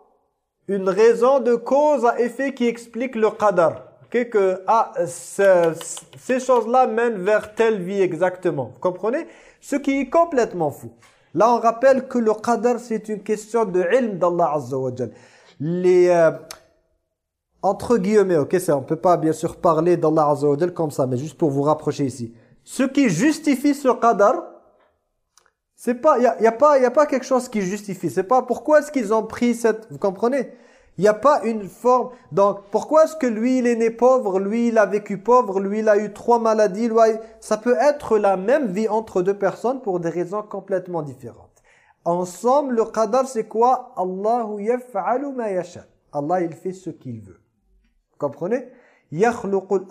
Une raison de cause à effet qui explique le qadar. Okay, que ah, ces choses-là mènent vers telle vie exactement. Vous comprenez? Ce qui est complètement fou. Là, on rappelle que le qadar, c'est une question de ilm d'Allah Azza wa Les... Euh, entre guillemets, ok, ça, on peut pas bien sûr parler d'Allah Azza wa comme ça, mais juste pour vous rapprocher ici. Ce qui justifie ce qadar, c'est pas, il y a, y a, pas, il a pas quelque chose qui justifie. C'est pas pourquoi est-ce qu'ils ont pris cette, vous comprenez? Il n'y a pas une forme. Donc, pourquoi est-ce que lui il est né pauvre, lui il a vécu pauvre, lui il a eu trois maladies, lui, ça peut être la même vie entre deux personnes pour des raisons complètement différentes. Ensemble, le qadar c'est quoi? Allahu yaf'alu ma yasha. Allah il fait ce qu'il veut. Vous comprenez? Yakhluqul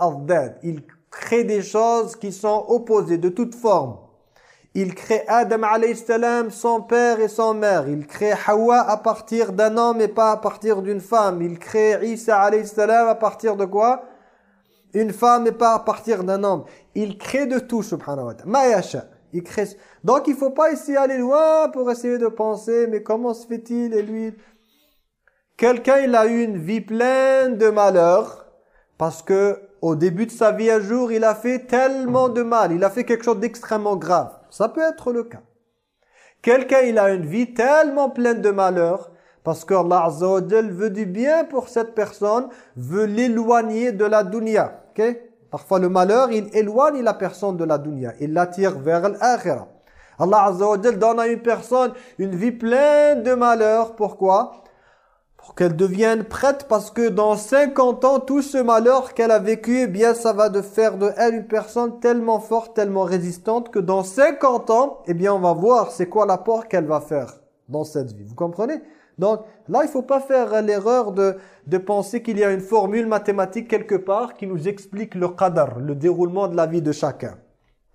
Il crée des choses qui sont opposées de toute forme. Il crée Adam alayhi salam, son père et son mère. Il crée Hawa à partir d'un homme et pas à partir d'une femme. Il crée Isa alayhi salam à partir de quoi? Une femme et pas à partir d'un homme. Il crée de tout, subhanahu wa ta'ala. Il crée... Donc il faut pas ici aller loin pour essayer de penser, mais comment se fait-il? Et lui Quelqu'un, il a eu une vie pleine de malheurs parce que au début de sa vie un jour, il a fait tellement de mal, il a fait quelque chose d'extrêmement grave. Ça peut être le cas. Quelqu'un, il a une vie tellement pleine de malheurs, parce que Allah veut du bien pour cette personne, veut l'éloigner de la dunya. Parfois le malheur, il éloigne la personne de la dunya. Il l'attire vers l'akhirah. Allah Azza donne à une personne une vie pleine de malheurs. Pourquoi? Pour qu'elle devienne prête parce que dans 50 ans, tout ce malheur qu'elle a vécu, eh bien, ça va de faire de elle une personne tellement forte, tellement résistante que dans 50 ans, eh bien, on va voir c'est quoi l'apport qu'elle va faire dans cette vie. Vous comprenez? Donc là, il faut pas faire l'erreur de, de penser qu'il y a une formule mathématique quelque part qui nous explique le qadar, le déroulement de la vie de chacun.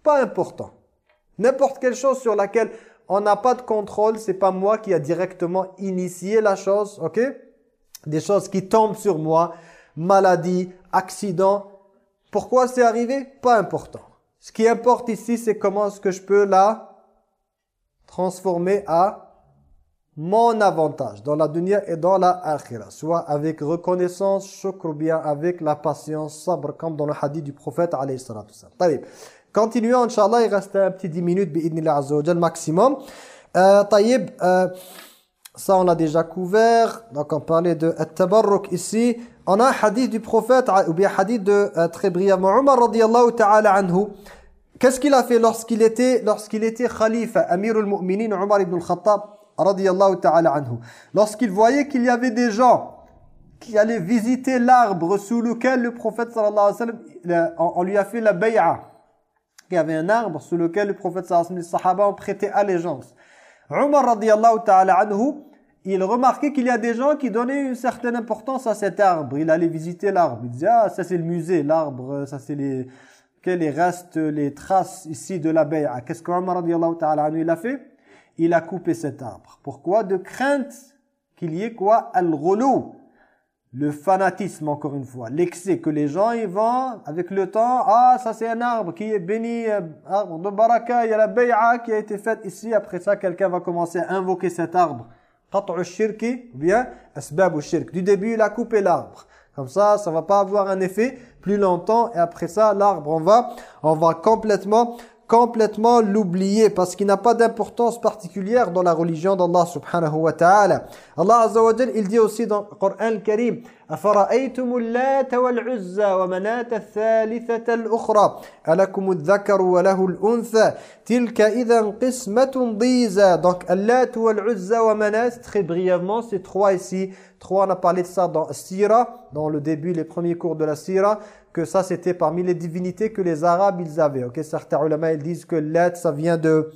Pas important. N'importe quelle chose sur laquelle on n'a pas de contrôle, c'est pas moi qui a directement initié la chose, ok? Des choses qui tombent sur moi, maladie, accident. Pourquoi c'est arrivé? Pas important. Ce qui importe ici, c'est comment est-ce que je peux la transformer à mon avantage dans la dunya et dans la akhira. Soit avec reconnaissance, shukr, bien avec la patience, sabr, comme dans le hadith du prophète alayhi salatu Continuons, Inch'Allah, il reste un petit 10 minutes, bi'idnillah azza maximum. Euh, taïb, euh, ça on l'a déjà couvert, donc on parlait de tabarruk ici. On a un hadith du prophète, ou bien hadith de, euh, très brièvement, Umar radiallahu ta'ala anhu. Qu'est-ce qu'il a fait lorsqu'il était, lorsqu'il était khalifa, amirul mu'minin, Umar ibn al-Khattab, radiallahu ta'ala anhu? Lorsqu'il voyait qu'il y avait des gens qui allaient visiter l'arbre sous lequel le prophète sallallahu alayhi wa sallam, on, lui a fait la bay'a il y avait un arbre sous lequel le prophète sallallahu alayhi wa sallam, ont allégeance. Umar radiallahu ta'ala anhu, il remarquait qu'il y a des gens qui donnaient une certaine importance à cet arbre. Il allait visiter l'arbre. Il disait, ah, ça c'est le musée, l'arbre, ça c'est les, les restes, les traces ici de la bay'a. Qu'est-ce que Umar radiallahu ta'ala anhu, il a fait? Il a coupé cet arbre. Pourquoi? De crainte qu'il y ait quoi? Al-ghulou le fanatisme encore une fois, l'excès que les gens ils vont avec le temps, ah ça c'est un arbre qui est béni, euh, arbre de baraka, il y a la bay'a qui a été faite ici, après ça quelqu'un va commencer à invoquer cet arbre. Qat'u shirki, bien, asbab shirk. Du début il a coupé l'arbre. Comme ça, ça va pas avoir un effet plus longtemps et après ça l'arbre on va, on va complètement complètement l'oublier parce qu'il n'a pas d'importance particulière dans la religion d'Allah subhanahu wa ta'ala. Allah azza wa jal, il dit aussi dans le Coran karim أفرأيتم اللات والعزى ومناة الثالثة الأخرى ألكم الذكر وله الأنثى تلك إذا قسمة ضيزى donc اللات والعزى ومناة très brièvement c'est trois ici trois on a parlé de ça dans Sira dans le début les premiers cours de la Sira que ça c'était parmi les divinités que les Arabes ils avaient. OK, certains ulama ils disent que l'être ça vient de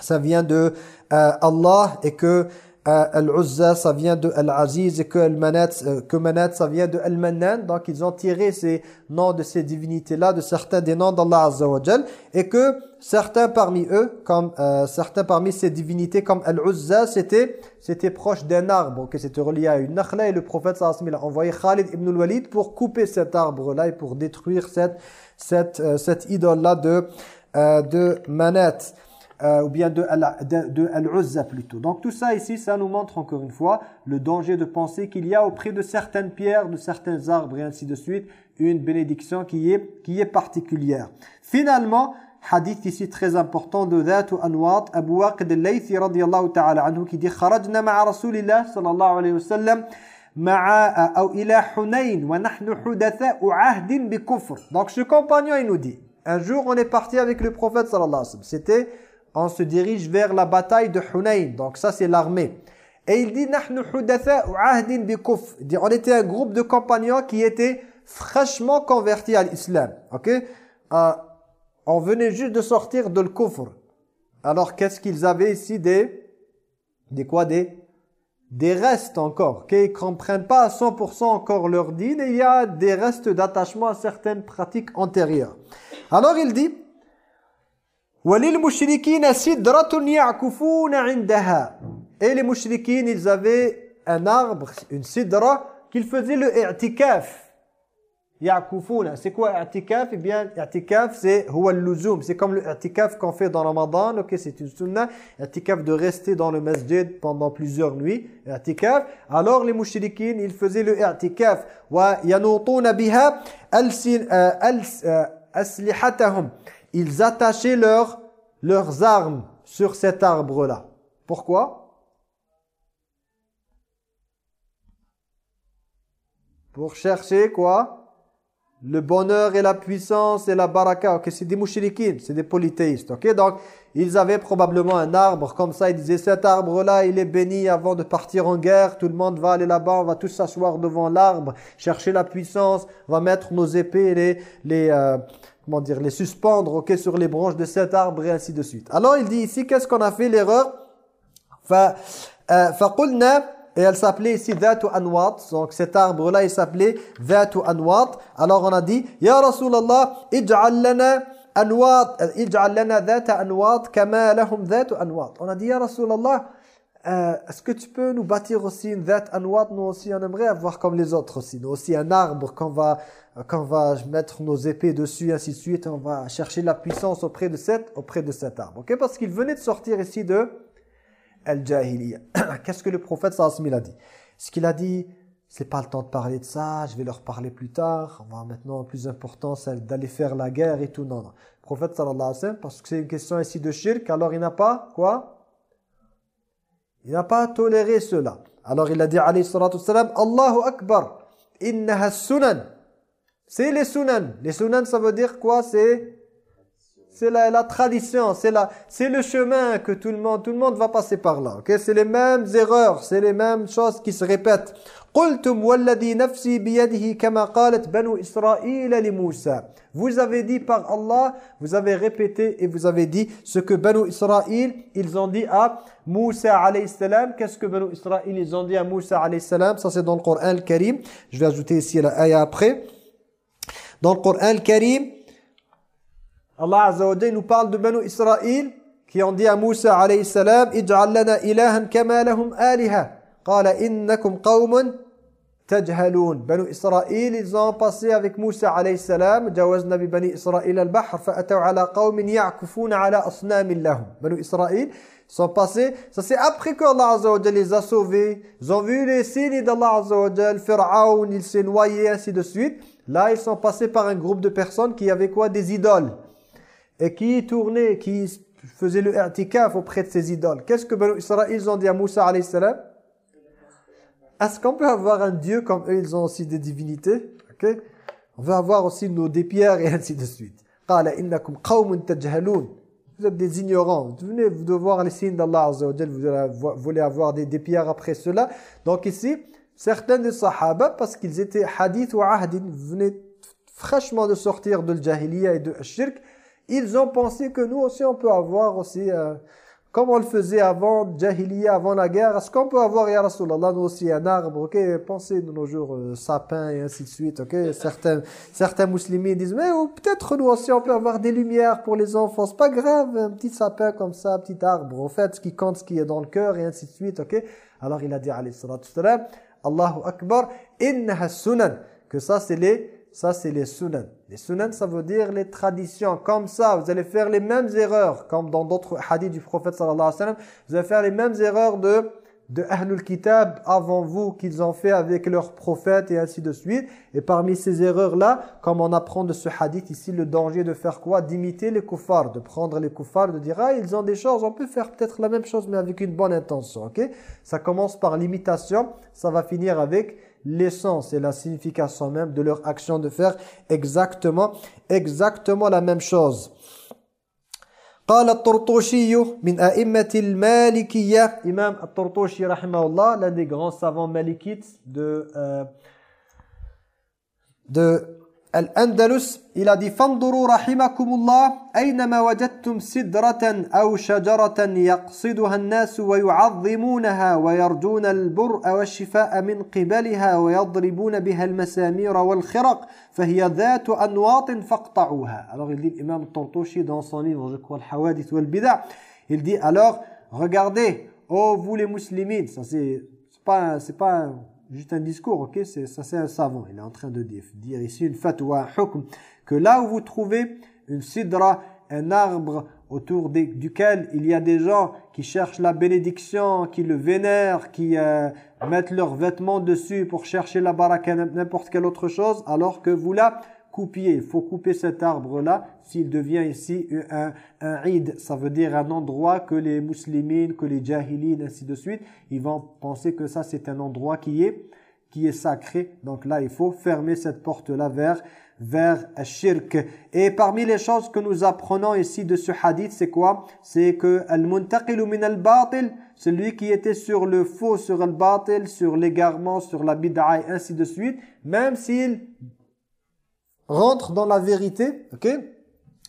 ça vient de euh, Allah et que Al-Uzza, ça vient de Al-Aziz et que Al-Manat, euh, que Manat, ça vient de Al-Mannan. Donc, ils ont tiré ces noms de ces divinités-là, de certains des noms d'Allah Azza et que certains parmi eux, comme euh, certains parmi ces divinités, comme Al-Uzza, c'était c'était proche d'un arbre, que c'était relié à une nakhla, et le prophète sallallahu a envoyé Khalid ibn al-Walid pour couper cet arbre-là et pour détruire cette, cette, euh, cette idole-là de, euh, de Manat euh, ou bien de Al-Uzza de, plutôt. Donc tout ça ici, ça nous montre encore une fois le danger de penser qu'il y a auprès de certaines pierres, de certains arbres et ainsi de suite, une bénédiction qui est, qui est particulière. Finalement, hadith ici très important de Dhat ou Anwat, Abu Waqid al-Laythi radiyallahu ta'ala anhu qui dit « Kharajna ma'a Rasulillah sallallahu alayhi wa sallam » ma'a euh, ou ila Hunayn wa nahnu hudatha ahdin bi kufr. Donc ce compagnon il nous dit un jour on est parti avec le prophète sallallahu alayhi wa sallam c'était on se dirige vers la bataille de Hunayn. Donc ça, c'est l'armée. Et il dit, Nahnu ahdin dit, on était un groupe de compagnons qui étaient fraîchement convertis à l'islam. Ok? Euh, On venait juste de sortir de le. Alors qu'est-ce qu'ils avaient ici? Des, des quoi? Des, des restes encore. qu'ils okay? Ils ne comprennent pas à 100% encore leur dîne et il y a des restes d'attachement à certaines pratiques antérieures. Alors il dit et les mushrikines, ils avaient un arbre, une sidra, qu'ils faisaient le i'tikaf. Ya'kufuna. C'est quoi i'tikaf? Eh bien, i'tikaf, c'est huwa al-luzum. C'est comme le i'tikaf qu'on fait dans Ramadan. Ok, c'est une sunna. I'tikaf de rester dans le masjid pendant plusieurs nuits. I'tikaf. Alors, les mushrikines, ils faisaient le i'tikaf. Wa yanutuna biha euh, euh, aslihatahum. Ils attachaient leurs armes sur cet arbre-là. Pourquoi? Pour chercher quoi? Le bonheur et la puissance et la baraka. Ok, c'est des mouchriquines, c'est des polythéistes. Ok, donc ils avaient probablement un arbre comme ça. Ils disaient cet arbre-là, il est béni avant de partir en guerre. Tout le monde va aller là-bas, on va tous s'asseoir devant l'arbre, chercher la puissance, on va mettre nos épées, les, les euh, comment dire, les suspendre ok, sur les branches de cet arbre et ainsi de suite. Alors il dit ici, qu'est-ce qu'on a fait l'erreur? Euh, et elle s'appelait ici Dhatu Anwat. Donc cet arbre-là, il s'appelait Dhatu Anwat. Alors on a dit, Ya Rasulallah, ij'al lana anwat, euh, ij'al lana dhata anwat, kama lahum dhatu anwat. On a dit, Ya Rasulallah, euh, est-ce que tu peux nous bâtir aussi une anwat? Nous aussi, on aimerait avoir comme les autres aussi. Nous aussi, un arbre qu'on va qu'on va mettre nos épées dessus, ainsi de suite. On va chercher la puissance auprès de cet, auprès de cet arbre. Ok Parce qu'il venait de sortir ici de al-jahiliya. Qu'est-ce que le prophète sallallahu a dit? Ce qu'il a dit, c'est pas le temps de parler de ça, je vais leur parler plus tard, on va maintenant, plus important, c'est d'aller faire la guerre et tout. Non, non. Le prophète sallallahu alayhi wa sallam, parce que c'est une question ici de shirk, alors il n'a pas, quoi? Il n'a pas toléré cela. Alors il a dit, alayhi salatu salam, Allahu Akbar, innaha sunan. C'est les sunan. Les sunan, ça veut dire quoi? C'est c'est la, la, tradition, c'est la c'est le chemin que tout le monde tout le monde va passer par là. OK, c'est les mêmes erreurs, c'est les mêmes choses qui se répètent. Vous avez dit par Allah, vous avez répété et vous avez dit ce que Banu Israël, ils ont dit à Moussa alayhi salam. Qu'est-ce que Banu Israël, ils ont dit à Moussa alayhi Ça c'est dans le Coran al-Karim. Je vais ajouter ici la ayah après. Dans le Coran al-Karim, Allah Azza wa Jalla nous parle de Banu Israël qui ont dit à Moussa alayhi salam ij'al lana ilahan kama lahum aliha qala innakum qaumun tajhalun Banu Israël ils ont passé avec Moussa alayhi salam jawazna bi bani Israël al-bahr fa'ataw ala qaumin ya'kufuna ala asnamin lahum Banu Israël sont passés ça c'est après que Allah Azza wa les a sauvés ils ont vu les signes d'Allah Azza wa Jalla Pharaon il s'est noyé ainsi de suite Là, ils sont passés par un groupe de personnes qui avaient quoi? Des idoles. Et qui tournaient, qui faisaient le i'tikaf auprès de ces idoles. Qu'est-ce que Banu ils ont dit à Moussa salam? Est-ce qu'on peut avoir un Dieu comme eux, ils ont aussi des divinités? Okay? On veut avoir aussi nos des pierres et ainsi de suite. Vous êtes des ignorants. Vous venez de voir les signes d'Allah Vous voulez avoir des, des après cela. Donc ici, certains des sahaba, parce qu'ils étaient hadith ou ahdin, venaient fraîchement de sortir de l'jahiliya et de shirk, ils ont pensé que nous aussi on peut avoir aussi euh, comme on le faisait avant, Jahiliya, avant la guerre, est-ce qu'on peut avoir, Ya Rasulallah, nous aussi un arbre, ok, pensez de nos jours, euh, sapin et ainsi de suite, ok, certains, certains musulmans disent, mais peut-être nous aussi on peut avoir des lumières pour les enfants, c'est pas grave, un petit sapin comme ça, un petit arbre, en fait, ce qui compte, ce qui est dans le cœur et ainsi de suite, ok? Alors il a dit, alayhi salatu salam, Allahu Akbar, innaha sunan, que ça c'est les ça, c'est les sunan. Les sunan, ça veut dire les traditions. Comme ça, vous allez faire les mêmes erreurs, comme dans d'autres hadiths du prophète sallallahu alayhi wa sallam. Vous allez faire les mêmes erreurs de, de Ahlul Kitab avant vous qu'ils ont fait avec leurs prophètes et ainsi de suite. Et parmi ces erreurs-là, comme on apprend de ce hadith ici, le danger de faire quoi? D'imiter les kuffars, de prendre les kuffars, de dire « Ah, ils ont des choses, on peut faire peut-être la même chose, mais avec une bonne intention. ok? Ça commence par l'imitation, ça va finir avec l'essence et la signification même de leur action de faire exactement, exactement la même chose. قال الطرطوشي من أئمة المالكية. إمام الطرطوشي رحمه الله l'un des grands savants malikites de, euh, de الأندلس a dit فانظروا رحمكم الله أينما وجدتم سدرة أو شجرة يقصدها الناس ويعظمونها ويرجون البرء والشفاء من قبلها ويضربون بها المسامير والخرق فهي ذات أنواط فاقطعوها. Alors il dit l'imam Tortoshi dans son livre je crois الحوادث والبدع il dit alors regardez oh vous les musulmans ça c'est pas c'est pas juste un discours, ok Ça c'est un savant, il est en train de dire, dire ici une fatwa, un hukm, que là où vous trouvez une sidra, un arbre autour duquel il y a des gens qui cherchent la bénédiction, qui le vénèrent, qui euh, mettent leurs vêtements dessus pour chercher la baraka, n'importe quelle autre chose, alors que vous là, Il faut couper cet arbre-là s'il devient ici un, un id. Ça veut dire un endroit que les musulmans, que les jahilines, ainsi de suite, ils vont penser que ça c'est un endroit qui est, qui est sacré. Donc là, il faut fermer cette porte-là vers vers shirk. Et parmi les choses que nous apprenons ici de ce hadith, c'est quoi? C'est que al-muntaqilu min al-batil, celui qui était sur le faux, sur al-batil, sur l'égarement, sur la bid'a ainsi de suite, même s'il rentre dans la vérité, ok?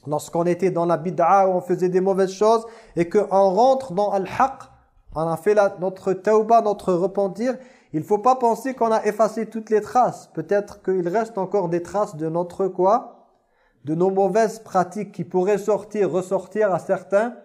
Lorsqu'on était dans la bid'a on faisait des mauvaises choses et qu'on rentre dans al-haq, on a fait la, notre tauba, notre repentir, il ne faut pas penser qu'on a effacé toutes les traces. Peut-être qu'il reste encore des traces de notre quoi? De nos mauvaises pratiques qui pourraient sortir, ressortir à certains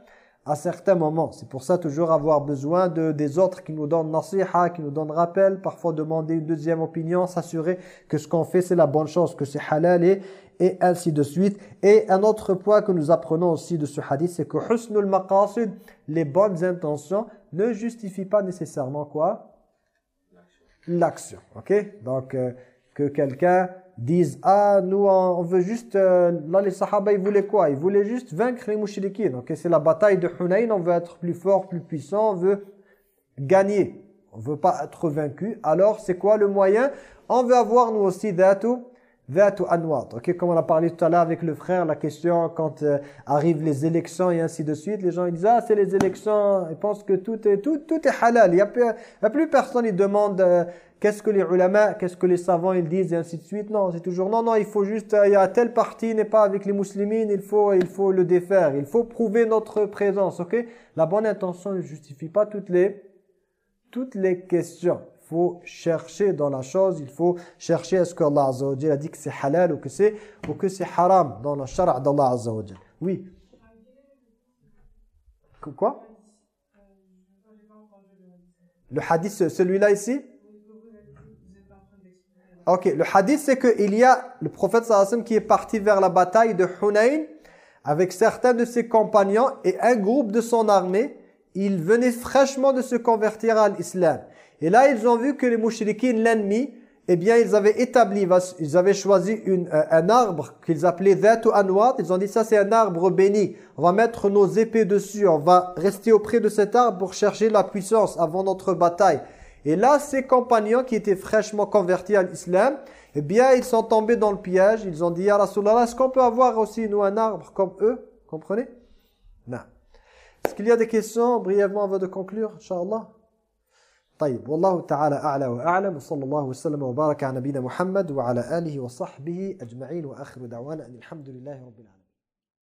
à certains moments. C'est pour ça toujours avoir besoin de des autres qui nous donnent nasiha, qui nous donnent rappel, parfois demander une deuxième opinion, s'assurer que ce qu'on fait c'est la bonne chose, que c'est halal et, et ainsi de suite. Et un autre point que nous apprenons aussi de ce hadith, c'est que husnul maqasid, les bonnes intentions, ne justifient pas nécessairement quoi? L'action. Ok? Donc euh, que quelqu'un disent ah nous on veut juste euh, là les sahaba ils voulaient quoi? Ils voulaient juste vaincre les mouchriquins ok c'est la bataille de Hunayn. On veut être plus fort plus puissant. On veut gagner. On veut pas être vaincu. Alors c'est quoi le moyen? On veut avoir nous aussi d'atu dhatu anwat ok comme on a parlé tout à l'heure avec le frère la question quand euh, arrivent les élections et ainsi de suite les gens ils disent ah c'est les élections. Ils pensent que tout est tout tout est halal. Il y a, a plus personne ils demandent euh, Qu'est-ce que les ulama, qu'est-ce que les savants ils disent et ainsi de suite. Non, c'est toujours non, non, il faut juste, il y a telle partie n'est pas avec les musulmans, il faut, il faut le défaire, il faut prouver notre présence, ok? La bonne intention ne justifie pas toutes les, toutes les questions. Il faut chercher dans la chose, il faut chercher est-ce que Allah Azza a dit que c'est halal ou que c'est ou que c'est haram dans le shara' d'Allah Azza Oui. Quoi? Le hadith, celui-là ici? Ok, le hadith c'est qu'il y a le prophète sallallahu qui est parti vers la bataille de Hunayn avec certains de ses compagnons et un groupe de son armée. Ils venaient fraîchement de se convertir à l'islam. Et là, ils ont vu que les mouchriquins, l'ennemi, eh bien, ils avaient établi, ils avaient choisi une, euh, un arbre qu'ils appelaient Dhatu Anwat. Ils ont dit, ça c'est un arbre béni. On va mettre nos épées dessus. On va rester auprès de cet arbre pour chercher la puissance avant notre bataille. Et là, ces compagnons qui étaient fraîchement convertis à l'islam, eh bien, ils sont tombés dans le piège. Ils ont dit, Ya Rasulallah, est-ce qu'on peut avoir aussi, nous, un arbre comme eux Comprenez Non. Est-ce qu'il y a des questions brièvement avant de conclure, Inch'Allah طيب والله تعالى أعلى وأعلم وصلى الله وسلم وبارك على نبينا محمد وعلى آله وصحبه أجمعين وآخر دعوانا أن الحمد لله رب العالمين